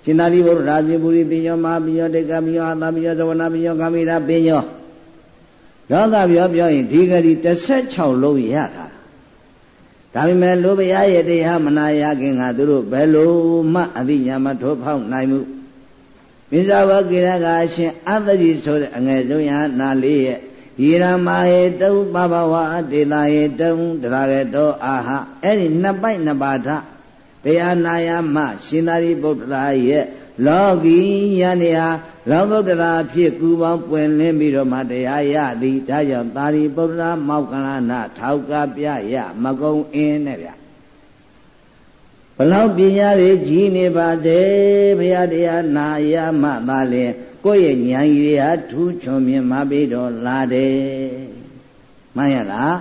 ရှင်သာရိပုတ္တရာဇေပုရိပညောမဟာပညောတေကပညောအာသပညောသဝနာပညောကာမိရာပညောရောဂပြောပြောရင်ဒီဂရီ16လုံးရတာဒါပေမဲ့လူဘရားရဲ့တရားမနာရခင်ကသူတို့ဘယ်လိုမှအသိဉာဏ်မထိုးဖောက်နိုင်မှု မိဇဝကိရကအရှင်အတ္တိဆိုတဲ့အငယ်ဆုံးရနာလေးရဲ့ယေရမဟေတုပဘဝဒေတာဟေတုတရာရတောအာဟအဲ့ဒီနှစ်ပိုက်နှစ်ပါးထတရားနာယမရှင်သာရိပုတ္တရာရဲ့လောကီယန္တရားလောကုတ္တရာဖြစ်ကူပေါင်းပွင့်လင်းပြီးတော့မှတရားရသည်ဒါကြောင့်သာရိပုတ္တရာမောက္ကလနာထောက်ကပြရမကုံအင်းနဲ့ဗျ ဘလောက်ပညာတွေကြီးနေပါစေဘုရားတရားနာရမှသာလင်ကိုယ့်ရဲ့ဉာဏ်ကြီးတွေဟာထူးချွန်မြင်မပြီးတော့လာတယ်မှန်ရလား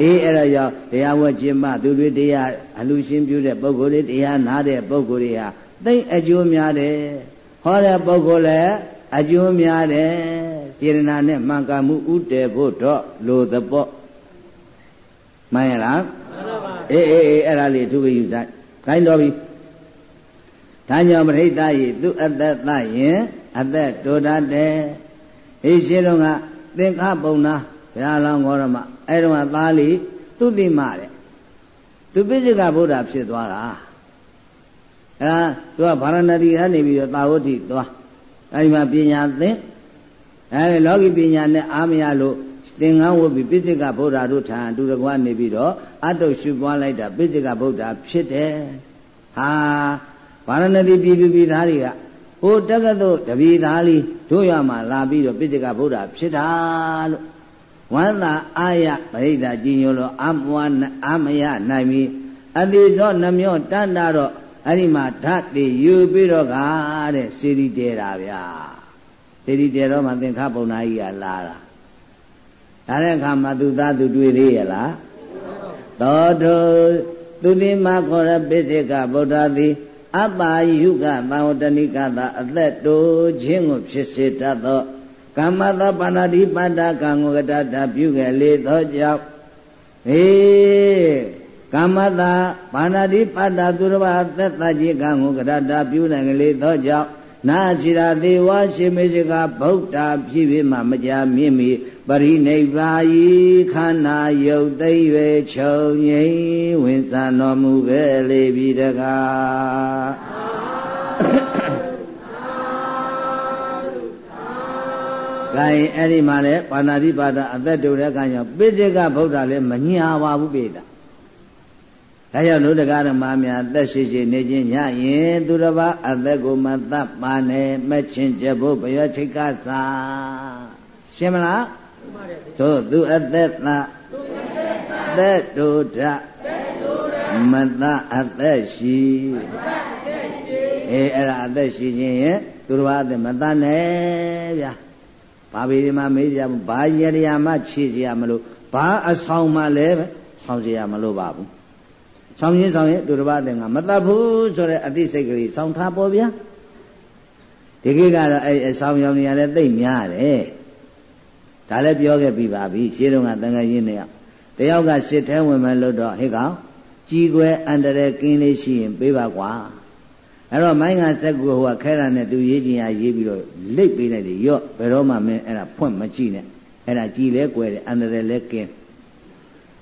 အေးအဲ့ဒါကြောင့်တရားဝဲကျင့်မသူတွေတရားအလူရှင်ပြုတဲ့ပုဂ္ဂိုလ်တွေတရားနာတဲ့ပုဂ္ဂိုလ်တွေဟာသိအကျိုးများတယ်ဟောတဲ့ပုဂ္ဂိုလ်လည်းအကျိုးများတယ်စေရနာနဲ့မှန်ကန်မှုဥတည်ဖို့တော့လိုသဘောမှန်ရလားအေးအေးအေးအဲ့ဒါလေးသူကယူဆိုင် ခိုင်းတော်ပြီဒါကြောင့်ပရိသတ်ဤသူအတ္တသယင်အသက်တိုတတ်တယ်ဟေးရှိတော့ကသင်္ခပုံနာဘုရားလောင်းခေါ်ရမအဲ့တော့သားလေးသူတိမတဲ့သူပိစိကဗုဒ္ဓဖြစ်သွားတာအဲဒါသူကဗာရဏတိကနေပြီးတော့သာဝတိသွားအဲဒီမှာပညာသင်အဲဒီလောကီပညာနဲ့အားမရလို့ သင်္ကန်းဝတ်ပြီးပိစိကဗုဒ္ဓတို့ထံအတူတကွနေပြီးတော့အတုရှုပွားလိုက်တာပိစိကဗုဒ္ဓဖြစ်တယ်ဟာဗာရဏတိပြည်သူပြည်သားတွေကဟိုတက္ကသိုလ်တပည့်သားလေးတို့ရမှာလာပြီးတော့ပိစိကဗုဒ္ဓဖြစ်တာလို့ဝန္တာအာယပရိဒကြီးညိုလို့အမဝအာမယနိုင်ပြီးအတိသောနှမျောတန်တာတော့အဲ့ဒီမှာဓာတ်တွေယူပြီးတော့ကတဲ့စေတီတဲတာဗျာစေတီတဲတော့မှသင်္ခပုံနာကြီးကလာတာ ဒါတဲ့အခါမှာသူသားသူတွေ့သေးရဲ့လားသောတုသူတိမခောရပိစိကဗုဒ္ဓသည်အပ္ပါယုကသံဝတ္တနိကသာအသက်တိုးခြင်းကိုဖြစ်စေတတ်သောကမ္မသောပါဏာတိပတ္တကံကိုကတတပြုခဲ့လေသောကြောင့်ဟေးကမ္မတာဘာနာတိပတ္တသူတော်ဘာသက်တကြီးကံကိုကရတာပြုနိုင်ကလေးသောကြောင့် နာရှိရာသေဝရှိမေရှိကဗုဒ္ဓဖြစ်ပြီးမှမကြာမြင့်မီပရိနိဗ္ဗာယီခန္ဓာယုတ်သိမ့်၍ချုပ်ငိမ့်ဝင်စံတော်မူခဲ့လေပြီတကားဒါရင်အဲ့ဒီမှာလဲပါဏာတိပါဒအသက်တူတဲ့အခါကျပိဋကဗုဒ္ဓလည်းမညာပါဘူးပိဋက ဒါကြောင့်လူတကားဓမ္မများအသက်ရှိရှိနေခြင်းညရင်သူတစ်ပါးအသက်ကိုမသတ်ပါနဲ့မချင်းကြဖို့ဘယောချိတ်ကသာရှင်းမလားသို့သူအသက်သာသက်တုဒမသအသက်ရှိအေးအဲ့ဒါအသက်ရှိခြင်းရဲ့သူတစ်ပါးအသက်မသနဲ့ဗျာဘာပေဒီမှာမေးကြဘာရရမှခြေစရာမလို့ဘာအဆောင်မှလည်းဆောင်စရာမလို့ပါဘူး ဆောင်းချင်းဆောင်းရင်သူတစ်ပါးတဲ့ငါမတတ်ဘူးဆိုတဲ့အသိစိတ်ကလေးဆောင်းထားပေါ်ဗျာဒီကိကတော့အဲ့အဆောင်ရောင်နေရလဲသိမ့်များတယ်ဒါလည်းပြောခဲ့ပြီးပါပြီရှင်းတော့ကတန်ခါရင်းနေရတယောက်ကစစ်ထဲဝင်မယ်လို့တော့ဟဲ့ကောင်ကြီးကွယ်အန္တရာယ်ကင်းလေးရှိရင်ပေးပါကွာအဲ့တော့မိုင်းကစက်ကူဟိုကခဲတာနဲ့သူရေးချင်ရရေးပြီးတော့လိတ်ပေးလိုက်တယ်ရော့ဘယ်တော့မှမင်းအဲ့ဒါဖွင့်မကြည့်နဲ့အဲ့ဒါကြည်လဲကွယ်တယ်အန္တရာယ်လဲကင်း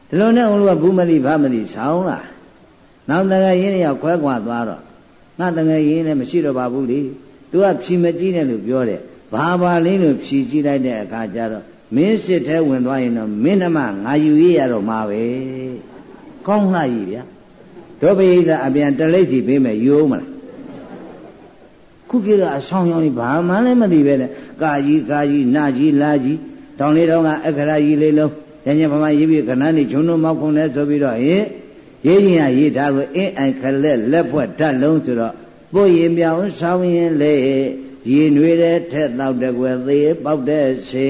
ဒီလိုနဲ့ဦးလူကဘူးမသိဘာမသိဆောင်းလား နောက်တကယ်ရင်းရောက်ခွဲခွာသွားတော့ငါတကယ်ရင်းလည်းမရှိတော့ပါဘူးလေသူကဖြီမကြည့်နဲ့လို့ပြောတယ်ဘာပါလေးလို့ဖြီကြည့်လိုက်တဲ့အခါကျတော့မင်းစစ်ထဲဝင်သွားရင်တော့မင်းနှမငါယူရရတော့မှာပဲကောင်းလှကြီးဗျာဒုပိဋကအပြန်တလိတ်စီပေးမယ်ယူမလားခုခေတ်ကအဆောင်ရောင်ကြီးဘာမှလည်းမသိပဲနဲ့ကာကြီးကာကြီးနာကြီးလာကြီးတောင်လေးတောင်ကအခရာကြီးလေးလုံးညညဗမာရေးပြီးခဏနေဂျုံတို့မောက်ခုံလဲဆိုပြီးတော့ဟင် ရေးရင်ရရေးထားကိုအင်းအိုင်ခလက်လက်ဖွဲ့ဓာတ်လုံးဆိုတော့ပို့ရင်ပြောင်းဆောင်းရင်လေရေနွေတဲ့ထက်တော့တကွယ်သေးပေါက်တဲ့စေ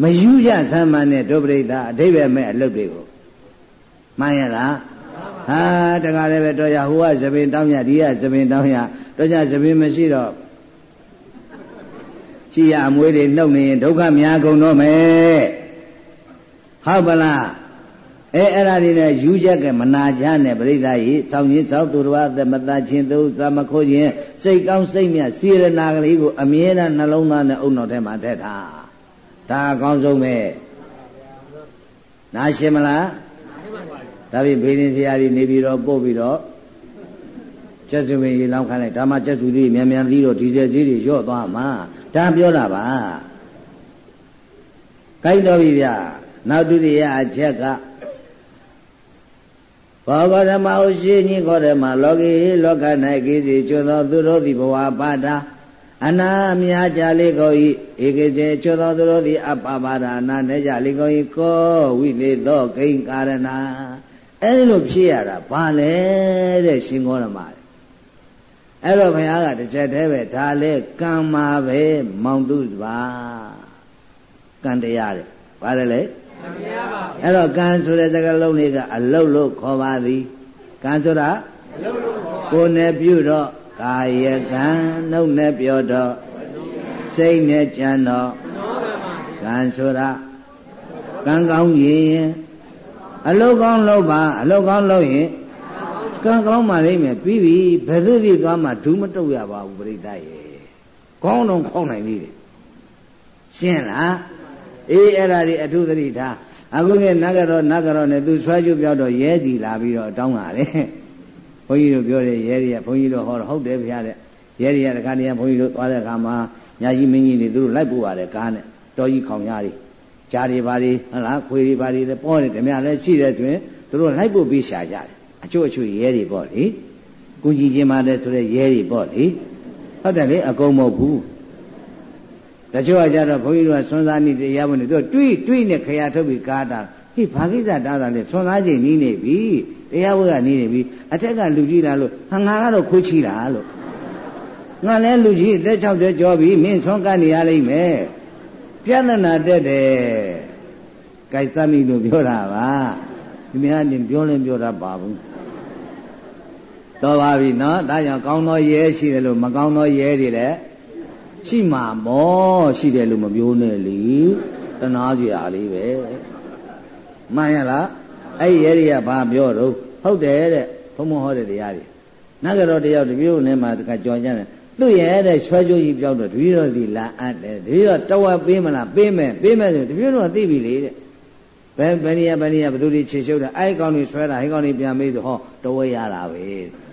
မယူကြသမ်းမနဲ့ဒုပရိသအထိပ္ပယ်မဲ့အလုပ်တွေကိုမှန်ရလားဟာတကားလည်းပဲတော့ရဟိုကသပင်တောင်းရဒီကသပင်တောင်းရတော့ကြသပင်မရှိတော့ရှိရအမွေးတွေနှုတ်နေရင်ဒုက္ခများကုန်တော့မယ်ဟုတ်ပလား အဲအဲ့ဒါတွေနဲ့ယူချက်ကမနာချနဲ့ပြိဿကြီးစောင်းချင်းစောင်းသူတော်သမတချင်းသူသမခိုးခြင်းစိတ်ကောင်းစိတ်မြတ်စေရနာကလေးကိုအမြဲတမ်းနှလုံးသားနဲ့အုံနောက်ထဲမှာထည့်ထားဒါအကောင်းဆုံးပဲနားရှင်းမလားဒါဖြင့်ဘေးရင်ဆရာကြီးနေပြီးတော့ပို့ပြီးတော့ကျက်စုပင်ရေလောင်းခိုင်းလိုက်ဒါမှကျက်စုလေးမြန်မြန်သီးတော့ဒီဇယ်ကြီးတွေရော့သွားမှာဒါပြောတာပါကိုက်တော်ပြီဗျနောက်ဒုတိယအချက်က ဘောဂဓမ္မဥရှိညိခောဓမ္မလောကီလောက၌ကိစီကျွသောသူတို့သည်ဘဝပါတာအနာမြာကြလေကိုဤဧကေစေကျွသောသူတို့သည်အပပါဒာနာနေကြလေကိုဤကောဝိသေသောဂိင်ကာရဏအဲ့ဒီလိုဖြစ်ရတာဘာလဲတဲ့ရှင်ခောဓမ္မအဲ့တော့ဘုရားကတစ်ချက်တည်းပဲဒါလဲကံမှာပဲမောင်သူပါကံတရားတဲ့ဘာလဲလဲ အဲ့တော့ကံဆိုတဲ့စကားလုံးလေးကအလုတ်လို့ခေါ်ပါသည်ကံဆိုတာကိုယ်နဲ့ပြုတော့ကာယကံနှုတ်နဲ့ပြောတော့စိတ်နဲ့ကြံတော့ကံဆိုတာကံကောင်းရင်အလုတ်ကောင်းလုပ်ပါအလုတ်ကောင်းလုပ်ရင်ကံကောင်းမှလိမ့်မယ်ပြီးပြီဘယ်သူဒီသွားမှဒူးမတုတ်ရပါဘူးပြိတ္တရဲ့ကောင်းတော့ခေါင်းနိုင်သေးတယ်ရှင်းလား အေးအဲ့ဒါဒီအထုသတိထားအခုကနဂရောနဂရောနဲ့သူဆွဲကြပြောက်တော့ရဲကြည်လာပြီးတော့တောင်းလာတယ်ဘုန်းကြီးတို့ပြောတယ်ရဲတွေကဘုန်းကြီးတို့ဟောတော့ဟုတ်တယ်ဗျာတဲ့ရဲတွေကတခါတည်းဘုန်းကြီးတို့သွားတဲ့အခါမှာညာကြီးမင်းကြီးတွေသူတို့လိုက်ပို့ရတယ်ကားနဲ့တော်ကြီးခေါင်ရားတွေကြားတွေပါတွေဟုတ်လားခွေတွေပါတွေလည်းပေါ်တယ်ဓမြလည်းရှိတယ်ဆိုရင်သူတို့လိုက်ပို့ပြီးရှာကြတယ်အချို့အချို့ရဲတွေပေါ့လေကုကြီးချင်းပါတယ်ဆိုတဲ့ရဲတွေပေါ့လေဟုတ်တယ်လေအကုန်မဟုတ်ဘူး တချို့ကကြတော့ဘုန်းကြီးတို့ကဆွမ်းစားနေတရားဝင်နေသူတွေးတွေးနဲ့ခရထုတ်ပြီးကားတာဟေးဘာကိစ္စတားတာလဲဆွမ်းစားချိန်နီးနေပြီတရားဝဲကနီးနေပြီအထက်ကလူကြီးလာလို့ဟာငါကတော့ခိုးချီတာလို့ငါလဲလူကြီးအသက်6ကျော်ကျော်ပြီမင်းဆွမ်းကနေရလိမ့်မယ်ပြဿနာတက်တယ်ကြိုက်သမိလို့ပြောတာပါဒီများတင်ပြောလဲပြောတာပါဘူးတော်ပါပြီနော်ဒါကြောင့်ကောင်းသောရဲရှိတယ်လို့မကောင်းသောရဲတွေလည်း ရှိမှာမောရှိတယ်လို့မပြောနဲ့လေတနာကြရာလေးပဲမှန်ရလားအဲ့ရဲတွေကဘာပြောတော့ဟုတ်တယ်တဲ့ဘုံမဟောတဲ့တရားတွေနဂရောတယောက်တပြို့နဲ့မှတကကြော်ကြတယ်သူ့ရဲ့တဲ့ဆွဲကြိုးကြီးပြောက်တော့တပည့်တော်ဒီလာအပ်တယ်တပည့်တော်တဝက်ပေးမလားပေးမယ်ပေးမယ်ဆိုတပည့်တော်သိပြီလေတဲ့ဘယ်ဘယ်နေရာဘယ်နေရာဘသူတွေခြေရှုပ်တာအဲ့ကောင်တွေဆွဲတာအဲ့ကောင်တွေပြန်မေးဆိုဟောတဝက်ရတာပဲ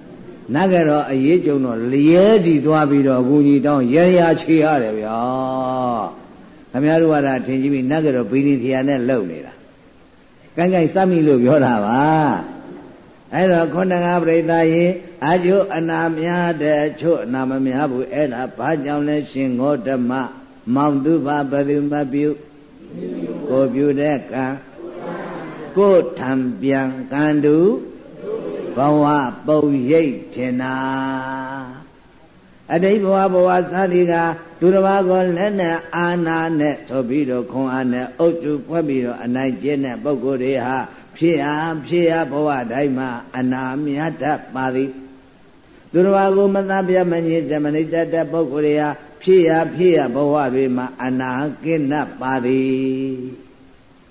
နတ်ကတော့အရေးကြုံတော့လျဲကြည့်သွားပြီးတော့အကူကြီးတောင်းရရချေရတယ်ဗျာခမရတို့ကဒါထင်ကြည့်ပြီးနတ်ကတော့ဘီလီထီယာနဲ့လှုပ်နေတာကိုင်းကိုင်းစမ်းမိလို့ပြောတာပါအဲ့တော့ခုနကပြိဿရေအကျိုးအနာများတဲ့အချို့အနာမများဘူးအဲ့ဒါဘာကြောင့်လဲရှင်ငေါဓမ္မမောင်သူဘာဘယ်သူမပြုကိုပြုတဲ့ကံကိုထံပြန်ကံတူ ဘဝပုံရိပ်ထင်နာအတိတ်ဘဝဘဝသတိကဒုရဘာကိုလက်နဲ့အာနာနဲ့ဆိုပြီးတော့ခွန်အားနဲ့အုပ်စုဖွဲ့ပြီးတော့အနိုင်ကျင့်တဲ့ပုဂ္ဂိုလ်တွေဟာဖြစ်အားဖြစ်အားဘဝတိုင်းမှာအနာမြတ်တတ်ပါသည်သူတော်ဘာကိုမသာပြမညစ်ဇမနိတတ်တဲ့ပုဂ္ဂိုလ်တွေဟာဖြစ်ရဖြစ်ရဘဝတွေမှာအနာကင်းတတ်ပါသည်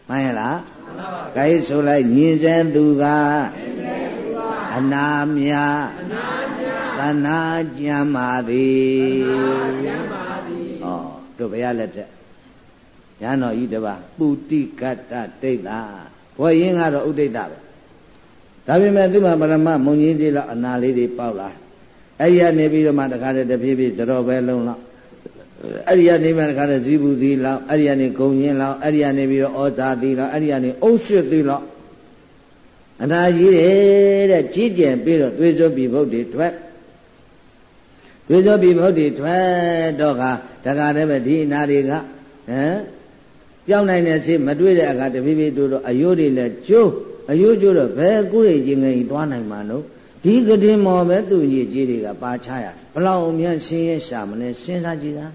မှန်ရလားမှန်ပါပါဘုရား gain ဆိုလိုက်ညင်စဲသူက အနာမြအနာမြသနာကြံပါသည်ကြံပါသည်ဩတို့ဘုရားလက်ထက်ညာတော်ဤတပါပုတိကတ္တတိတ်တာဘဘောရင်းကတော့ဥဒိဋ္ဌပဲဒါပေမဲ့သူ့မှာပရမမုံကြီးကြီးလောက်အနာလေးတွေပေါက်လာအဲ့ဒီကနေပြီးတော့မှတခါတည်းတဖြည်းဖြည်းတော်ပဲလုံးလောက်အဲ့ဒီကနေမှတခါတည်းဇီဘူးသီလောက်အဲ့ဒီကနေဂုံညင်းလောက်အဲ့ဒီကနေပြီးတော့ဩဇာသီလောက်အဲ့ဒီကနေအုပ်ရှစ်သီလောက် အနာကြီးတယ်တဲ့ကြီးကျယ်ပြီးတော့သွေးစွပြီဘုဒ္ဓေထွက်သွေးစွပြီဘုဒ္ဓေထွက်တော့ကတခါတည်းပဲဒီအနာတွေကဟမ်ပြောင်းနိုင်တဲ့စိမတွေ့တဲ့အခါတဖြည်းဖြည်းတို့တော့အယိုးတွေလည်းကျိုးအယိုးကျိုးတော့ဘယ်ကုရိချင်းငယ်ကြီးသွားနိုင်မှာလို့ဒီကတိမော်ပဲသူ့ညီကြီးတွေကပါချရဘလောက်အမြတ်ရှင်းရရှာမလဲစဉ်းစားကြည့်တာ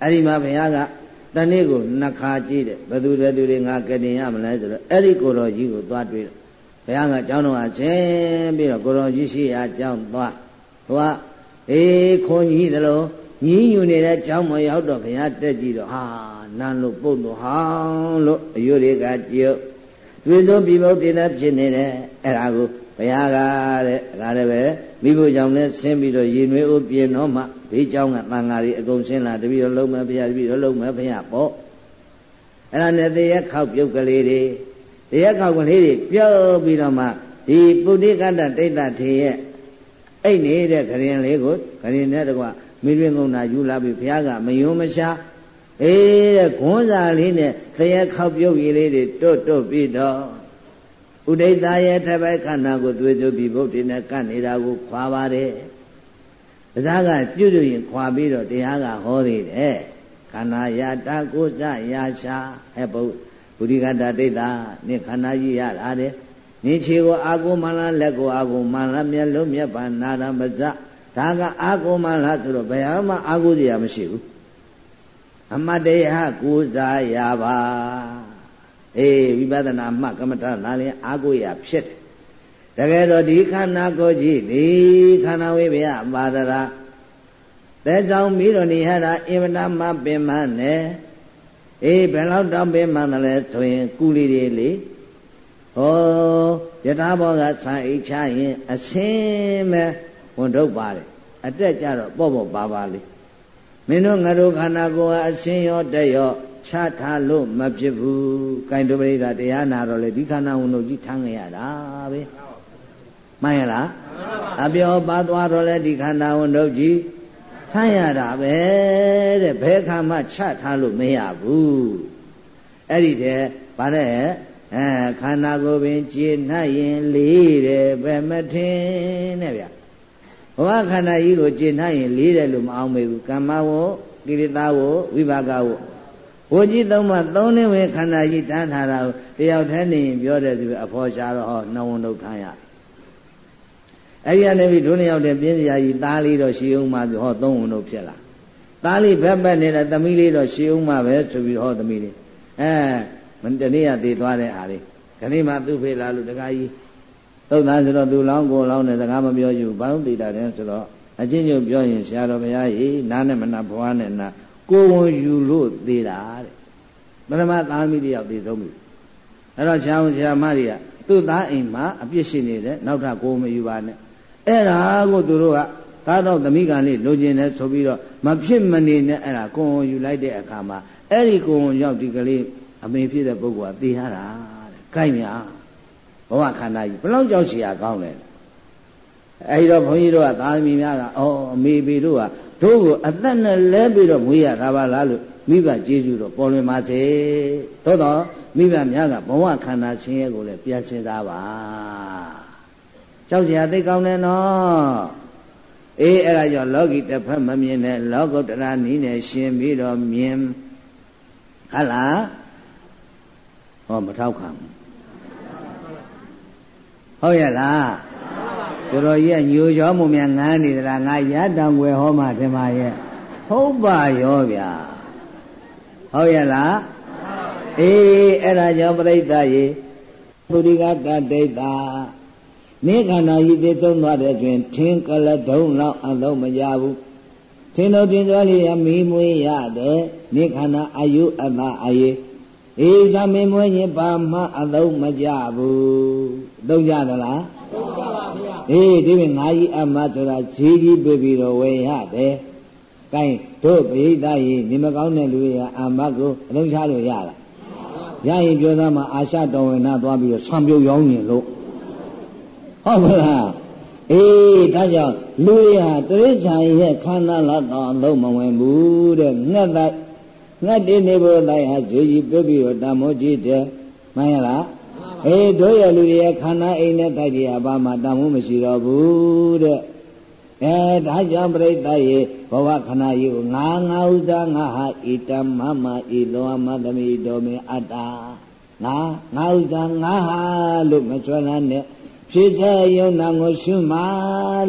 အဲ့ဒီမှာဘုရားက တနေ့ကိုနှစ်ခါကြည့်တယ်ဘယ်သူတွေသူတွေငါကတင်ရမလဲဆိုတော့အဲ့ဒီကိုတော်ကြီးကိုသွားတွေ့တယ်ဘုရားကကျောင်းတော်အချင်းပြီးတော့ကိုတော်ကြီးရှိရာကျောင်းသွားဟိုကအေးခွန်ကြီးသလိုညီးညူနေတဲ့ကျောင်းမရောက်တော့ဘုရားတက်ကြည့်တော့ဟာနန်းလို့ပုတ်လို့ဟောင်းလို့အယုတွေကကြုတ်တွေ့သောပြီဘုတ်တင်တဲ့ဖြစ်နေတယ်အဲ့ဒါကိုဘုရားကတဲ့ဒါလည်းပဲမိဖို့ကြောင့်လည်းဆင်းပြီးတော့ရေနွေးဦးပြင်တော့မှ ဘေးကျောင်းကတန်ဃာတွေအကုန်ဆင်းလာတပည့်တော်လုံးမဲ့ဘုရားတပည့်တော်လုံးမဲ့ဘုရားပေါ့အဲ့ဒါနဲ့တရေခောက်ပြုတ်ကလေးတွေတရေခောက်ကလေးတွေပြုတ်ပြီးတော့မှဒီပုဒိကတ္တဒိဋ္ဌထေရဲ့အဲ့နေတဲ့ခရင်လေးကိုခရင်နဲ့တကွမိတွင်ကုန်းသာယူလာပြီးဘုရားကမယုံမရှာအေးတဲ့ခွန်းစာလေးနဲ့တရေခောက်ပြုတ်ရည်လေးတွေတွတ်တွတ်ပြီးတော့ဥဒိတရဲ့ထပိုက်ခန္ဓာကိုသွေးသွပြီးဗုဒ္ဓနဲ့ကပ်နေတာကိုခွာပါတယ်။ ဒါကပြုတ်ရင်ခွာပြီးတော့တရားကဟောသေးတယ်။ခန္ဓာယာတာကိုစရာရှာဟဲ့ဘုဗုဒိကတာဒိဋ္ဌာနိခန္ဓာကြီးရလာတယ်။နိခြေကိုအာကိုမလားလက်ကိုအာကိုမလားမျက်လုံးမျက်ပါနာရမဇဒါကအာကိုမလားဆိုတော့ဘယ်မှအာကိုစရာမရှိဘူး။အမတ္တယကိုစားရပါအေးဝိပဿနာမှကမ္မထလာရင်အာကိုရဖြစ်တယ် တကယ်တော့ဒီခန္ဓာကိုယ်ကြီးဒီခန္ဓာဝိပယပါဒရာတဲကြောင့်ပြီးတော့နေရတာအင်မတမပင်မနဲ့အေးဘယ်လောက်တောင်ပင်မတယ်လဲဆိုရင်ကုလီတွေလေဟောယထာဘောကဆံအိတ်ချရင်အစင်းပဲဝန်ထုတ်ပါတယ်အတက်ကြတော့ပေါ့ပေါ့ပါပါလေးမင်းတို့ငါတို့ခန္ဓာကိုယ်ကအစင်းရောတက်ရောချထားလို့မဖြစ်ဘူး။ကင်တုပရိသတရားနာတော့လေဒီခန္ဓာဝန်တို့ကြီးထမ်းခဲ့ရတာပဲ။ မှန်ရလား။အပြောပါသွားတော့လေဒီခန္ဓာဝန်တို့ကြီးထမ်းရတာပဲတဲ့ဘယ်ခါမှချထားလို့မရဘူး။အဲ့ဒီတဲ့ဗါတဲ့အဲခန္ဓာကိုယ်ပင်ကျေနှပ်ရင်လေးတယ်ပဲမထင်နဲ့ဗျ။ဘဝခန္ဓာကြီးကိုကျေနှပ်ရင်လေးတယ်လို့မအောင်မေဘူး။ကမ္မဝကိရိတာဝဝိပါကဝဝကြီးသုံးပါသုံးနေဝင်ခန္ဓာကြီးတန်းထားတာကိုတယောက်တည်းနေရင်ပြောတယ်သူအဖော်ရှားတော့ဟောနှဝံဒုက္ခရ အဲ့ဒီကနေပြီးဒုနှစ်ယောက်တည်းပြင်းစရာကြီးသားလေးတော့ရှည်အောင်မှဆိုဟောသုံးဝန်တို့ဖြစ်လာသားလေးဘက်ဘက်နေတဲ့သမီးလေးတော့ရှည်အောင်မှပဲဆိုပြီးဟောသမီးလေးအဲမတနေ့ကတည်သွားတဲ့အားလေးခဏမှသူ့ဖေးလာလို့တခါကြီးသုတ်သားဆိုတော့သူလောင်းကိုလောင်းနဲ့စကားမပြောယူဘာလို့တည်တာလဲဆိုတော့အချင်းချင်းပြောရင်ဆရာတော်ဘုရားကြီးနားနဲ့မနာဘွားနဲ့နာကိုဝန်ယူလို့သေးတာတဲ့ပရမသားမိတယောက်သေးဆုံးပြီအဲ့တော့ဆရာဝန်ဆရာမတွေကသူ့သားအိမ်မှာအပြစ်ရှိနေတယ်နောက်ထပ်ကိုမယူပါနဲ့ အဲ့ဒါကိုသူတို့ကသားတော့သမီးကလေးလိုချင်တယ်ဆိုပြီးတော့မဖြစ်မနေနဲ့အဲ့ဒါကိုဝန်ယူလိုက်တဲ့အခါမှာအဲ့ဒီကိုဝန်ရောက်ဒီကလေးအမေဖြစ်တဲ့ပုဂ္ဂိုလ်ကသေရတာတဲ့ကိုက်များဘဝခန္ဓာကြီးဘလောက်ကြောက်เสียကောင်းလဲအဲဒီတော့ဘုန်းကြီးတို့ကသာသမီများကအော်အမေပေတို့ကတို့ကိုအသက်နဲ့လဲပြီးတော့မွေးရတာပါလားလို့မိဘကျေးဇူးတော့ပေါ်လွင်ပါစေသို့တော့မိဘများကဘဝခန္ဓာဆင်းရဲကိုလည်းပြန်ရှင်းသားပါ ကြောက်စရာသိကောင်းတယ်နော်အေးအဲ့ဒါကြောင့်လောကီတစ်ဖက်မမြင်နဲ့လောကုတ္တရာနီးနဲ့ရှင်ပြီးတော့မြင်ဟလားဟောမထောက်ခံဟုတ်ရဲ့လားတော်တော်ကြီးကညိုချောမှုများငန်းနေသလားငါရတောင်ွယ်ဟောမှထင်ပါရဲ့ဟုတ်ပါရောဗျာဟုတ်ရဲ့လားအေးအဲ့ဒါကြောင့်ပြိဿရေပုရိကတဒိဋ္ဌာ နေခန္ဓာကြီးပြည့်စုံသွားတဲ့အတွင်ထင်းကလဒုံလောက်အလုံးမကြဘူးထင်းတို့တင်သွားလေးရမီးမွေးရတယ်နေခန္ဓာအာယုအတအာယေအေးသမင်းမွေးရင်ပါမအလုံးမကြဘူးသုံးကြသလားသုံးကြပါဗျာအေးဒီပြင်ငါကြီးအမဆိုတာဈေးကြီးပြပြီးတော့ဝယ်ရတယ်ကိုင်းတို့ပရိသတ်ကြီးနေမကောင်းတဲ့လူတွေကအာမကိုအလုံးချလို့ရလားရရင်ပြောသားမှာအာရှတော်ဝင်နာသွားပြီးတော့ဆွံပြုတ်ရောင်းရင်လို့ ဟုတ်မလားအေးဒါကြောင့်လူရတရိစ္ဆာန်ရဲ့ခန္ဓာလောက်တော့အလုံးမဝင်ဘူးတဲ့ငှက်တိုက်ငှက်တင်းနေဖို့တိုက်ဟာဈေးကြီးပြပြီးတော့တမောကြည့်တယ်မှန်ရလားအေးတို့ရလူတွေရဲ့ခန္ဓာအိမ်နဲ့တိုက်ကြီးအပါမှာတမိုးမရှိတော့ဘူးတဲ့အဲဒါကြောင့်ပြိတ္တရေဘဝခဏကြီးကိုငါငါဥစ္စာငါဟာဣတမမဣလောမသမိတော်မေအတ္တာငါငါဥစ္စာငါဟာလို့မဆွဲလန်းနဲ့ ဖြစ်စေယုံနာကိုရှုမှ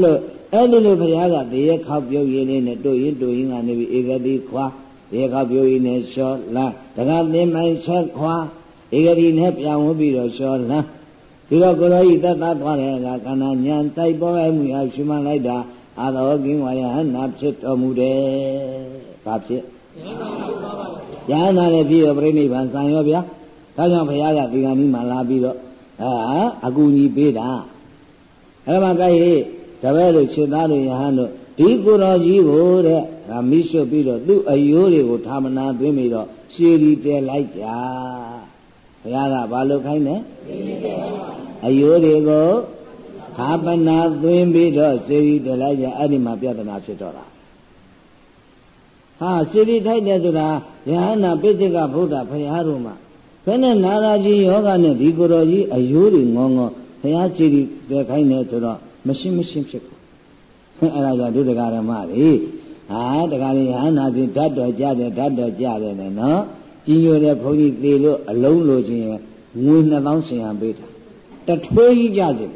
လို့အဲ့ဒီလိုဘုရားကတရေခောက်ပြုတ်ရင်းလေးနဲ့တို့ရင်တို့ရင်ကနေပြီးဧကတိခွာတရေခောက်ပြုတ်ရင်းနဲ့လျှောလာတခါသင်မိုင်ဆက်ခွာဧကတိနဲ့ပြောင်းဝပြီးတော့လျှောလာဒီတော့ကိုရောဤတတ်သားသွားတဲ့အခါခန္ဓာညာတိုက်ပေါ်လိုက်မှုအရှုမှန်လိုက်တာအာသောကင်းဝါယဟနာဖြစ်တော်မူတယ်။ဘာဖြစ်။ယဟနာလည်းဖြစ်ရောပြိဋိဘံဆံရောဗျာ။ဒါကြောင့်ဘုရားကဒီကနေ့မှလာပြီးတော့ အာအကူညီပေးတာ။အဲ့မှာကြိုက်ရေးတပည့်တို့ခြေသားတို့ယဟန်တို့ဒီကိုတော်ကြီးကိုတဲ့ဒါမိရှုပြီးတော့သူ့အယိုးတွေကိုဌာမနာသွင်းပြီးတော့ရှည်ရီတဲလိုက်ကြ။ဘုရားကဘာလို့ခိုင်းလဲ။အယိုးတွေကိုခါပနာသွင်းပြီးတော့စေရီတလိုက်ကြအဲ့ဒီမှာပြဿနာဖြစ်တော့တာဟာစေရီထိုက်တယ်ဆိုတာယဟနာပိဋကဗုဒ္ဓဘုရားတို့မှာ ဘယ်နဲ့နာရာကြီးယောဂနဲ့ဒီကိုယ်တော်ကြီးအယိုးတွေငေါငေါဘုရားစေရီတဲ့ခိုင်းတယ်ဆိုတော့မရှင်းမရှင်းဖြစ်ကုန်အဲ့ဒါကြောင့်ဒုဒကာရမတွေဟာတကားလေးယဟနာပြင်ဓာတ်တော်ကြတယ်ဓာတ်တော်ကြတယ်နဲ့နော်ကြီးညိုတဲ့ဘုန်းကြီးသေလို့အလုံးလိုခြင်းငွေ2000ဆင်ရပေးတာတထွေးကြီးကြစေ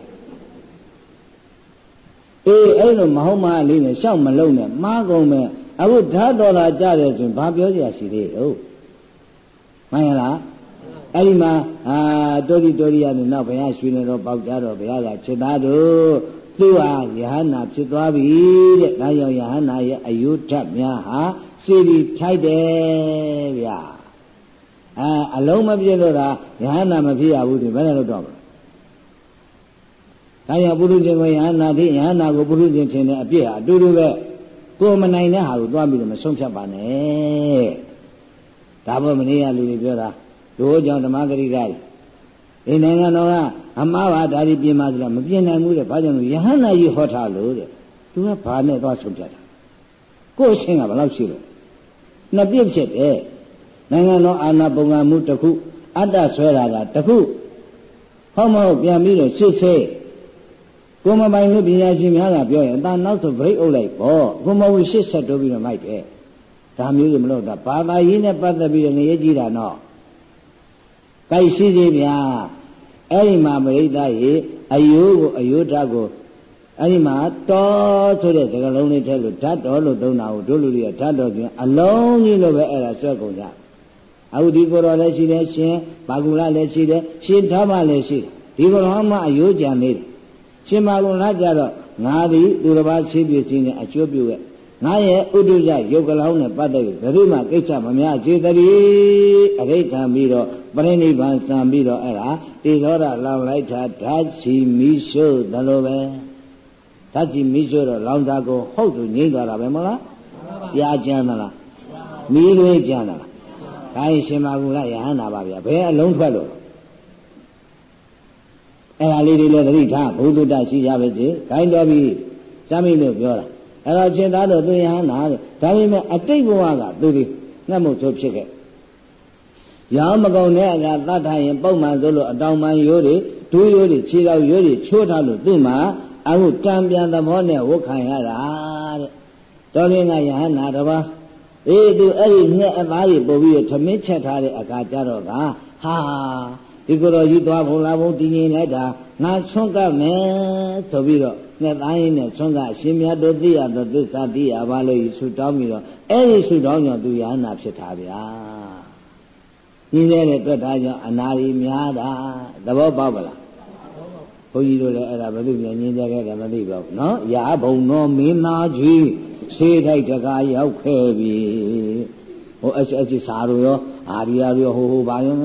အေးအဲ့လိုမဟုတ်မလေးနဲ့ရှောက်မလုံးနဲ့မှားကုန်မယ်အခုဓာတ်တော်သာကြတယ်ဆိုရင်ဘာပြောစရာရှိသေးဟုတ်မှန်ရလား အဲ့ဒီမှာအာတောတိတောရိယနဲ့နောက်ဘုရားရွှေနေတော့ပေါက်ကြတော့ဘုရားကခြေသားတို့သူဟာယဟနာဖြစ်သွားပြီတဲ့ဒါကြောင့်ယဟနာရဲ့အယုဓာတ်များဟာစီရီထိုက်တယ်ဗျာအာအလုံးမပြည့်လို့သာယဟနာမဖြစ်ရဘူးဒီဘယ်နဲ့လို့တော့မလဲဒါကြောင့်ပုရုဇဉ်ကိုယဟနာတိယဟနာကိုပုရုဇဉ်ထင်တဲ့အပြစ်ဟာအတူတူပဲကိုမနိုင်တဲ့ဟာကိုသွားပြီးတော့မဆုံးဖြတ်ပါနဲ့ဒါမှမနေ့ကလူတွေပြောတာ တို့ကြောင့်ဓမ္မဂရိကကြီးဒီနိုင်ငံတော်ကအမှားပါဒါဒီပြင်ပါသလားမပြင်နိုင်ဘူးတဲ့ဘာကြောင့်လဲယဟနာကြီးဟောထားလို့တဲ့သူကဘာနဲ့သွားဆုံးဖြတ်တာကိုယ်အချင်းကဘယ်လောက်ရှိလို့နှစ်ပြစ်ဖြစ်တယ်နိုင်ငံတော်အာဏာပုံကမှုတစ်ခုအတ္တဆွဲတာကတစ်ခုဟောမဟုတ်ပြန်ပြီးတော့ရှစ်ဆေးကိုမပိုင်လို့ပညာရှင်များကပြောရင်အသာနောက်ဆိုဗရိတ်အုပ်လိုက်ပေါ့ကိုမဟုတ်ရှစ်ဆက်တိုးပြီးတော့မိုက်တယ်ဒါမျိုးတွေမလို့တာဘာသာရေးနဲ့ပတ်သက်ပြီးတော့ငရေကြည့်တာတော့ ကြိုက်ရှိသေးဗျာအဲ့ဒီမှာပရိသတ်ရေအယိုးကိုအယိုးဓာတ်ကိုအဲ့ဒီမှာတော်ဆိုတဲ့စကားလုံးလေးထဲလို့ဓာတ်တော်လို့သုံးတာကိုတို့လူတွေကဓာတ်တော်ပြန်အလုံးကြီးလို့ပဲအဲ့ဒါဆွဲကုန်ကြအခုဒီကိုယ်တော်လည်းရှိတယ်ရှင်ဘာကုလလည်းရှိတယ်ရှင်ဓမ္မလည်းရှိတယ်ဒီကိုယ်တော်မှအယိုးကြံနေတယ်ရှင်မာကုလကြတော့ငါသည်သူတစ်ပါးချင်းပြည့်စင်းတဲ့အကျိုးပြုရဲ့ငါရဲ့ဥဒုဇယုတ်ကလောင်းနဲ့ပတ်သက်ပြီးဘယ်သူမှကိစ္စမများခြေတည်းအရိဋ္ဌံပြီးတော့ ပရိနိဗ္ဗာန်စံပြီးတော့အဲ့ဒါတေသောရလောင်လိုက်တာဓာတ်ချီမိရှုတယ်လို့ပဲဓာတ်ချီမိရှုတော့လောင်တာကိုဟုတ်သူငိမ့်သွားတာပဲမလားပြာကျမ်းသလားမီးလွေးကျမ်းသလားဒါရင်ရှင်မာကုလယဟန္တာပါဗျာဘယ်အလုံးထွက်လို့အဲ့ဒါလေးတွေလည်းသတိထားဘုဒ္ဓတရှိကြပါစေခိုင်းတော်ပြီစမ်းမိလို့ပြောတာအဲ့တော့ရှင်သားတို့သူယဟန္တာတဲ့ဒါပေမဲ့အတိတ်ဘဝကသူဒီငတ်မှုသို့ဖြစ်ခဲ့ ရောင်းမကုန်တဲ့အခါသတ်ထားရင်ပုံမှန်ဆိုလို့အတောင်ပန်းရိုးတွေဒူးရိုးတွေခြေတော်ရိုးတွေချိုးထားလို့သူ့မှာအခုတံပြန်သဘောနဲ့ဝတ်ခံရတာတဲ့တော်ရင်းကယဟန္တာတပါးအေးသူအဲ့ဒီငှက်အသားကြီးပို့ပြီးထမင်းချက်ထားတဲ့အခါကျတော့ကဟာဒီကိုယ်တော်ကြီးသွားဖို့လာဖို့တည်ငြိမ်လိုက်တာငါဆွန့်ကပ်မယ်ဆိုပြီးတော့ငှက်သားရင်းနဲ့ဆွန့်ကအရှင်မြတ်တို့သိရသောသစ္စာသိရပါလို့ဆုတောင်းပြီးတော့အဲ့ဒီဆုတောင်းကြောင့်သူရဟနာဖြစ်တာဗျာ ညီနေတဲ့တွေ့တာကြောင့်အနာရီများတာသဘောပေါက်ပါလားဘုန်းကြီးတို့လည်းအဲ့ဒါဘယ်သူမြန်ညင်းကြခဲ့တယ်မသိပါဘူးနော်ရာဘုံတော်မင်းသားကြီးဆေးထိုက်တကားရောက်ခဲ့ပြီဟိုအစအစစာတို့ရောအာရီယာတို့ဟိုဟိုဘာရော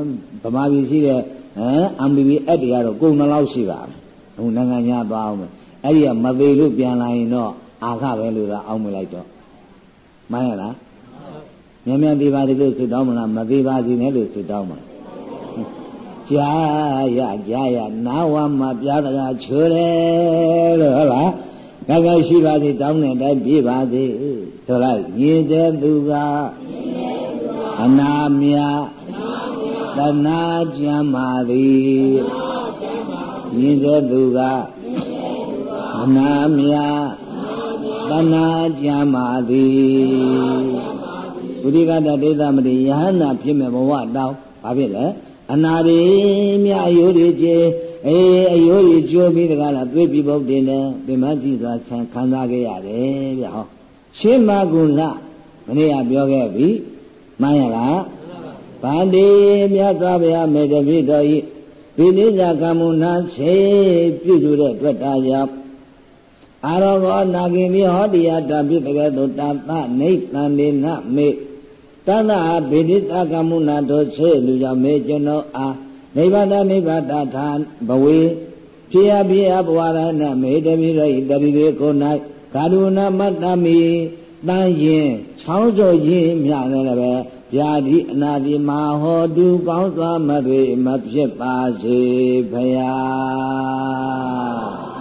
ဗမာပြည်ရှိတဲ့ဟမ် MBB အက်တွေကတော့ကုန်နှလောက်ရှိပါမယ်ဟိုနိုင်ငံညာသွားအောင်မယ်အဲ့ဒီကမသေးလို့ပြန်လာရင်တော့အာခပဲလို့တော့အောင်းမလိုက်တော့မှန်ရလား မြန်မြန်သေးပါသေးလို့ဆုတောင်းမလားမသေးပါစေနဲ့လို့ဆုတောင်းမလားကြာရကြာရနာဝမှာပြားတကားချိုးတယ်လို့ဟုတ်လားကဲကဲရှိပါသေးတောင်းတဲ့အတိုင်းပြပါသေးဆိုလိုက်ရည်တဲ့သူကအနာမြတဏှာကြမ်းပါသည်ရည်တဲ့သူကအနာမြတဏှာကြမ်းပါသည် ဘုဒိကတဒေသမတိယဟနာဖြစ်မဲ့ဘဝတောင်းဘာဖြစ်လဲအနာတွေမြအယိုးတွေကျေအေးအယိုးတွေကျိုးပြီးတကားလားသွေးပြပုတ်တင်တယ်ပြမကြည့်သွားခံစားခဲ့ရတယ်ဗျဟောရှင်းမကုလမနေ့ကပြောခဲ့ပြီမှန်ရလားဗန္တိမြတ်စွာဘုရားမေတ္တပိတော်ဤပိဋိဇာကမ္မနာစေပြုစုတဲ့အတွက်တာကြောင့်အာရောဂောနာဂိမိဟောတရားတာပိတကဲ့သို့တာသနေတန်နေနမေ တဏ္ဍာဗေဒိတကမုနာတို့ဆေလူကြောင့်မေကျွန်တော်အားနိဗ္ဗာန်နိဗ္ဗာန်ထာဘဝေဖြစ်ရဖြစ်ရဘဝရဏမေတပိရိတတိရေကို၌ကာရုဏမတ္တမိတန်ရင်ချောင်းစိုးရင်မြလည်းပဲဗျာတိအနာတိမဟောတုကောင်းစွာမသွေမဖြစ်ပါစေဖယား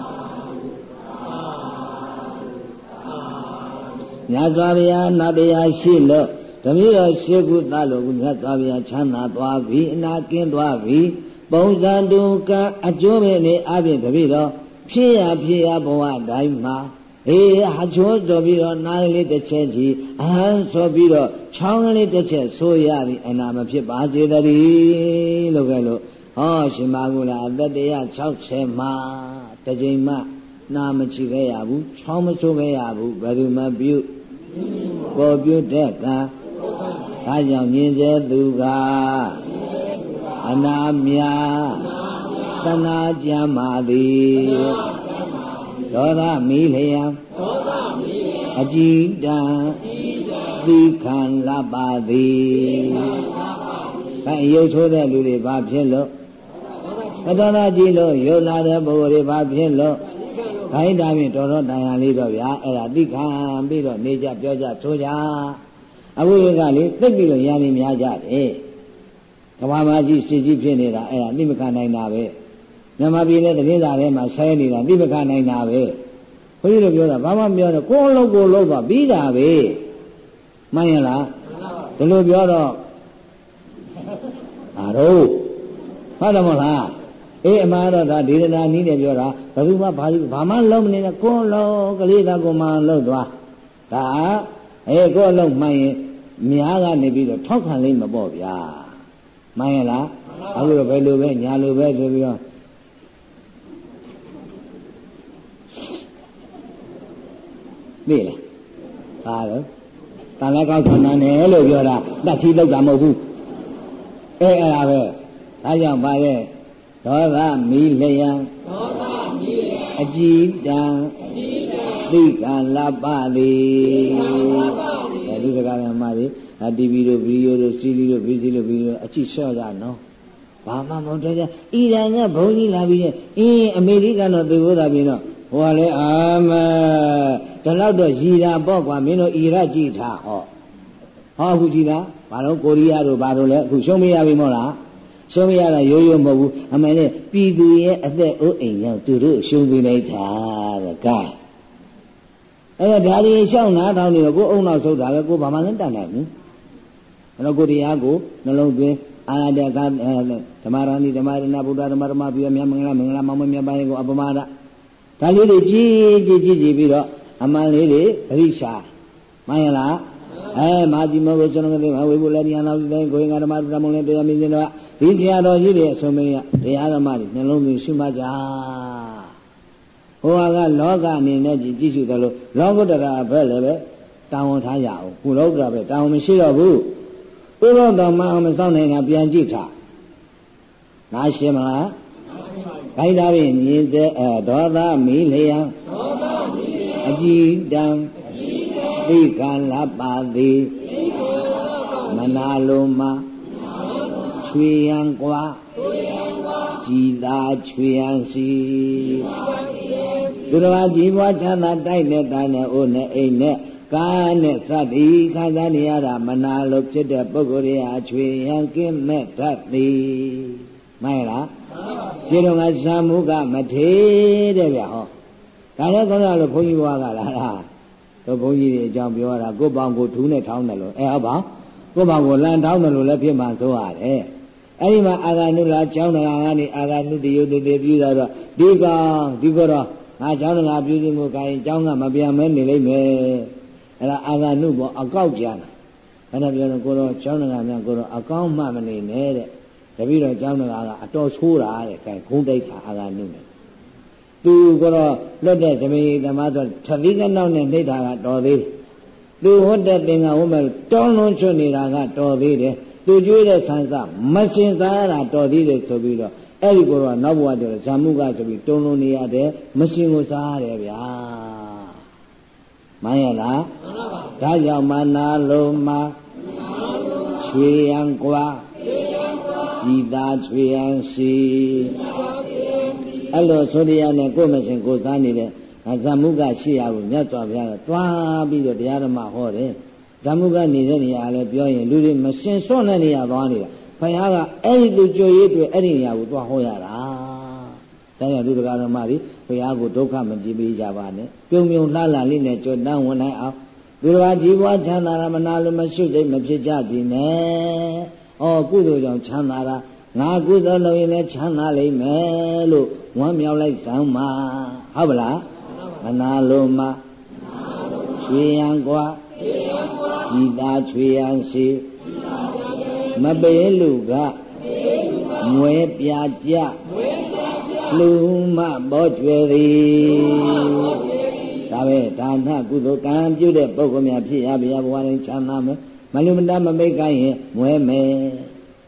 မြတ်စွာဘုရားနတ်တရားရှိလို့ တမီးတော်ရှေကုသလို့မြတ်စွာဘုရားချမ်းသာသွားပြီအနာကင်းသွားပြီပုံစံတူကအကျိုးပဲနေအပြင်တပည့်တော်ဖြစ်ရဖြစ်ရဘဝတိုင်းမှာအေးအချိုးဆိုပြီးတော့နားလေးတစ်ချက်ကြီးအဟမ်းဆိုပြီးတော့ချောင်းလေးတစ်ချက်ဆိုရပြီအနာမဖြစ်ပါစေတည်းလို့ကဲလို့ဟောရှင်မကုလားအသက်160မှာတစ်ချိန်မှနာမချီခဲ့ရဘူးချောင်းမဆိုးခဲ့ရဘူးဘယ်သူမှပြုကိုပြုတဲ့ကံ ဒါကြောင့်မြင်စေသူကအနာမြတဏှာကြမ်းပါသည်ဒေါသမီလျံအကြည်တံသီခံလပါသည်အဲရုပ်ဆိုးတဲ့လူတွေဘာဖြစ်လို့ပတ္တနာကြည့်လို့ယုံနာတဲ့ပုဂ္ဂိုလ်တွေဘာဖြစ်လို့ခိုင်းတာဖြင့်တော်တော်တန်ရလေးတော့ဗျာအဲ့ဒါသိခံပြီးတော့နေကြပြောကြဆိုကြ အဝိကလေသိပြီးတော့ရန်နေများကြတယ်ကဘာမကြီးစီကြီးဖြစ်နေတာအဲ့ဒါသိမခံနိုင်တာပဲမြန်မာပြည်နဲ့တတိယထဲမှာဆဲနေတာသိမခံနိုင်တာပဲဘုန်းကြီးတို့ပြောတာဘာမှမပြောတော့ကိုယ်လုံးကိုယ်လုံးသွားပြီးတာပဲမှန်ရလားဒီလိုပြောတော့အာတော့ဟုတ်တယ်မဟုတ်လားအေးအမှားတော့ဒါဒေသနာနည်းနဲ့ပြောတာဘယ်သူမှဘာဘာမှလုံးမနေနဲ့ကိုယ်လုံးကလေးကကိုမှလုံးသွားဒါ အေးကိုယ်လုံးမှန်ရင်များကနေပြီးတော့ထောက်ခံလိမ့်မပေါ့ဗျာမှန်ရလားအခုတော့ဘယ်လိုပဲညာလိုပဲဆိုပြီးတော့သိလားဟာတော့တန်လည်းကောက်ခံတယ်လို့ပြောတာတတ်ချီလောက်တာမဟုတ်ဘူးအဲအဲ့ဒါပဲဒါကြောင့်ပါရဲ့ဒေါသမီလျံဒေါသမီလျံအကြည်တံအကြည်တံ သိကလပ္ပသည်သိကလပ္ပသည်အဲဒီကကမကြီးဒါတီဗီတို့ဗီဒီယိုတို့စီလီတို့ဗီစီတို့ဗီဒီယိုအကြည့်လျှော့ကြနော်ဘာမှမဟုတ်တော့ကြအီရန်ကဘုန်းကြီးလာပြီးတဲ့အင်းအမေရိကန်တော့သေဖို့သာပြင်တော့ဟိုကလည်းအာမဒီလောက်တော့ရည်တာပေါ့ကွာမင်းတို့အီရတ်ကြည့်ထားဟောဟောအခုကြည့်တာဘာလို့ကိုရီးယားတို့ဘာလို့လဲအခုရှုံးမရပြီမို့လားရှုံးမရတာရိုးရိုးမဟုတ်ဘူးအမှန်နဲ့ပြည်သူရဲ့အသက်အိုးအိမ်ကြောင့်သူတို့ရှုံးပေးလိုက်တာတဲ့ကဲ အဲ့တော့ဒါတွေရှောင်းနာတောင်းနေတော့ကိုအုံနောက်ထုတ်တာပဲကိုဘာမှလည်းတန်နိုင်ဘူးအဲ့တော့ကိုတရားကိုနှလုံးသွင်းအာရတကဓမ္မရဏိဓမ္မရဏဗုဒ္ဓဓမ္မဓမ္မပြမြတ်မင်္ဂလာမင်္ဂလာမောင်မြတ်ပိုင်းကိုအပမဒဒါလေးတွေကြည်ကြည်ကြည်ကြည်ပြီးတော့အမှန်လေးတွေပရိရှာမှန်ရလားအဲမာတိမောကိုကျွန်တော်ကလေးဝေဘူးလည်းတရားတော်ဒီတိုင်းကိုယ်ငါဓမ္မဓမ္မနဲ့တရားမြင်နေတော့ဒီဆရာတော်ကြီးတွေအဆုံးမရတရားဓမ္မတွေနှလုံးသွင်းရှုမှတ်ကြ ဟိုကလောကအနေနဲ့ကြည့်ကြည့်ရှုတယ်လို့လောကုတ္တရာဘက်လည်းပဲတာဝန်ထားရအောင်ဘုလောကုတ္တရာပဲတာဝန်မရှိတော့ဘူးဥရောတော်မအောင်မစောင့်နိုင်တာပြန်ကြည့်ထားနားရှင်းမလားခိုင်းတာဖြင့်မြင်တဲ့အဲဒေါသမီလျံဒေါသမီလျံအကြည်တံအကြည်တံသိကလပ္ပတိသိကလပ္ပမနာလိုမှာချွေရန်ကွာချွေရန်ကွာကြည်သာချွေရန်စီ သူတော်ကြည်ပွားချမ်းသာတိုက်တဲ့တာနဲ့အိုးနဲ့အိမ်နဲ့ကာနဲ့သတ္တိခံစားနေရတာမနာလို့ဖြစ်တဲ့ပုဂ္ဂိုလ်တွေဟာချွေရန်ကင်းမဲ့တတ်သည်မှန်လားခြေတော်ကဇာမှုကမထေတဲ့ဗျဟောဒါလည်းခေါင်းရလို့ဘုန်းကြီးဘွားကလာလားတို့ဘုန်းကြီးတွေအကြောင်းပြောတာကိုပေါင်ကိုထူးနဲ့ထောင်းတယ်လို့အဲဟုတ်ပါကိုပေါင်ကိုလန်ထောင်းတယ်လို့လည်းဖြစ်မှဆိုရတယ်အဲ့ဒီမှာအာဂနုလာကျောင်းတော်ကနေအာဂနုတယုတ်တေပြုတာတော့ဒီကောင်ဒီကောတော့ ငါကျောင်းတော်ပြုစီမှုခိုင်းကျောင်းကမပြန်မဲနေလိမ့်မယ်အဲ့ဒါအာဂနုပေါ်အကောက်ကြတာဘယ်နဲ့ပြောတော့ကိုတော့ကျောင်းတော်များကိုတော့အကောင်းမှမနေနဲ့တဲ့တပည့်တော်ကျောင်းတော်ကအတော်ဆိုးတာတဲ့ခိုင်းခုံးတိုက်တာအာဂနုနဲ့သူကတော့လွတ်တဲ့သမီးသမားဆိုသတိကနောက်နဲ့နှိဋ္ဌာကတော်သေးတယ်သူဟုတ်တဲ့သင်္ကဝမဲ့တောင်းလုံးချွတ်နေတာကတော်သေးတယ်သူကျွေးတဲ့ဆန်းစားမစင်စားရတာတော်သေးတယ်ဆိုပြီးတော့ အဲ့ဒီကိုတော့နောက်ဘဝတည်းဇာမှုကဆိုပြီးတုံလုံးနေရတယ်မစင်ကိုစားရတယ်ဗျာမှန်ရလားမှန်ပါပါဒါကြောင့်မနာလုံးမှာချွေရန်ကွာဤသာချွေရန်စီအဲ့လိုဆိုတရားနဲ့ကိုယ်မစင်ကိုစားနေတဲ့ဇာမှုကရှိရကိုမြတ်စွာဘုရားကတွားပြီးတော့တရားဓမ္မဟောတယ်ဓမ္မကနေတဲ့နေရာလည်းပြောရင်လူတွေမရှင်စွန့်တဲ့နေရာသွားနေတာ ဘုရားကအဲ့ဒီသူကြွရေးတွေအဲ့ဒီနေရာကိုသွားဟောရတာဒါကြောင့်လူတရားဓမ္မတွေဘုရားကိုဒုက္ခမကြည့်ပေးကြပါနဲ့ပြုံပြုံလှလှလေးနဲ့ကြွတန်းဝင်နိုင်အောင်သူတော်ကြီးပွားချမ်းသာရမနာလို့မရှုစိတ်မဖြစ်ကြကြည်နဲ့ဩကုသိုလ်ကြောင့်ချမ်းသာတာငါကုသိုလ်လုပ်ရင်လည်းချမ်းသာလိမ့်မယ်လို့ဝမ်းမြောက်လိုက်စမ်းပါဟုတ်ပါလားမနာလို့မရွှေရန်ကွာကြည်သာချွေရန်ရှိ မပေးလူကမွဲပြကြလူမဘောကျွယ်သည်ဒါပဲဒါနကုသိုလ်ကံပြုတဲ့ပုဂ္ဂိုလ်များဖြစ်ရဗျာဘဝတိုင်းချမ်းသာမယ်မလူမတမမိတ်ကိုင်းရင်မွဲမယ်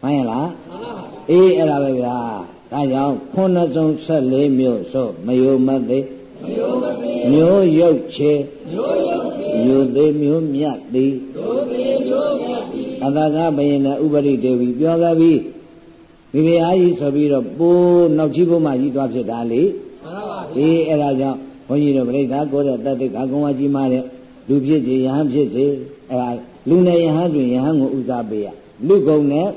မှန်ရလားအေးအဲ့ဒါပဲဗျာဒါကြောင့်ခုနှစ်စုံ14မျိုးဆိုမယုံမသိမျိုးရုပ်ချေမျိုးရုပ်ချေမျိုးသေးမျိုးမြတ်သည်မျိုးသေးမျိုးမြတ်သည် အတကဘယင်နဲ့ဥပရိဒေဝီပြောခဲ့ပြီမိဖုရားကြီးဆိုပြီးတော့ပိုးနောက်ကြီးဘုမကြီးသွားဖြစ်တာလေမှန်ပါပါအေးအဲ့ဒါကြောင့်ဘုန်းကြီးတို့ပြိဿကိုတဲ့တတ်တဲ့ကကုံဝကြီးမားတဲ့လူဖြစ်စေယဟန်ဖြစ်စေအဲ့ဒါလူနဲ့ယဟန်တွင်ယဟန်ကိုဥစားပေးရလူကုံနဲ့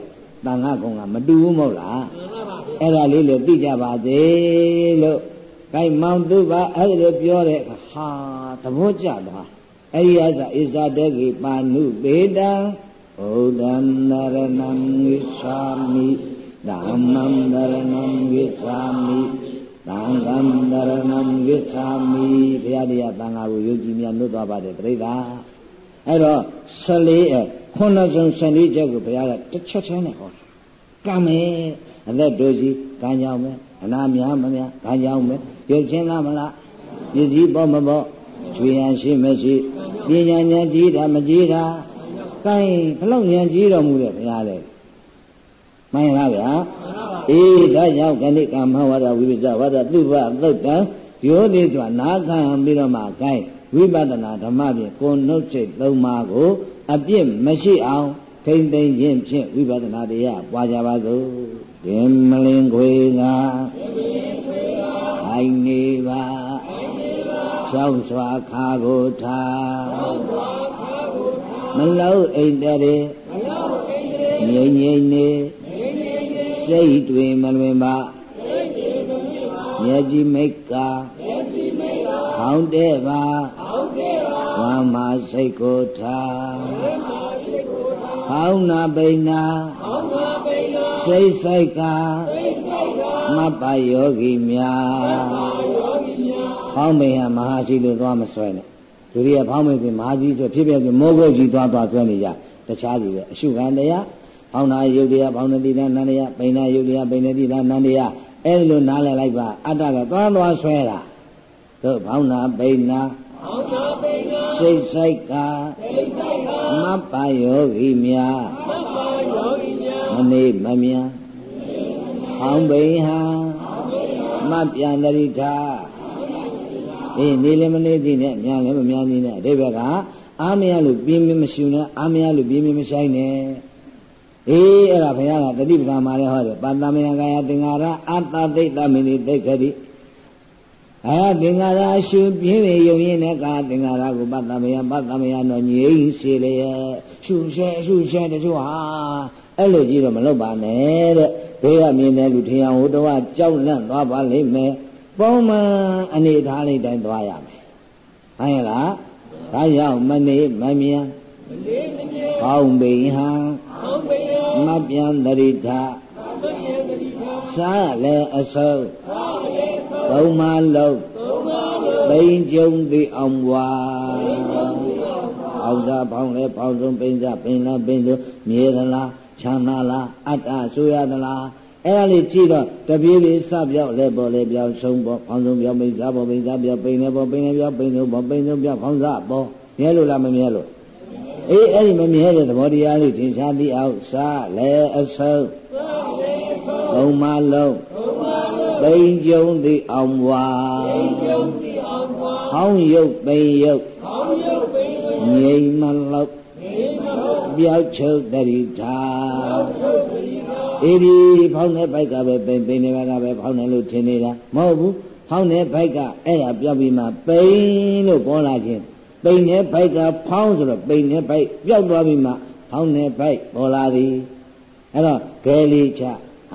တန်ခါကုံကမတူဘူးမဟုတ်လားမှန်ပါပါအဲ့ဒါလေးလည်းသိကြပါစေလို့ကိုင်မောင်သူပါအဲ့ဒါပြောတဲ့ဟာသဘောကျသွားအဲ့ဒီအစားဣဇာတေကိပါဏုပေတံ ဘုဒ္ဓံနရဏံဝိသာမိဓမ္မံနရဏံဝိသာမိသံဃံနရဏံဝိသာမိဘုရားတရားသံဃာကိုယုံကြည်မြတ်လို့သွားပါတယ်ပြိဿာအဲ့တော့14အဲခုနှစ်စုံ14ချက်ကိုဘုရားကတစ်ချက်ချင်းနဲ့ဟောကံမယ်အသက်တို့စီကံကြောင့်မယ်အနာများမများကံကြောင့်မယ်ရုပ်ချင်းလားမလားပစ္စည်းပေါ့မပေါ့ကျွေရန်ရှိမရှိပညာဉာဏ်ကြီးတာမကြီးတာ ကိုင်းဘလောက်ဉာဏ်ကြီးတော်မူတဲ့ဘုရားလေမှန်လားဗျာအေးဒါကြောင့်ခဏိကမ္မဝါဒဝိပဿဝါဒသုဘသုတ်တံရိုးသေးစွာနာခံပြီးတော့မှကိုင်းဝိပဿနာဓမ္မဖြင့်ကိုနှုတ်စိတ်သုံးပါးကိုအပြစ်မရှိအောင်ထိမ့်သိမ့်ခြင်းဖြင့်ဝိပဿနာတရားပွားကြပါစို့ဒင်မလင်ခွေကအိုင်နေပါရှောင်းစွာခါကိုထား မလောက်အိတ်တရေငြိမ့်ငြိမ့်နေစိတ်တွေမလွင်ပါမျက်ကြည်မိတ်ကဟောင်းတဲ့ပါဝမ်းမာစိတ်ကိုထားဟောင်းနာပိနာစိတ်ဆိုင်ကမပ္ပယောဂီများဖောင်းမိန်ဟာမဟာရှိလို့သွားမဆွဲနဲ့ လူတွေကဖောင်းမိန်ကမဟာကြီးဆိုဖြစ်ဖြစ်ကမောဂုတ်ကြီးသွားသွားဆွဲနေကြတခြားစီပဲအရှုခံတရားဖောင်းနာယုတ်တရားဖောင်းနေတိလားနန္တရားပိန်နာယုတ်တရားပိန်နေတိလားနန္တရားအဲ့လိုနားလည်လိုက်ပါအတ္တကသွားသွားဆွဲတာတို့ဖောင်းနာပိန်နာဖောင်းနာပိန်နာစိတ်ဆိုင်ကစိတ်ဆိုင်ကမပ္ပယောဂီများမပ္ပယောဂီများမနေမမြဟောင်းပိန်ဟာမပြန်တရိထာ အေးနေလည်းမနေသေးနဲ့များလည်းမများသေးနဲ့အတိဘက်ကအာမရလို့ပြင်းပြင်းမရှိနဲ့အာမရလို့ပြင်းပြင်းမဆိုင်နဲ့အေးအဲ့ဒါဘုရားကတတိပဒမှာလည်းဟောတယ်ပါတမယကာယသင်္ဃာရအတ္တသိတ္တမိနိသိခတိအာသင်္ဃာရရှုပြင်းပြယုံရင်လည်းကာသင်္ဃာရကိုပတ္တမယပတ္တမယတော့ငြိမ့်စေလျက်ရှုရှဲရှုရှဲတချို့ဟာအဲ့လိုကြီးတော့မလုပ်ပါနဲ့တဲ့ဘေးကမြင်တဲ့လူထင်အောင်ဟိုတော့ကြောက်လန့်သွားပါလိမ့်မယ် ပုံမှန်အနေထားလေးတိုင်းသွားရမယ်ဟဲ့လားဒါကြောင့်မနေမမြန်မနေမမြန်ပေါင်းပိန်ဟံပေါင်းပိန်ဟံမပြန်တရိထမပြန်တရိထစားလည်းအစုံစားလည်းအစုံသုံးမလုံးသုံးမလုံးပိန်ကြုံသည်အောင်ဘွာပိန်ကြုံသည်အောင်ဘွာအောင်သာပေါင်းလဲပေါင်းဆုံးပိန်စားပိန်လားပိန်လို့မြေသလားချမ်းသာလားအတ္တဆိုရသလား အဲ့ဒါလေးကြည့်တော့တပြေးလေးစပြောက်လဲပေါ်လဲပြောင်းဆုံးပေါ်ဖောင်းဆုံးပြောင်းပိန်စားပေါ်ပိန်စားပြောင်းပိန်လဲပေါ်ပိန်လဲပြောင်းပိန်ဆုံးပေါ်ပိန်ဆုံးပြောင်းဖောင်းစားပေါ်မြဲလို့လားမမြဲလို့အေးအဲ့ဒီမမြဲတဲ့သဘောတရားလေးထင်ရှားသိအောင်စားလဲအဆုံးသုံးမလုံးပိန်ကြုံသည်အောင်ဘွာဟောင်းရုပ်ပိန်ရုပ်ငြိမ်မလောက်ပြောက်ချုပ်တရိထာ အေဒီဖောင်းတဲ့ဘိုက်ကပဲပိန်ပိန်တဲ့ဘက်ကပဲဖောင်းတယ်လို့ထင်နေတာမဟုတ်ဘူးဖောင်းတဲ့ဘိုက်ကအဲ့ဒါပြောက်ပြီးမှပိန်လို့ပေါ်လာခြင်းပိန်တဲ့ဘိုက်ကဖောင်းဆိုတော့ပိန်တဲ့ဘိုက်ပြောက်သွားပြီးမှဖောင်းတဲ့ဘိုက်ပေါ်လာသည်အဲ့တော့ဂဲလေးချ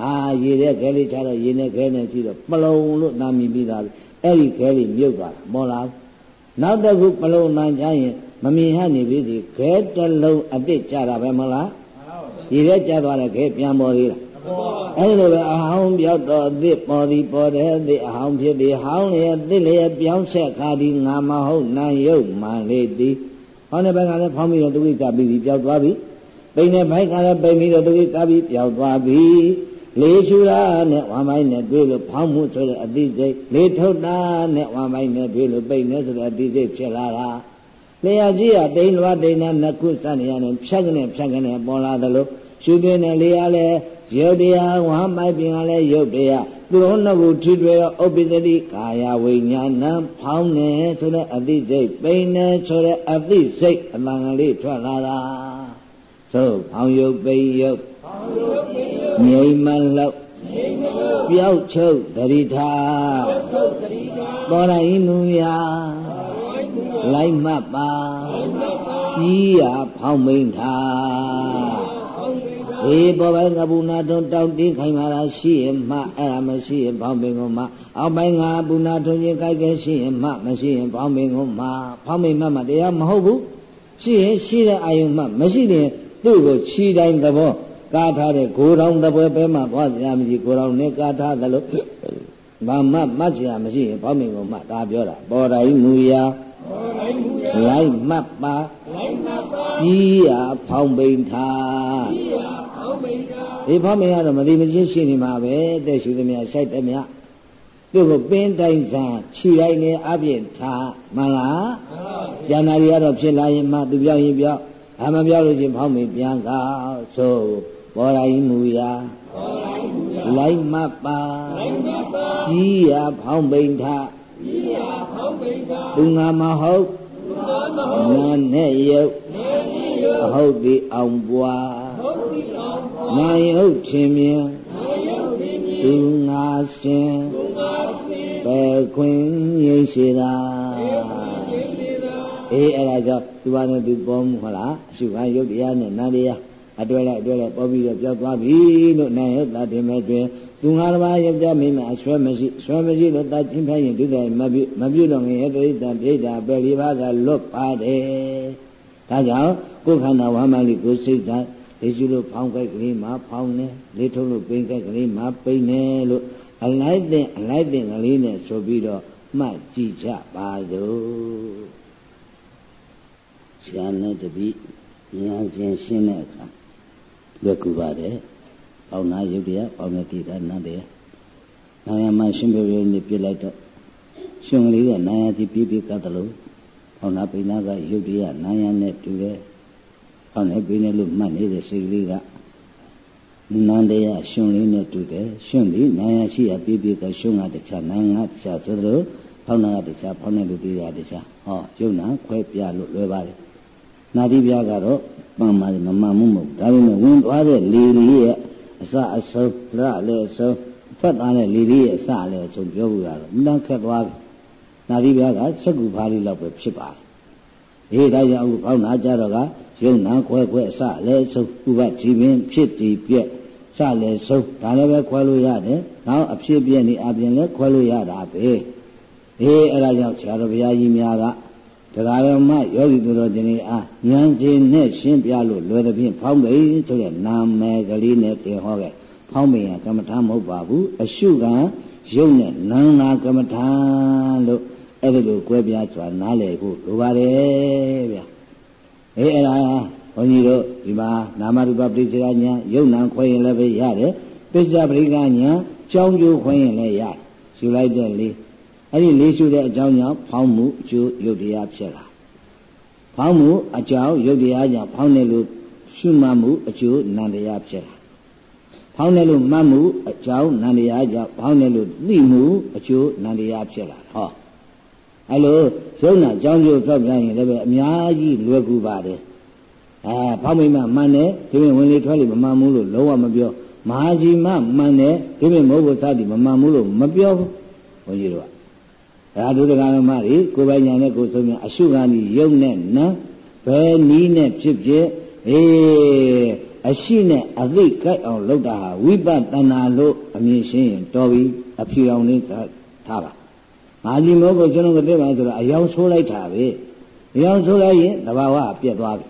အာရေတဲ့ဂဲလေးချတော့ရေနဲ့ဂဲနဲ့ကြည့်တော့ပလုံလို့နာမည်ပြီးသားပြီအဲ့ဒီဂဲလေးမြုပ်သွားတာမောလားနောက်တစ်ခုပလုံနာချရင်မမြင်ဟနေပြီဒီခဲတလုံးအစ်စ်ကြတာပဲမလား ဒီထဲကြသွားတဲ့ခဲပြန်ပေါ်သေးလားအဲ့လိုပဲအဟောင်းပြောက်တော့အစ်စ်ပေါ်သည်ပေါ်တဲ့အစ်စ်အဟောင်းဖြစ်သည်ဟောင်းလေအစ်စ်လေပြောင်းဆက်ခါသည်ငါမဟုတ်နာယုတ်မှန်လေသည်ဟောင်းတဲ့ဘက်ကလည်းဖောင်းပြီးတော့သူကိကပြီးပြီးပြောက်သွားပြီပိန်တဲ့ဘက်ကလည်းပိန်ပြီးတော့သူကိကပြီးပြောက်သွားပြီလေရှူတာနဲ့ဝမ်းပိုင်းနဲ့တွေ့လို့ဖောင်းမှုဆိုတဲ့အတိစိတ်လေထုတ်တာနဲ့ဝမ်းပိုင်းနဲ့တွေ့လို့ပိန်နေဆိုတဲ့အတိစိတ်ဖြစ်လာတာလျှာကြီးကတိန်လွားတိန်နာနှစ်ခုစနေရနဲ့ဖြတ်ကနေဖြတ်ကနေပေါ်လာသလို ရှုတဲ့နဲ့လေရလဲရုပ်တရားဝမ်းမိုက်ပြင်ကလည်းရုပ်တရားသူတို့နှစ်ခုထိတွေ့တော့ဥပ္ပစ္စတိကာယဝိညာဏဖောင်းနေဆိုတဲ့အသိစိတ်ပိန်နေဆိုတဲ့အသိစိတ်အမှန်ကလေးထွက်လာတာသို့ဖောင်းရုပ်ပိန်ရုပ်ငြိမ်မလောက်ပျောက်ချုပ်တရိထာပေါ်တိုင်းနူရာလိုက်မှတ်ပါကြီးရဖောင်းမိန်ထာေ ပေါ်ပိုင်းကပုနာထွန်းတောင်းတင်းခိုင်မာတာရှိရင်မှအဲ့ဒါမရှိရင်ဖောင်းပင်ကိုမှအောက်ပိုင်းကပုနာထွန်းချင်းကြိုက်ခဲရှိရင်မှမရှိရင်ဖောင်းပင်ကိုမှဖောင်းပင်မှမှတရားမဟုတ်ဘူးရှိရင်ရှိတဲ့အာယုံမှမရှိရင်သူ့ကိုခြီးတိုင်းသဘောကာထားတဲ့ဂိုးတော်သပွဲပဲမှသွားကြမရှိဂိုးတော်နဲ့ကာထားသလိုဘာမှမှတ်ချင်မရှိရင်ဖောင်းပင်ကိုမှဒါပြောတာပေါ်တိုင်းမူရာလိုက်မှတ်ပါလိုက်မှတ်ပါကြီးရဖောင်းပိန်ထားကြီးရဖောင်းပိန်ထား ဒီဖောင်းပိန်ကတော့မတိမချင်းရှိနေမှာပဲတဲ့ရှုသမျှဆိုင်သမျှသူ့ကိုပင်းတိုင်းစားခြိလိုက်နေအပြည့်ထားမှန်လားကျန်တာတွေကတော့ဖြစ်လာရင်မှသူပြောင်းရင်ပြောင်းအမပြောင်းလို့ချင်းဖောင်းပိန်ပြန်ကောက်ဆိုပေါ်တိုင်းမူရာပေါ်တိုင်းမူရာလိုက်မှတ်ပါလိုက်မှတ်ပါကြီးရဖောင်းပိန်ထားသူငါမဟုတ်နာနဲ့ယုတ်အဟုတ်ဒီအောင်ပွား နာယုတ်ချင်းမြင်သူငါရှင်ပဲခွင်ငိမ့်ရှိတာအေးအဲ့ဒါကြောင့်သူဘာနဲ့သူပေါ်မှုဟုတ်လားအရှုခံယုတ်တရားနဲ့နာတရားအတွဲလိုက်အတွဲလိုက်ပေါ်ပြီးတော့ပြောက်သွားပြီလို့နိုင်ရဲ့တာတင်မဲ့တွင်သူငါးပါးယောက်ျားမိန်းမအဆွဲမရှိဆွဲမရှိလို့တာချင်းဖျရင်ဒုတိယမပြုမပြုတော့ငယ်ရဲ့တိတ္တပြိတ္တာပယ်လေးပါးကလွတ်ပါတယ်ဒါကြောင့်ကိုယ်ခန္ဓာဝမ်းမလေးကိုစိတ်ဓာတ် လေရှုလို့ဖောင်းကြိုက်ကလေးမှာဖောင်းနေလေထုတ်လို့ပိန်ကြိုက်ကလေးမှာပိန်နေလို့အလိုက်တဲ့အလိုက်တဲ့ကလေးနဲ့ဆိုပြီးတော့မှတ်ကြည့်ကြပါစို့ဆရာနဲ့တပည့်ဉာဏ်ရှင်ရှင်းတဲ့အခါလွယ်ကူပါတယ်။ပေါနာယုတ်တရားပေါနေတိတာနတ်တရား။နာယမရှင်ပြပြနေပြလိုက်တော့ရှင်ကလေးကနာယတိပြပြကတ်တယ်လို့ပေါနာပိနာကယုတ်တရားနာယနဲ့တူတယ်။ ပေါနေပိနေလို့မှတ်နေတဲ့စိတ်ကလေးကနန္တရားရှင်လေးနဲ့တူတယ်။ရှင်ဒီနာယရှိရပြပြကရှင်ကတခြားနာငါတခြားဆိုတော့ဖောင်းနာကတခြားဖောင်းနေလို့ပြရတခြားဟောယုံနာခွဲပြလို့လွယ်ပါတယ်။နာတိပြကတော့မှန်ပါတယ်မမှန်မှုမဟုတ်ဒါပေမဲ့ဝင်သွားတဲ့လေလေးရဲ့အစအဆုံးရလည်းအဆုံးထွက်သွားတဲ့လေလေးရဲ့အစလည်းအဆုံးပြောဖို့ရတော့အမှန်ခက်သွားပြီနာသီပြားကစက္ကူဖားလေးလောက်ပဲဖြစ်ပါတယ် အေးဒါကြောင့်အခုပေါင်းနာကြတော့ကယုံနာခွဲခွဲအစလည်းအဆုံးဥပကြည်ပင်ဖြစ်တည်ပြက်စလည်းဆုံးဒါလည်းပဲခွဲလို့ရတယ်နောက်အဖြစ်ပြည့်နေအပြင်လည်းခွဲလို့ရတာပဲအေးအဲ့ဒါကြောင့်ဆရာတော်ဘုရားကြီးများကတရားတော်မှယောဂီသူတော်ရှင်တွေအားဉာဏ်ချင်းနဲ့ရှင်းပြလို့လွယ်သဖြင့်ဖောင်းပိန်ဆိုတဲ့နာမည်ကလေးနဲ့တင်ဟောခဲ့ဖောင်းပိန်ကကမ္မထာမဟုတ်ပါဘူးအရှုကရုပ်နဲ့နာနာကမ္မထာလို့ အဲ့ဒီလိုကွဲပြားစွာနားလည်ဖို့လိုပါတယ်ဗျအေးအဲ့ဒါဘုန်းကြီးတို့ဒီမှာနာမရူပပရိစ္ဆေဒညာယုံနာခွဲရင်လည်းပဲရတယ်ပစ္စယပရိကညာကြောင်းကျိုးခွဲရင်လည်းရတယ်ယူလိုက်တဲ့လေးအဲ့ဒီလေးရှုတဲ့အကြောင်းကြောင့်ဖောင်းမှုအကျိုးယုတ်တရားဖြစ်လာဖောင်းမှုအကြောင်းယုတ်တရားကြောင့်ဖောင်းတယ်လို့ရှုမှတ်မှုအကျိုးနန္တရားဖြစ်လာဖောင်းတယ်လို့မှတ်မှုအကြောင်းနန္တရားကြောင့်ဖောင်းတယ်လို့သိမှုအကျိုးနန္တရားဖြစ်လာဟော အဲ့လိုယုံနာအကြောင်းကျိုးဖောက်ပြန်ရင်လည်းပဲအများကြီးလွယ်ကူပါတယ်အဲဖောက်မိမမှန်တယ်ဒီပြင်ဝင်လေထွက်လေမမှန်ဘူးလို့လုံးဝမပြောမဟာကြီးမမှန်တယ်ဒီပြင်မဟုတ်ဘူးသတိမမှန်ဘူးလို့မပြောဘူးဘုန်းကြီးတို့ကဒါဒုဒကရမတွေကိုယ်ပိုင်ညာနဲ့ကိုယ်ဆုံးမြအရှုခံဒီယုံနဲ့နံဘယ်နည်းနဲ့ဖြစ်ဖြစ်အေးအရှိနဲ့အသိကြိုက်အောင်လုပ်တာဟာဝိပဿနာလို့အမြင်ရှင်းရင်တော်ပြီအဖြူအောင်လေးထားပါ ငါကြီးမောကိုကျွန်တော်ကသိပါဆိုတော့အယောင်ဆိုးလိုက်တာပဲအယောင်ဆိုးလိုက်ရင်တဘာဝပြက်သွားပြီ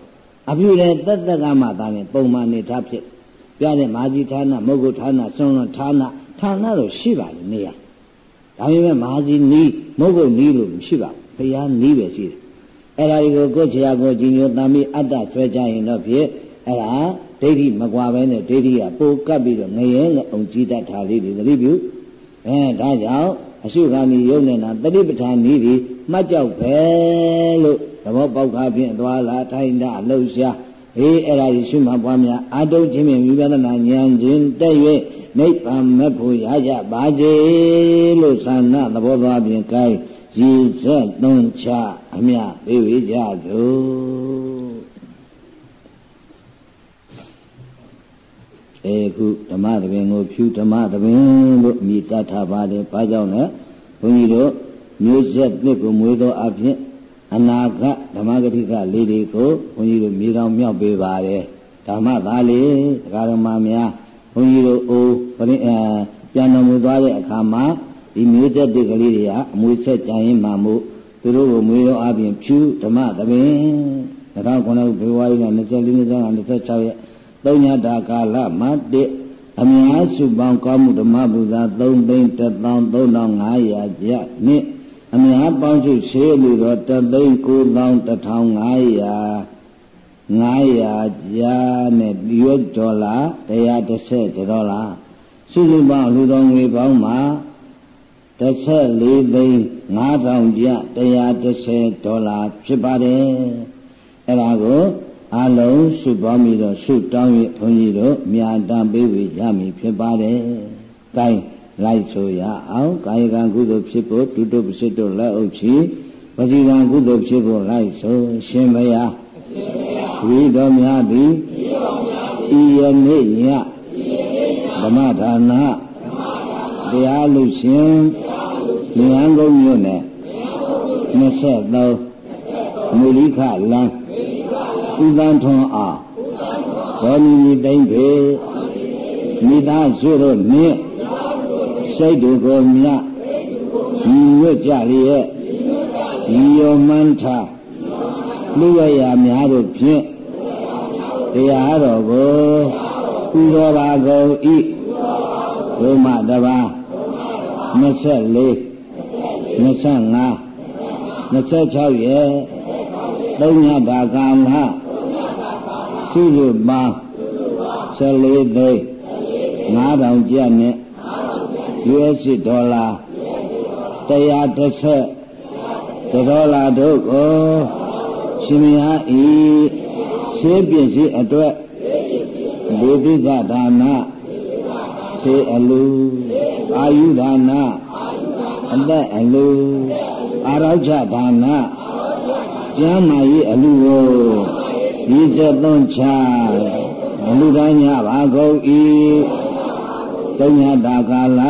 အပြုလည်းတတကမှသာရင်ပုံမှန်နေထားဖြစ်ပြတဲ့မာကြီးဌာနမုဂ္ဂဌာနစွန့်လွန်ဌာနဌာနတော့ရှိပါလေနေရဒါပေမဲ့မာကြီးနီးမုဂ္ဂနီးလို့မရှိပါဘူးဘုရားနီးပဲရှိတယ်အဲ့ဒါတွေကိုကိုယ်ချရာကိုကြည်ညိုတမ်းပြီးအတ္တဆွဲကြရင်တော့ဖြစ်အဲ့ဒါဒိဋ္ဌိမကွာပဲနဲ့ဒိဋ္ဌိကပိုကပ်ပြီးတော့ငရဲငအောင်ကြီးတတ်တာလေးတွေသတိပြုအဲဒါကြောင့် အရှုခာနီယုံနေတာတတိပဋ္ဌာန်ဤဒီမှတ်ကြောက်ပဲလို့သဘောပေါက်ခါဖြင့်သွားလာထိုင်တာလှုပ်ရှားအေးအဲ့ဒါကြီးရှုမှတ်ပွားများအာတုခြင်းဖြင့်ဝိပဿနာဉာဏ်ချင်းတက်၍နိဗ္ဗာန်မဖို့ရကြပါစေလို့သာနာသဘောသွားဖြင့်ကိုင်းရည်ချက်သွန်ချအမြပေးဝေကြသို့ အဲခုဓမ္မသဘင်ကိုဖြူဓမ္မသဘင်လို့အမိတတ်ထားပါတယ်။ဘာကြောင့်လဲ။ဘုန်းကြီးတို့မျိုးဆက်သစ်ကိုမွေးသောအဖြစ်အနာဂတ်ဓမ္မဂတိကလေးတွေကိုဘုန်းကြီးတို့မြေတော်မြောက်ပေးပါတယ်။ဓမ္မသားလေးတရားဓမ္မများဘုန်းကြီးတို့အိုးပြန်တော်မူသွားတဲ့အခါမှာဒီမျိုးဆက်သစ်ကလေးတွေကအမွေဆက်ကြရင်မှမို့သူတို့ကိုမွေးတော်အပြင်ဖြူဓမ္မသဘင်2009ဖေဖော်ဝါရီလ24ရက်26ရက် သုံးညတာကာလမှာတစ်အများစုပေါင်းကောင်းမှုဓမ္မပူဇာ3သိန်း13500ကျပ်နှစ်အများပေါင်းစုရှေးလူတော်3သိန်း9500 900ကျပ်နဲ့ရွက်ဒေါ်လာ130ဒေါ်လာစုစုပေါင်းလူတော်ငွေပေါင်းမှာ14သိန်း9000ကျပ်130ဒေါ်လာဖြစ်ပါတယ်အဲ့ဒါကို အလုံးစုပေါင်းပြီးတော့ဆုတောင်း၍ဘုန်းကြီးတို့မြာတံပေးဝေရမည်ဖြစ်ပါတယ်။ကိုင်းလိုက်ဆိုရအောင်ကာယကံကုသိုလ်ဖြစ်ဖို့ဒုတုပစိတ္တလက်အုပ်ချီဝစီကံကုသိုလ်ဖြစ်ဖို့လိုက်ဆိုရှင်မယားဝိတော်များသည်ဤယနေ့ညဓမ္မဒါနတရားလူရှင်ဉာဏ်ကုန်မြို့နယ်23မူလိခလမ်း ဥသန်းထွန်းအားဘောမီမီတိမ့်ပေမိသားစုတို့နှင့်စိတ်တို့ကိုမြညီညွတ်ကြလျက်ညီယောမှန်းထားလူရရာများတို့ဖြင့်တရားတော်ကိုပူဇော်ပါကုန်ဤဘုမတပါ24 25 26ရဲ့သုံးညတာကာလ စုစုပေါင်း14သိန်း9000ကျပ်နဲ့ US ဒေါ်လာ130ဒေါ်လာတို့ကိုရှင်မယားဤရှေးပစ္စည်းအတွက်လူတိကဒါနရှေးအလူအာယုဒါနအသက်အလူအာရောချဒါနကျမ်းမာရေးအလူကို ဒီချက်သွန်းချအလူတိုင်းညပါကုန်၏တုံညာတာကာလ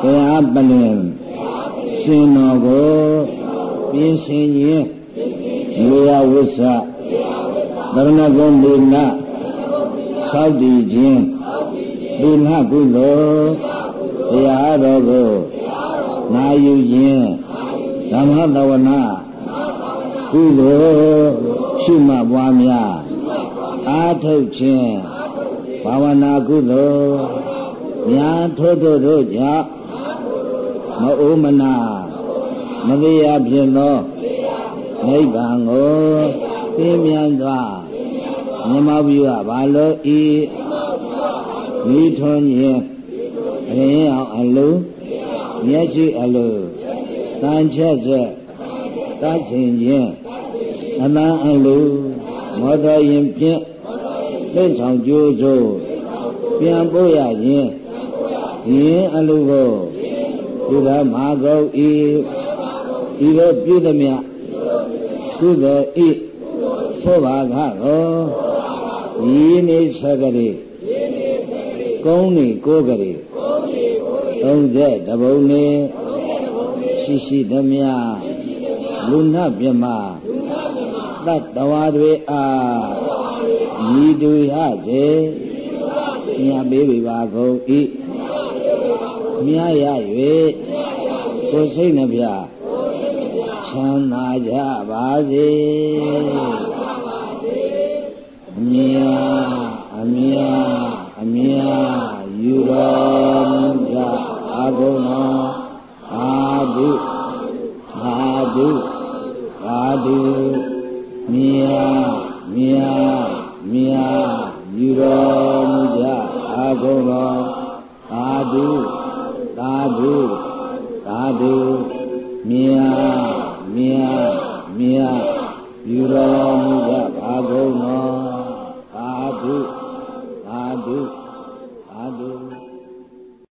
တရားပလင်ရှင်တော်ကိုပြင်ဆင်ခြင်းလူရဝိသဗရဏဂုံဒီနာသောက်တည်ခြင်းသီလကုသိုလ်တရားတော်ကိုနာယူခြင်းဓမ္မသဝနာကုသိုလ် ရှုမှတ်ပွားများအာထုတ်ခြင်းဘာဝနာကုသိုလ်များထို့ထို့တို့ကြောင့်မအိုးမနာမသေးရဖြစ်သောနိဗ္ဗာန်ကိုသိမြတ်စွာမြမပြုရပါလို့ဤမိထွန်းခြင်းအရင်အောင်အလိုမျက်ရှိအလိုတန်ချက်ချက်တတ်ချင်ခြင်း အတန်အလိုမောတော်ရင်ဖြင့်သိဆောင်ကြိုးစိုးပြန်ပို့ရခြင်းယင်းအလိုကိုဘုရားမဟာကုတ်ဤဤသို့ပြုသမျှကုသိုလ်ဤဖို့ဘာခကိုဤနေသကရေကုန်းနေကိုကရေ30တဘုံနေရှိရှိသမျှလူနာမြမ တ္တဝါတွေအားဤသူရစေမြတ်ပေးပြီပါကုန်ဤမြတ်ရ၍ကိုယ်စိတ်နှပြချမ်းသာကြပါစေအမြာအမြာအမြာယူတော်မူကြအာဂုဏအာဓုအာဓု Adu. မြာမြာမြာယူတော်မူကြအာကုတော်သာဓုသာဓုသာဓုမြာမြာမြာယူတော်မူကြအာကုတော်သာဓုသာဓု